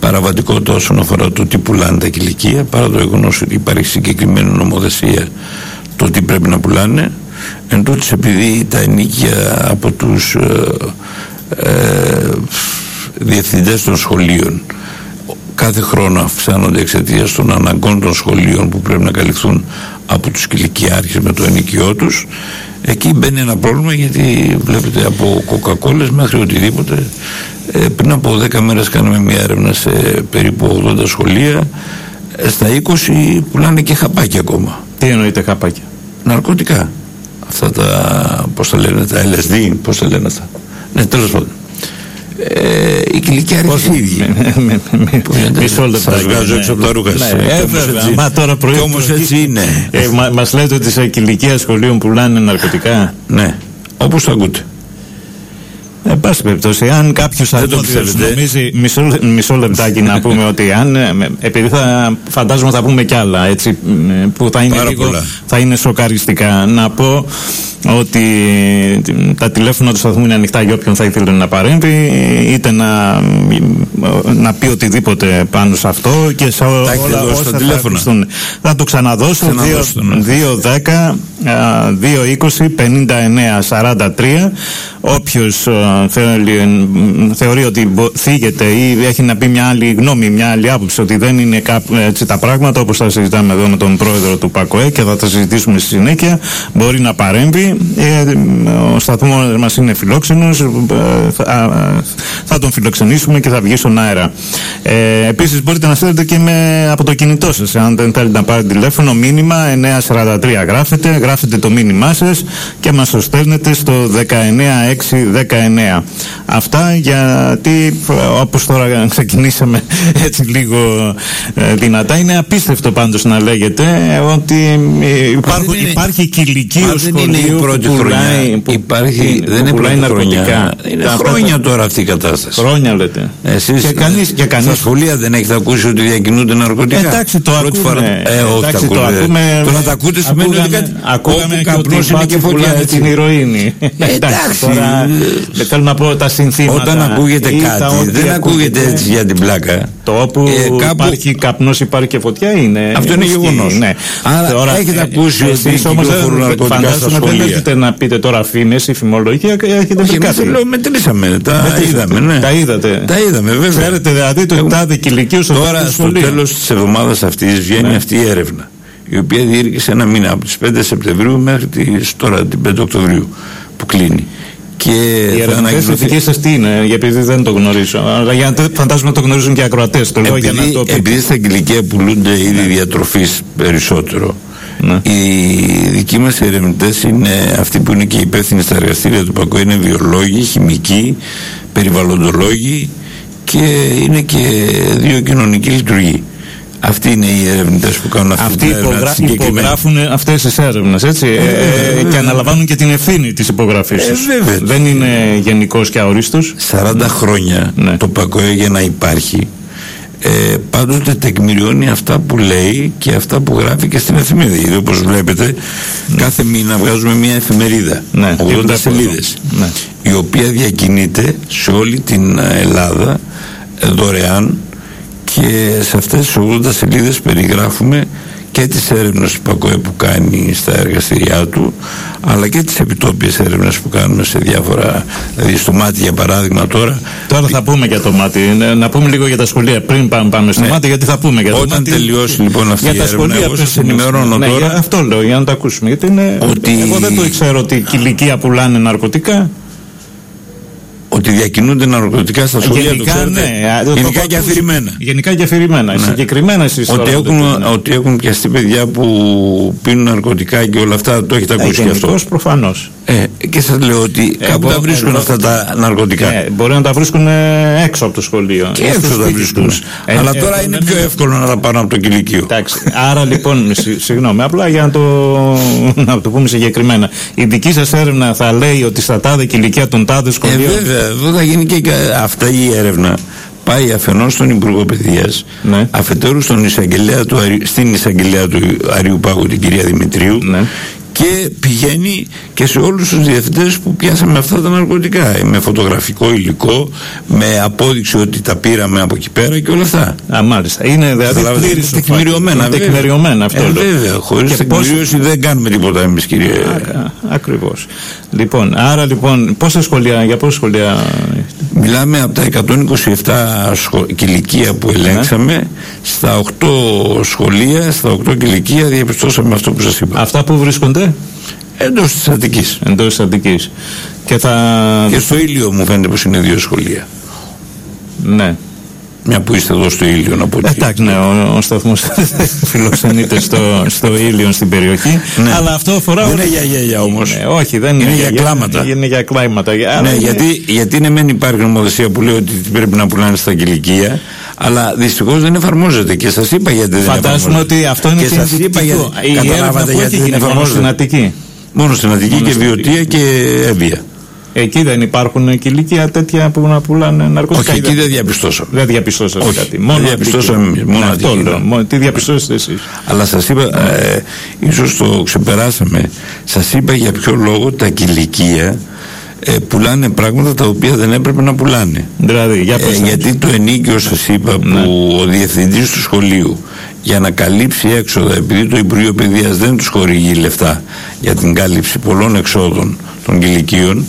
παραβατικότητα όσον αφορά το τι πουλάνε τα κηλικία παρά το γεγονός ότι υπάρχει συγκεκριμένη νομοθεσία το τι πρέπει να πουλάνε. Εν τούτης επειδή τα ενίκια από τους ε, ε, διευθυντές των σχολείων κάθε χρόνο αυξάνονται εξαιτίας των αναγκών των σχολείων που πρέπει να καλυφθούν από τους κηλικιάρχες με το ενοικιό τους εκεί μπαίνει ένα πρόβλημα γιατί βλέπετε από κοκακόλες μέχρι οτιδήποτε. Ε, πριν από 10 μέρες κάναμε μια έρευνα σε περίπου 80 σχολεία. Ε, στα 20 πουλάνε και χαπάκια ακόμα. Τι εννοείται χαπάκια; Ναρκωτικά. Αυτά τα πώς τα λένε τα LSD πώς τα λένε αυτά. Ναι τέλος πάντων ε, η κυλικιά ίδια. Μισό λεπτό. Σας βγάζω έξω από τα ρούχα σας. Ναι, ε, βέβαια. Μα τώρα πρωί. όμως έτσι είναι. Ε, μας λέτε ότι σε κυλικιά σχολείων πουλάνε ναρκωτικά; Ναι. Όπως το ακούτε. Εν πάση περιπτώσει, αν κάποιος αρμόδιο νομίζει. Μισό, μισό λεπτάκι να πούμε ότι αν. Επειδή θα φαντάζομαι θα πούμε κι άλλα έτσι, που θα είναι, λίγο, θα είναι σοκαριστικά. Να πω ότι τα τηλέφωνα του σταθμού είναι ανοιχτά για όποιον θα ήθελε να παρέμβει, είτε να, να πει οτιδήποτε πάνω σε αυτό και σε όλα όσα θα ακουστούν. Θα το ξαναδώσω. 210 220 59 43 όποιος θεωρεί ότι θίγεται ή έχει να πει μια άλλη γνώμη, μια άλλη άποψη ότι δεν είναι έτσι τα πράγματα όπως θα συζητάμε εδώ με τον πρόεδρο του ΠΑΚΟΕ και θα τα συζητήσουμε στη συνέχεια μπορεί να παρέμβει. Ε, ο σταθμός μας είναι φιλόξενος ε, θα, τον φιλοξενήσουμε και θα βγει στον αέρα. Ε, επίσης μπορείτε να στέλνετε και με, από το κινητό σας αν δεν θέλετε να πάρετε τηλέφωνο μήνυμα 943 γράφετε γράφετε το μήνυμά σας και μας το στέλνετε στο 19619 αυτά γιατί όπως τώρα ξεκινήσαμε έτσι λίγο δυνατά είναι απίστευτο πάντως να λέγεται ότι υπάρχουν, υπάρχει κηλικείο σχολείο πρώτη χρονιά. Που, υπάρχει, που, δεν είναι πρώτη χρονιά. Είναι χρόνια τώρα αυτή η κατάσταση. Χρόνια λέτε. Εσείς και κανείς, και κανείς... στα σχολεία δεν έχετε ακούσει ότι διακινούνται ναρκωτικά; Εντάξει το πρώτη ακούμε. Φορά... Ε, όχι, εντάξει, το ακούμε. Το να τα ακούτε σημαίνει ότι κάτι... Ακούγαμε και ότι είναι και φωτιά. την ηρωίνη. Εντάξει. Τώρα θέλω να πω τα συνθήματα. Όταν ακούγεται κάτι δεν ακούγεται έτσι για την πλάκα. Το όπου ε, υπάρχει καπνός υπάρχει και φωτιά είναι. Αυτό είναι γεγονός. Ναι. Άρα έχετε ακούσει ότι κυκλοφορούν ναρκωτικά στα σχολεία έχετε να πείτε τώρα φήμες ή φημολογία, έχετε Όχι, κάτι. Λέω, μετρήσαμε, τα είδαμε. Ναι. Τα είδατε. Τα είδαμε, βέβαια. Ξέρετε δηλαδή το τάδε κηλικείο στο Τώρα στο τέλος της εβδομάδας αυτής βγαίνει ναι. αυτή η έρευνα. Η οποία διήρκησε ένα μήνα από τις 5 Σεπτεμβρίου μέχρι τις, τώρα την 5 Οκτωβρίου που κλείνει. Και η ερευνητές δική σας τι είναι, γιατί δεν το γνωρίζω. Αλλά για να φαντάζομαι το γνωρίζουν και οι ακροατές. Επειδή, επειδή στα κηλικία πουλούνται είδη ναι. διατροφής περισσότερο, ναι. Οι δικοί μας ερευνητές είναι αυτοί που είναι και υπεύθυνοι στα εργαστήρια του ΠΑΚΟ είναι βιολόγοι, χημικοί, περιβαλλοντολόγοι και είναι και δύο κοινωνικοί λειτουργοί. Αυτοί είναι οι ερευνητές που κάνουν αυτή Αυτοί υπογρα... υπογράφουν αυτές τις έρευνες, έτσι. Ε, ε, και αναλαμβάνουν και την ευθύνη της υπογραφής τους. Ε, Δεν είναι γενικός και αορίστος. 40 χρόνια ναι. το ΠΑΚΟΕ για να υπάρχει ε, πάντοτε τεκμηριώνει αυτά που λέει και αυτά που γράφει και στην εφημερίδα. Γιατί όπως βλέπετε, κάθε μήνα βγάζουμε μια εφημερίδα, Ναι, 80 τίποτα σελίδες, Ναι. η οποία διακινείται σε όλη την Ελλάδα ε, δωρεάν και σε αυτές τις 80 σελίδες περιγράφουμε και τις έρευνες του ΠΑΚΟΕ που κάνει στα εργαστηριά του αλλά και τις επιτόπιες έρευνες που κάνουμε σε διάφορα δηλαδή στο μάτι για παράδειγμα τώρα Τώρα θα πούμε για το μάτι. Ναι, Να πούμε λίγο για τα σχολεία πριν πάμε, πάμε στο Ναι. μάτι, γιατί θα πούμε για το Όταν μάτι. τελειώσει, λοιπόν, αυτή για η τα έρευνα, σχολεία εγώ πες σας μας. ενημερώνω ναι, τώρα. για αυτό λέω, για να το ακούσουμε. Γιατί είναι, Ότι- εγώ δεν το ήξερα ότι ηλικία πουλάνε ναρκωτικά. Ότι διακινούνται ναρκωτικά στα σχολεία τους Γενικά, ξέρετε. ναι. Α, το- το- γενικά το- και αφηρημένα Γενικά και αφηρημένα. Συγκεκριμένα εσείς ότι τώρα έχουν, το πείτε, ναι. ότι έχουν πιαστεί παιδιά που πίνουν ναρκωτικά και όλα αυτά το έχετε Ε, ακούσει και αυτό γενικώς προφανώς. ε, και σας λέω ότι κάπου Εγώ- τα βρίσκουν εγώ- αυτά τα ναρκωτικά Ε, μπορεί να τα βρίσκουν ε, έξω από το σχολείο. Και Ή στο έξω τα σπίτι βρίσκουν. τους. Ε, Αλλά ε, τώρα ε, είναι δεν πιο εύκολο να τα πάρουν από το κηλικείο. Εντάξει. Άρα λοιπόν, συ- συγγνώμη, απλά για να το, να το πούμε συγκεκριμένα. Η δική σας έρευνα θα λέει ότι στα τάδε και ηλικία των τάδε Ε, σχολείων. Βέβαια, εδώ θα γίνει και κα- αυτά η έρευνα. Πάει αφενός στον Υπουργό Παιδείας, Ναι. αφετέρου στον εισαγγελέα του, Αρι- στην εισαγγελέα του Αριού Πάγου, την κυρία Δημητρίου, Ναι. Και πηγαίνει και σε όλους τους διευθυντές που πιάσαμε αυτά τα ναρκωτικά, ε, με φωτογραφικό υλικό, με απόδειξη ότι τα πήραμε από εκεί πέρα και όλα αυτά. Α, μάλιστα. Είναι δηλαδή Καταλάβατε, πλήρης είναι τεκμηριωμένα. βέβαια. Τεκμηριωμένα αυτό. Ε, λέω. βέβαια, χωρίς Και πώς- τεκμηρίωση δεν κάνουμε τίποτα εμείς κύριε. Ακριβώς. Λοιπόν, άρα λοιπόν, πόσα σχολεία, για πόσα σχολεία. Μιλάμε από τα 127 σχο... κηλικία που ελέγξαμε, στα 8 σχολεία, στα 8 κηλικία διαπιστώσαμε αυτό που σας είπα. Αυτά που βρίσκονται; Εντός της Αττικής. εντός της Αττικής. Και θα. Και στο Ήλιο μου φαίνεται πως είναι δύο σχολεία. Ναι. Μια που είστε εδώ στο Ήλιο να πω. Εντάξει, ναι, ο, ο σταθμό φιλοξενείται στο, στο Ήλιον στην περιοχή. Ναι. Αλλά αυτό αφορά. Δεν όλη- είναι για γέλια όμως. Ναι, όχι, δεν Είναι είναι, για κλάματα. Είναι για κλάματα. Άρα Ναι, είναι- γιατί, γιατί ναι, μεν υπάρχει νομοθεσία που λέει ότι πρέπει να πουλάνε στα κηλικία, αλλά δυστυχώς δεν εφαρμόζεται. Και σας είπα γιατί δεν Φαντάζομαι εφαρμόζεται. ότι αυτό είναι και και σας είπα ενδεικτικό. γιατί. Η έρευνα Καταλάβατε που γιατί έχει δεν γίνει μόνο εφαρμόζεται. στην Αττική. Μόνο στην Αττική Μόνο και στην βιωτία και έβεια. Εκεί δεν υπάρχουν κηλικία τέτοια που να πουλάνε ναρκωτικά. Όχι, Ή εκεί δεν διαπιστώσαμε. Δεν διαπιστώσατε Όχι, κάτι. δεν Μόνο διαπιστώσαμε Αττική. εμείς, μόνο Ναι, αυτό Αττική, λέω. ναι. Μόνο- Τι διαπιστώσετε εσείς. Αλλά σας είπα, ε, ίσως το ξεπεράσαμε, σας είπα για ποιο λόγο τα κηλικία ε, πουλάνε πράγματα τα οποία δεν έπρεπε να πουλάνε. Δηλαδή, για Ε, πες μας. γιατί το ενίκιο σας είπα Ναι. που ο διευθυντής του σχολείου για να καλύψει έξοδα επειδή το Υπουργείο Παιδείας δεν τους χορηγεί λεφτά για την κάλυψη πολλών εξόδων των κηλικίων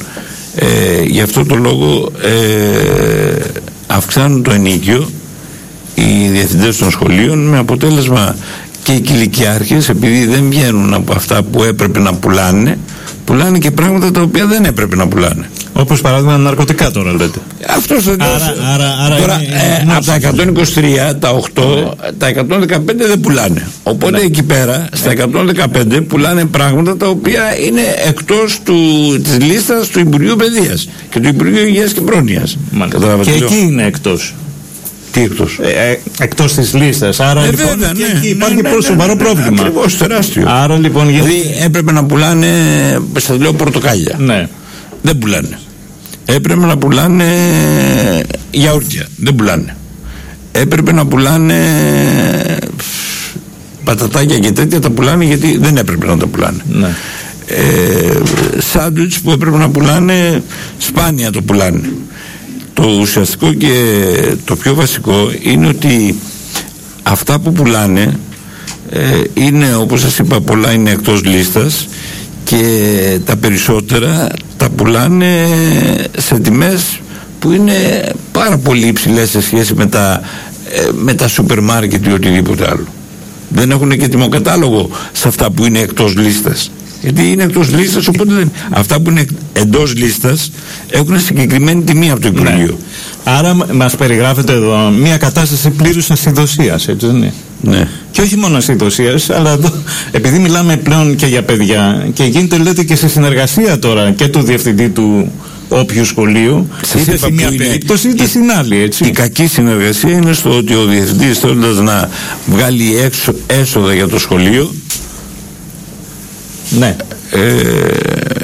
ε, γι' αυτό το λόγο ε, αυξάνουν το ενίκιο οι διευθυντές των σχολείων με αποτέλεσμα και οι κηλικιάρχες επειδή δεν βγαίνουν από αυτά που έπρεπε να πουλάνε πουλάνε και πράγματα τα οποία δεν έπρεπε να πουλάνε. Όπως παράδειγμα ναρκωτικά τώρα λέτε. Αυτός θα Άρα- άρα- άρα Τώρα, είναι- ε, είναι από τα 123, τα 8, τα 115 δεν πουλάνε. Οπότε εκεί πέρα, στα 115 πουλάνε πράγματα τα οποία είναι εκτός του, της λίστας του Υπουργείου Παιδείας και του Υπουργείου Υγείας και Πρόνοιας. Καταλάβατε Και τι λέω; εκεί είναι εκτός. Τι εκτός; Ε, ε, εκτός της λίστας. Άρα Ε, λοιπόν βέβαια, και ναι, εκεί ναι, υπάρχει ναι, πολύ ναι, σοβαρό ναι, πρόβλημα. Ακριβώς, τεράστιο. Άρα λοιπόν γίνεται. Δηλαδή έπρεπε να πουλάνε, σας λέω, πορτοκάλια. Ναι. Δεν πουλάνε. Έπρεπε να πουλάνε γιαούρτια. Δεν πουλάνε. Έπρεπε να πουλάνε πατατάκια και τέτοια τα πουλάνε γιατί δεν έπρεπε να τα πουλάνε. Ναι. Ε, σάντουιτς που έπρεπε να πουλάνε σπάνια το πουλάνε. Το ουσιαστικό και το πιο βασικό είναι ότι αυτά που πουλάνε ε, είναι όπως σας είπα πολλά είναι εκτός λίστας και τα περισσότερα τα πουλάνε σε τιμές που είναι πάρα πολύ υψηλές σε σχέση με τα, ε, με τα σούπερ μάρκετ ή οτιδήποτε άλλο. Δεν έχουν και τιμοκατάλογο σε αυτά που είναι εκτός λίστας. Γιατί είναι εκτός λίστας, οπότε δεν... αυτά που είναι εντός λίστας έχουν συγκεκριμένη τιμή από το Υπουργείο. Άρα μα περιγράφεται εδώ μια κατάσταση πλήρους ασυνδοσία, έτσι δεν είναι; Ναι. Και όχι μόνο ασυνδοσία, αλλά εδώ, επειδή μιλάμε πλέον και για παιδιά και γίνεται λέτε και σε συνεργασία τώρα και του διευθυντή του όποιου σχολείου, Σας είτε είπα στη μία που είναι περίπτωση είτε η- στην άλλη, έτσι. Η κακή συνεργασία είναι στο ότι ο διευθυντής θέλοντας να βγάλει έξω, έσοδα για το σχολείο Ναι. ε,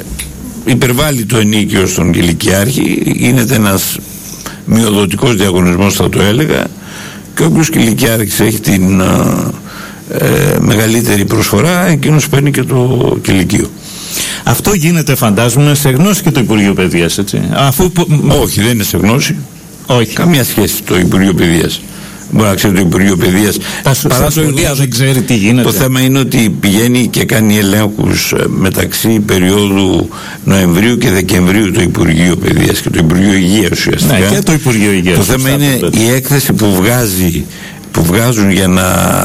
υπερβάλλει το ενίκιο στον κηλικιάρχη γίνεται ένας μειοδοτικός διαγωνισμός θα το έλεγα και όποιος κηλικιάρχης έχει την ε, μεγαλύτερη προσφορά εκείνος παίρνει και το κηλικείο. Αυτό γίνεται φαντάζομαι σε γνώση και του Υπουργείου Παιδείας έτσι. Αφού... Όχι δεν είναι σε γνώση. Όχι. Καμία σχέση το Υπουργείο Παιδείας. Μπορεί να ξέρει το Υπουργείο Παιδείας. Παρά το δεν ξέρει τι γίνεται. Το θέμα είναι ότι πηγαίνει και κάνει ελέγχους ε, μεταξύ περίοδου Νοεμβρίου και Δεκεμβρίου το Υπουργείο Παιδείας και το Υπουργείο Υγείας ουσιαστικά. Ναι, και το Υπουργείο Υγείας. Το θέμα είναι η έκθεση που βγάζει που βγάζουν για να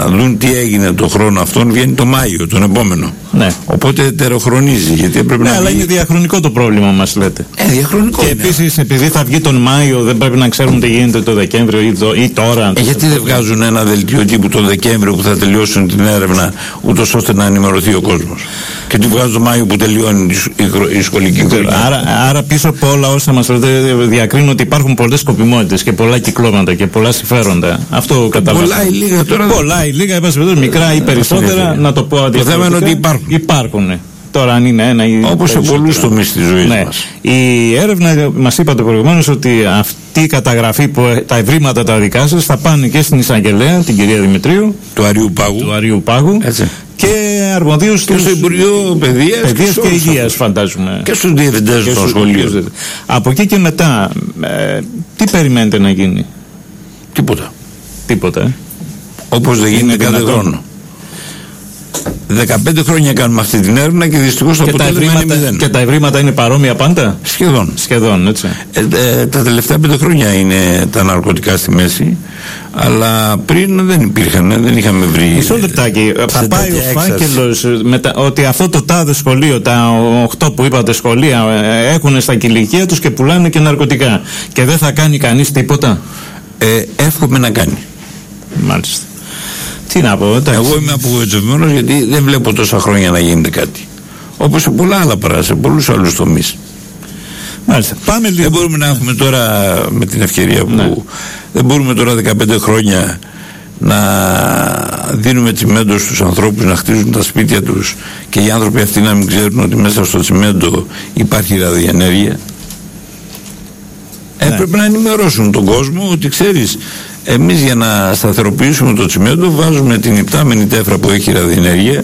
δουν τι έγινε το χρόνο αυτόν βγαίνει το Μάιο, τον επόμενο. Ναι. Οπότε ετεροχρονίζει. Γιατί έπρεπε ναι, να αλλά είναι διαχρονικό το πρόβλημα μας λέτε. Ε, διαχρονικό. Και επίσης, επειδή θα βγει τον Μάιο, δεν πρέπει να ξέρουν τι γίνεται το Δεκέμβριο ή, το, ή τώρα. Ε, γιατί δεν βγάζουν ένα δελτίο τύπου το Δεκέμβριο που θα τελειώσουν την έρευνα, ούτως ώστε να ενημερωθεί ο κόσμος. Και τι βγάζουν το Μάιο που τελειώνει η, η, η σχολική χρονιά. Άρα, άρα πίσω από όλα όσα μας λέτε, διακρίνω ότι υπάρχουν πολλές σκοπιμότητες και πολλά κυκλώματα και πολλά συμφέροντα. Αυτό καταλαβαίνω. Πολλά ή λίγα τώρα. Πολλά ή λίγα, μικρά ή περισσότερα, να το πω Το θέμα είναι ότι υπάρχουν. Υπάρχουν. Τώρα, αν είναι ένα ή. Όπως σε πολλούς τομείς της ζωής ναι. μας. Η έρευνα, μας είπατε προηγουμένως ότι αυτή η καταγραφή, που, τα ευρήματα τα δικά σας θα πάνε και στην εισαγγελέα, την κυρία Δημητρίου. Του Αριού Πάγου. Του Αριού Πάγου. Έτσι. Και αρμοδίου και στο Υπουργείο Παιδείας και, και Υγείας, φαντάζομαι. Και στους διευθυντές των σχολείων. Από εκεί και μετά, ε, τι περιμένετε να γίνει; Τίποτα. Τίποτα. Ε. Όπως δεν γίνει κάθε χρόνο. 15 χρόνια κάνουμε αυτή την έρευνα και δυστυχώς το αποτέλεσμα είναι μηδέν. Και τα ευρήματα είναι παρόμοια πάντα; Σχεδόν. Σχεδόν, έτσι. Ε, ε, τα τελευταία πέντε χρόνια είναι τα ναρκωτικά στη μέση. Αλλά πριν δεν υπήρχαν, δεν είχαμε βρει. Μισό λεπτάκι. Θα πάει ο φάκελος ότι αυτό το τάδε σχολείο, τα 8 που είπατε σχολεία, ε, έχουν στα κηλικία τους και πουλάνε και ναρκωτικά. Και δεν θα κάνει κανείς τίποτα; Ε, εύχομαι να κάνει. Μάλιστα. Τι να πω, εντάξει. Εγώ είμαι απογοητευμένος γιατί δεν βλέπω τόσα χρόνια να γίνεται κάτι. Όπως σε πολλά άλλα πράγματα, σε πολλούς άλλους τομείς. Μάλιστα. Πάμε λίγο. Δεν μπορούμε να έχουμε τώρα με την ευκαιρία που. Ναι. Δεν μπορούμε τώρα 15 χρόνια να δίνουμε τσιμέντο στους ανθρώπους να χτίζουν τα σπίτια τους και οι άνθρωποι αυτοί να μην ξέρουν ότι μέσα στο τσιμέντο υπάρχει ραδιενέργεια. Ναι. Έπρεπε να ενημερώσουν τον κόσμο ότι ξέρεις εμείς για να σταθεροποιήσουμε το τσιμέντο βάζουμε την υπτάμενη τέφρα που έχει ραδιενέργεια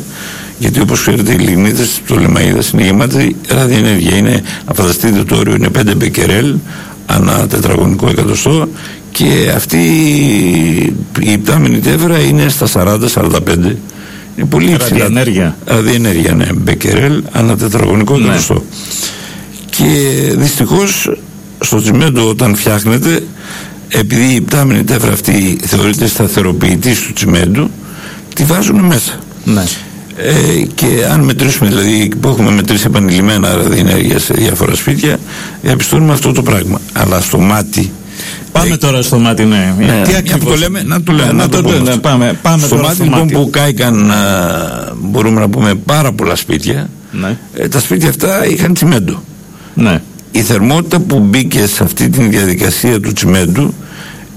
γιατί όπως ξέρετε οι λιγνίτες του Λεμαΐδας είναι γεμάτοι ραδιενέργεια είναι, να φανταστείτε το όριο είναι 5 μπεκερέλ ανά τετραγωνικό εκατοστό και αυτή η υπτάμενη τέφρα είναι στα 40-45 είναι πολύ υψηλά. Ραδιενέργεια. Ραδιενέργεια, ναι. Μπεκερέλ ανά τετραγωνικό ναι. εκατοστό. Και δυστυχώς στο τσιμέντο όταν φτιάχνεται επειδή η πτάμενη τέφρα αυτή θεωρείται σταθεροποιητή του τσιμέντου τη βάζουν μέσα ναι. ε, και αν μετρήσουμε δηλαδή που έχουμε μετρήσει επανειλημμένα ραδιενέργεια σε διάφορα σπίτια διαπιστώνουμε αυτό το πράγμα αλλά στο μάτι Πάμε ε, τώρα στο μάτι, ναι. ναι Τι ακριβώς... το λέμε, να το λέμε. Να, το, ναι, πάμε, πάμε στο μάτι, στο λοιπόν μάτι. που κάηκαν, μπορούμε να πούμε, πάρα πολλά σπίτια. Ναι. Ε, τα σπίτια αυτά είχαν τσιμέντο. Ναι η θερμότητα που μπήκε σε αυτή τη διαδικασία του τσιμέντου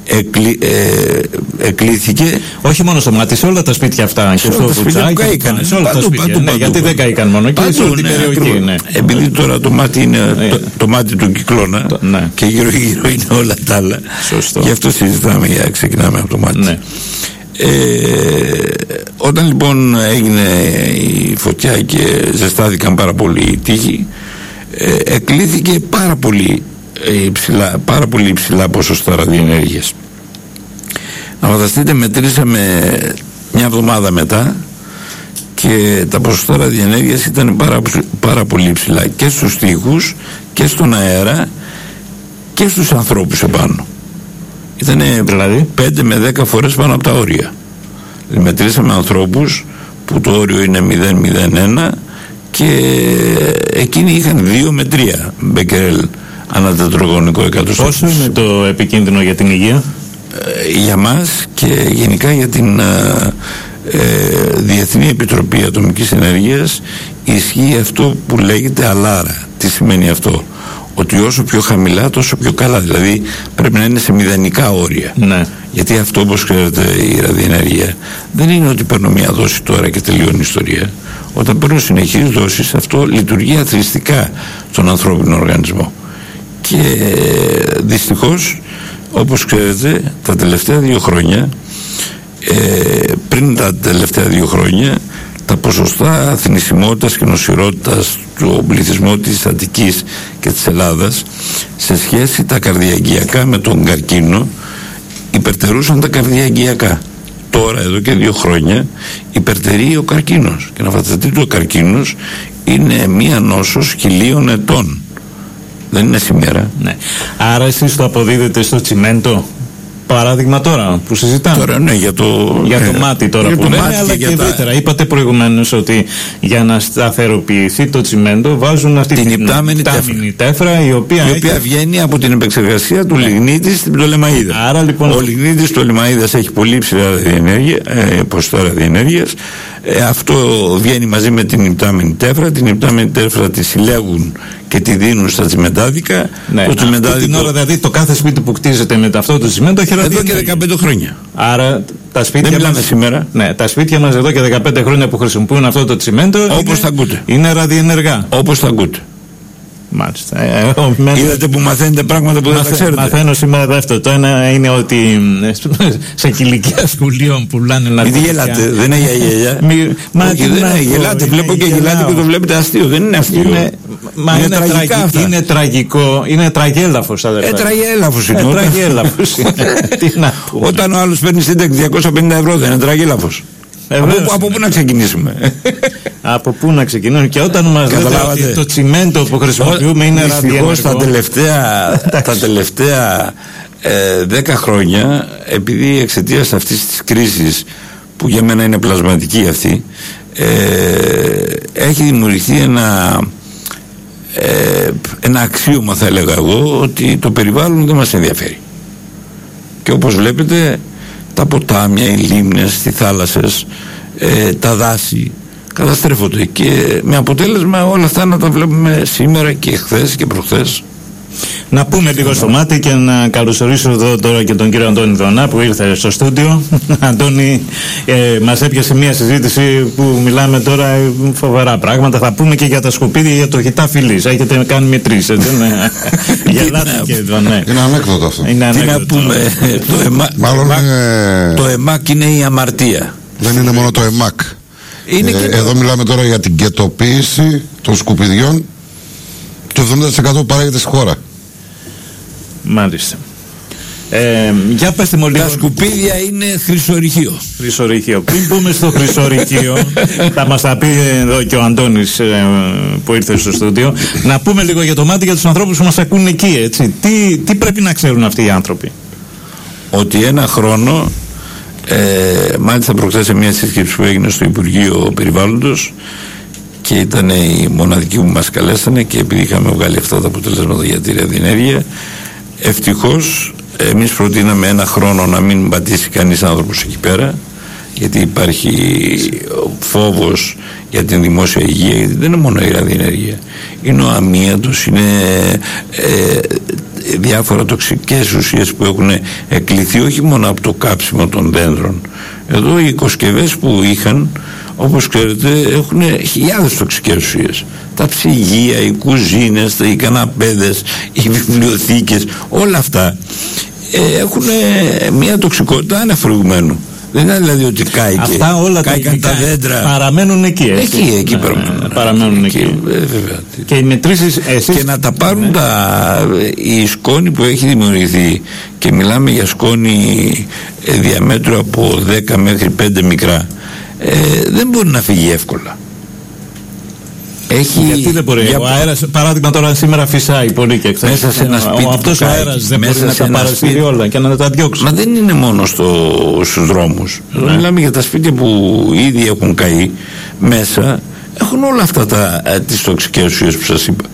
εκλή, ε, εκλήθηκε όχι μόνο στο μάτι, σε όλα τα σπίτια αυτά σε και στο φουτσάκι σε όλα τα σπίτια, ναι, γιατί δεν καήκαν μόνο και σε όλη την ναι, περιοχή ναι. επειδή τώρα το μάτι είναι ναι. το, το, μάτι του κυκλώνα ναι. και γύρω γύρω είναι όλα τα άλλα Σωστό. γι' αυτό συζητάμε για ξεκινάμε από το μάτι ναι. ε, όταν λοιπόν έγινε η φωτιά και ζεστάθηκαν πάρα πολύ οι τείχοι ε, εκλήθηκε πάρα πολύ ε, υψηλά, πάρα πολύ υψηλά ποσοστά ραδιενέργειας. Να φανταστείτε μετρήσαμε μια εβδομάδα μετά και τα ποσοστά ραδιενέργειας ήταν πάρα, πάρα πολύ υψηλά και στους τοίχους και στον αέρα και στους ανθρώπους επάνω. Ήταν δηλαδή; 5 με 10 φορές πάνω από τα όρια. Δηλαδή μετρήσαμε ανθρώπους που το όριο είναι 001 και εκείνοι είχαν 2 με 3 μπεκερέλ ανά τετραγωνικό εκατοστό. Πόσο είναι το επικίνδυνο για την υγεία; Ε, για μας και γενικά για την ε, ε, Διεθνή Επιτροπή Ατομικής Ενέργειας ισχύει αυτό που λέγεται αλάρα. Τι σημαίνει αυτό; Ότι όσο πιο χαμηλά τόσο πιο καλά. Δηλαδή πρέπει να είναι σε μηδενικά όρια. Ναι. Γιατί αυτό όπως ξέρετε η ραδιενέργεια δεν είναι ότι παίρνω μια δόση τώρα και τελειώνει η ιστορία. Όταν παίρνω συνεχείς δόσεις αυτό λειτουργεί αθρηστικά στον ανθρώπινο οργανισμό. Και δυστυχώς όπως ξέρετε τα τελευταία δύο χρόνια ε, πριν τα τελευταία δύο χρόνια τα ποσοστά θνησιμότητας και νοσηρότητας του πληθυσμού της Αττικής και της Ελλάδας σε σχέση τα καρδιαγγειακά με τον καρκίνο υπερτερούσαν τα καρδιαγγειακά τώρα εδώ και δύο χρόνια υπερτερεί ο καρκίνος. Και να φανταστείτε ο καρκίνος είναι μία νόσος χιλίων ετών. Δεν είναι σήμερα. Ναι. άρα εσείς το αποδίδετε στο τσιμέντο; Παράδειγμα τώρα που συζητάμε. Τώρα ναι, για το, για το ε, μάτι τώρα για που το λέμε, μάτι αλλά και και, για τα- ευρύτερα. Είπατε προηγουμένως ότι για να σταθεροποιηθεί το τσιμέντο βάζουν αυτή Την την υπτάμενη υπτάμενη τέφρα η οποία, η οποία έχει... βγαίνει από την επεξεργασία του λιγνίτη στην πτολεμαίδα. Άρα λοιπόν Ο λιγνίτης του πτολεμαίδας έχει πολύ ψηλά ραδιενέργεια, ε, ποσοστά ραδιενέργειας. Ε, αυτό βγαίνει μαζί με την υπτάμενη τέφρα. Την υπτάμενη τέφρα τη συλλέγουν και τη δίνουν στα τσιμεντάδικα. Ναι, το αυτή τσιμεντάδικο την ώρα δηλαδή το κάθε σπίτι που κτίζεται με αυτό το τσιμέντο έχει εδώ ραδιενέργεια. και 15 χρόνια. Άρα τα σπίτια Δεν μιλάμε μας, σήμερα. Ναι, τα σπίτια μας εδώ και 15 χρόνια που χρησιμοποιούν αυτό το τσιμέντο Όπως είναι, τα ακούτε. είναι ραδιενεργά. Όπως τα ακούτε. Μάλιστα. Ε, εγώ μένω- Είδατε που μαθαίνετε πράγματα που δεν τα Μαθα- ξέρετε. Μαθαίνω σήμερα δεύτερο. Το ένα είναι ότι μ, σε κηλικία σχολείων πουλάνε να Γιατί γελάτε, δεν είναι για γελιά. Μη- μα Όχι, τι δεν να είναι, πω, γελάτε. είναι Βλέπω και γελάω. γελάτε και το βλέπετε αστείο. Δεν είναι αστείο. Είναι, μα είναι, τραγικά τραγικό, αυτά. είναι τραγικό, είναι τραγέλαφος αδερφέ. Ε, τραγέλαφος είναι. Ε, Όταν- τραγέλαφος είναι. Τι να πούμε. Όταν ο άλλος παίρνει σύνταξη 250 ευρώ, δεν είναι τραγέλαφος. Ε, από, βέβαια. από πού να ξεκινήσουμε; Από πού να ξεκινούν και όταν μας λέτε Καταλάβατε. ότι το τσιμέντο που χρησιμοποιούμε είναι Δυστυχώς τα ραδιενεργό. τελευταία, τα τελευταία ε, 10 χρόνια, επειδή εξαιτίας αυτής της κρίσης που για μένα είναι πλασματική αυτή, ε, έχει δημιουργηθεί ένα, ε, ένα αξίωμα θα έλεγα εγώ ότι το περιβάλλον δεν μας ενδιαφέρει. Και όπως βλέπετε τα ποτάμια, οι λίμνες, οι θάλασσες, ε, τα δάση καταστρέφονται και με αποτέλεσμα όλα αυτά να τα βλέπουμε σήμερα και χθες και προχθές. Να πούμε λίγο στο μάτι και να καλωσορίσω εδώ τώρα και τον κύριο Αντώνη Δονά που ήρθε στο στούντιο. Αντώνη, ε, μας έπιασε μια συζήτηση που μιλάμε τώρα ε, φοβερά πράγματα. Θα πούμε και για τα σκουπίδια για το χιτά φιλή. Έχετε κάνει μετρήσεις, έτσι. Ναι. Γελάτε και εδώ, ναι. Είναι ανέκδοτο αυτό. Είναι Τι να ανέκδοτο. πούμε, το, εμά, Μάλλον εμά- είναι- το ΕΜΑΚ είναι η αμαρτία. Δεν είναι μόνο το ΕΜΑΚ. Είναι Ε, και το- Εδώ μιλάμε τώρα για την κετοποίηση των σκουπιδιών. Το 70% παράγεται στη χώρα. Μάλιστα. Ε, για πετε μου λίγο. Τα σκουπίδια είναι χρυσορυχείο. Χρυσορυχείο. Πριν μπούμε στο χρυσορυχείο, θα μας τα πει εδώ και ο Αντώνης που ήρθε στο στούντιο, να πούμε λίγο για το μάτι για τους ανθρώπους που μας ακούν εκεί. Έτσι. Τι, τι πρέπει να ξέρουν αυτοί οι άνθρωποι; ότι ένα χρόνο ε, μάλιστα προχθές σε μια σύσκεψη που έγινε στο Υπουργείο Περιβάλλοντος και ήταν οι μοναδικοί που μας καλέσανε και επειδή είχαμε βγάλει αυτά τα αποτελέσματα για τη ραδιενέργεια ευτυχώς εμείς προτείναμε ένα χρόνο να μην πατήσει κανείς άνθρωπος εκεί πέρα γιατί υπάρχει φόβος για την δημόσια υγεία γιατί δεν είναι μόνο η ραδιενέργεια είναι ο αμύαντος είναι ε, διάφορα τοξικές ουσίες που έχουν εκλειθεί όχι μόνο από το κάψιμο των δέντρων. Εδώ οι οικοσκευές που είχαν όπως ξέρετε έχουν χιλιάδες τοξικές ουσίες τα ψυγεία, οι κουζίνες, οι καναπέδες οι βιβλιοθήκες όλα αυτά ε, έχουν μια τοξικότητα αναφροηγουμένου δεν είναι δηλαδή ότι κάηκε Αυτά όλα τα, κάηκαν τα υλικά δέντρα παραμένουν εκεί. Έτσι. Εκεί, εκεί Ναι, παραμένουν. ναι, παραμένουν εκεί. Ε, βέβαια. Και οι μετρήσεις εσεί. Και να τα πάρουν τα, η σκόνη που έχει δημιουργηθεί και μιλάμε για σκόνη ε, διαμέτρου από 10 μέχρι 5 μικρά ε, δεν μπορεί να φύγει εύκολα. Έχει Γιατί δεν μπορεί; για- Ο αέρας, παράδειγμα τώρα σήμερα φυσάει πολύ και χθες. Μέσα σε ένα σπίτι Ο, αυτός που ο κάει, αέρας δεν μέσα μπορεί να σε τα ένα παρασύρει σπίτι. όλα και να τα διώξει. Μα δεν είναι μόνο στο, στους δρόμους. Εδώ Ναι. μιλάμε για τα σπίτια που ήδη έχουν καεί μέσα. Έχουν όλα αυτά τα, ε, τις τοξικές ουσίες που σας είπα.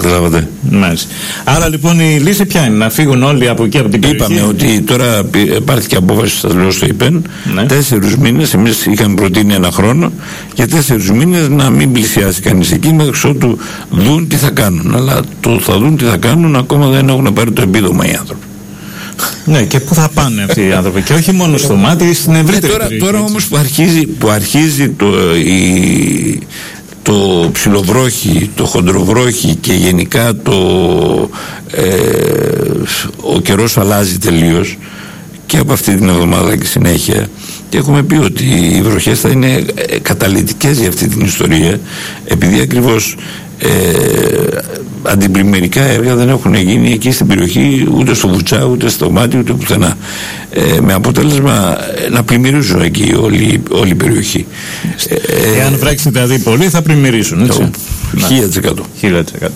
Καταλάβατε. Μάλιστα. Άρα λοιπόν η λύση ποια είναι, να φύγουν όλοι από εκεί από την περιοχή; Είπαμε ότι τώρα πη- πάρθηκε απόφαση, σας λέω στο ΙΠΕΝ, Ναι. τέσσερους μήνες, εμείς είχαμε προτείνει ένα χρόνο, για τέσσερους μήνες να μην πλησιάσει κανείς εκεί μέχρι ότου δουν τι θα κάνουν. Αλλά το θα δουν τι θα κάνουν ακόμα δεν έχουν πάρει το επίδομα οι άνθρωποι. Ναι, και πού θα πάνε αυτοί οι άνθρωποι; Και όχι μόνο στο μάτι, στην Ε, ευρύτερη τώρα, περιοχή. τώρα έτσι. όμως που αρχίζει, που αρχίζει το, η, το ψιλοβρόχι, το χοντροβρόχι και γενικά το, ε, ο καιρός αλλάζει τελείως και από αυτή την εβδομάδα και συνέχεια. Και έχουμε πει ότι οι βροχές θα είναι ε, καταλητικές για αυτή την ιστορία επειδή ακριβώς ε, αντιπλημμυρικά έργα δεν έχουν γίνει εκεί στην περιοχή ούτε στο Βουτσά ούτε στο Μάτι ούτε πουθενά. Ε, με αποτέλεσμα ε, να πλημμυρίζουν εκεί όλη, όλη η περιοχή. Ε, Εάν βρέξει δηλαδή πολύ θα πλημμυρίσουν έτσι. 1000% 1000%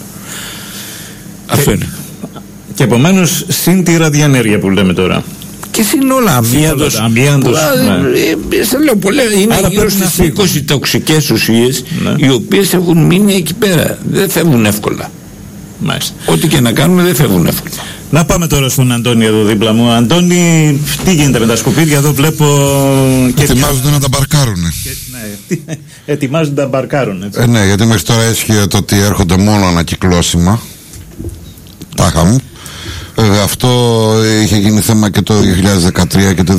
Αυτό είναι. Και επομένως συν τη ραδιενέργεια που λέμε τώρα και συν όλα αμύαντος, αμύαντος ναι. ε, σε λέω πολλά είναι Άρα γύρω πρέπει να στις 20 τοξικές ουσίες Ναι. οι οποίες έχουν μείνει εκεί πέρα δεν φεύγουν εύκολα Μάλιστα. ό,τι και να κάνουμε δεν φεύγουν εύκολα Να πάμε τώρα στον Αντώνη εδώ δίπλα μου. Αντώνη, τι γίνεται με τα σκουπίδια εδώ, βλέπω. Και Ετοιμάζονται να τα μπαρκάρουν. Ναι, ετοιμάζονται να μπαρκάρουν. Έτσι. Ε, ναι, γιατί μέχρι τώρα έσχυε το ότι έρχονται μόνο ανακυκλώσιμα. Τάχα μου. Βέβαια αυτό είχε γίνει θέμα και το 2013 και το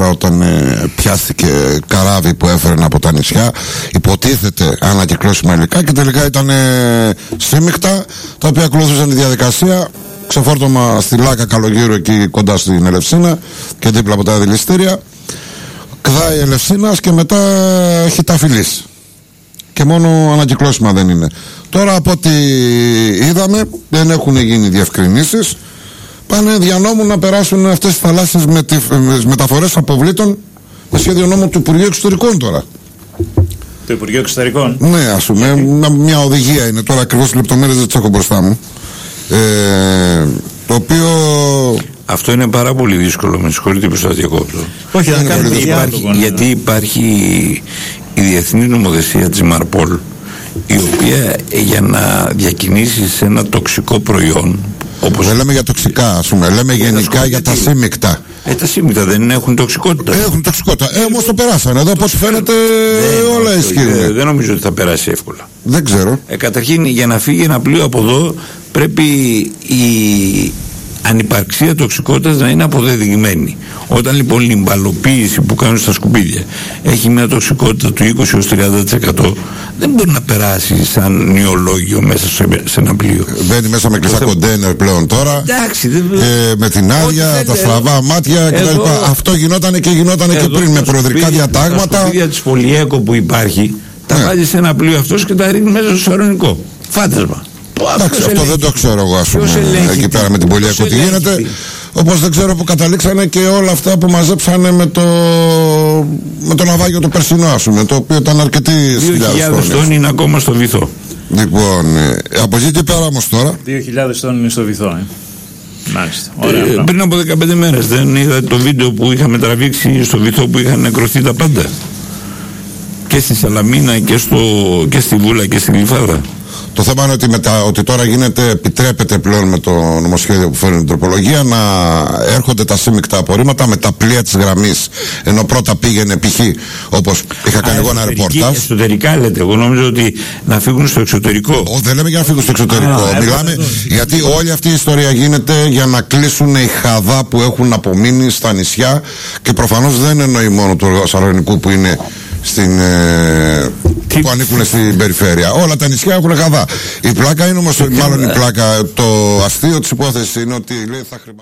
2014 όταν ε, πιάστηκε καράβι που έφερε από τα νησιά. Υποτίθεται ανακυκλώσιμα υλικά και τελικά ήταν ε, σύμμυχτα τα οποία ακολουθούσαν τη διαδικασία. Ξεφόρτωμα στη Λάκα Καλογύρου εκεί κοντά στην Ελευσίνα και δίπλα από τα δηληστήρια. Κδάει Ελευσίνας και μετά έχει τα φιλής και μόνο ανακυκλώσιμα δεν είναι. Τώρα από ό,τι είδαμε δεν έχουν γίνει διευκρινήσεις πάνε δια νόμου να περάσουν αυτές τις θαλάσσιες μετι... μεταφορές αποβλήτων με σχέδιο νόμου του Υπουργείου Εξωτερικών τώρα. Το Υπουργείο Εξωτερικών; Ναι, ας πούμε, μια- μια οδηγία είναι τώρα ακριβώς λεπτομέρειες δεν τις έχω μπροστά μου. Ε, το οποίο Αυτό είναι πάρα πολύ δύσκολο, με συγχωρείτε που σας διακόπτω. Όχι, να Είναι κάνουμε πολύ διάλογο, Υπάρχει, ναι. γιατί υπάρχει η διεθνή νομοθεσία της Μαρπόλ η οποία ε, για να διακινήσεις ένα τοξικό προϊόν όπως δεν λέμε για τοξικά, ας πούμε, λέμε γενικά για τα σύμμικτα. ε, τα σύμμυτα δεν έχουν τοξικότητα. Έχουν τοξικότητα. Ε, όμως το περάσανε. Εδώ από ό,τι φαίνεται Δεν- όλα ε, ισχύουν. Δεν νομίζω ότι θα περάσει εύκολα. Δεν ξέρω. Ε, καταρχήν για να φύγει ένα πλοίο από εδώ πρέπει η ανυπαρξία τοξικότητας να είναι αποδεδειγμένη. Όταν λοιπόν η μπαλοποίηση που κάνουν στα σκουπίδια έχει μια τοξικότητα του 20-30% δεν μπορεί να περάσει σαν νεολόγιο μέσα σε, σε ένα πλοίο. Μπαίνει μέσα με κλειστά Το- κοντέινερ πλέον τώρα. Εντάξει, δεν Ε, με την άδεια, θέλετε. τα στραβά μάτια κτλ. Εδώ- Αυτό γινόταν και γινόταν και Εδώ πριν με τα προεδρικά σκουπίδια- Τα διατάγματα. σκουπίδια της Πολυέκο που υπάρχει τα Ναι. βάζεις σε ένα πλοίο αυτός και τα ρίχνεις μέσα στο σαρονικό. Φάντασμα. Εντάξει, Ποιος αυτό ελέγχει; δεν το ξέρω εγώ, ας πούμε, Ποιος ελέγχει; εκεί τι- πέρα με την ποιος Πολυέκο τι ελέγχει; γίνεται. τι. Όπως δεν ξέρω που καταλήξανε και όλα αυτά που μαζέψανε με το, με το ναυάγιο το περσινό, ας πούμε, το οποίο ήταν αρκετή 2.000 χιλιάδες τόνοι είναι ακόμα στο βυθό. Λοιπόν, ε, από εκεί και πέρα όμως τώρα, 2.000 τόνοι είναι στο βυθό, ε. Μάλιστα. Ωραία. Ε, πράγμα. πριν από 15 μέρες δεν είδα το βίντεο που είχαμε τραβήξει στο βυθό που είχαν νεκρωθεί τα πάντα. Και στη Σαλαμίνα και, στο, και στη Βούλα και στη Γλυφάδα. Το θέμα είναι ότι, μετά, ότι τώρα γίνεται, επιτρέπεται πλέον με το νομοσχέδιο που φέρνει την τροπολογία να έρχονται τα σύμμικτα απορρίμματα με τα πλοία της γραμμής. Ενώ πρώτα πήγαινε π.χ. όπως είχα κάνει Α, εγώ ένα εσωτερική- ρεπορτάζ. Εσωτερικά λέτε. Εγώ νόμιζα ότι να φύγουν στο εξωτερικό. Ω, δεν λέμε για να φύγουν στο εξωτερικό. Α, Μιλάμε εδώ, εδώ. γιατί όλη αυτή η ιστορία γίνεται για να κλείσουν οι χαδά που έχουν απομείνει στα νησιά και προφανώς δεν εννοεί μόνο του Σαλονικού που είναι στην, ε, Τι- που ανήκουν στην περιφέρεια. Όλα τα νησιά έχουν χαδά. Η πλάκα είναι όμως, μάλλον η πλάκα, το αστείο της υπόθεσης είναι ότι λέει θα χρηματοδοτήσει.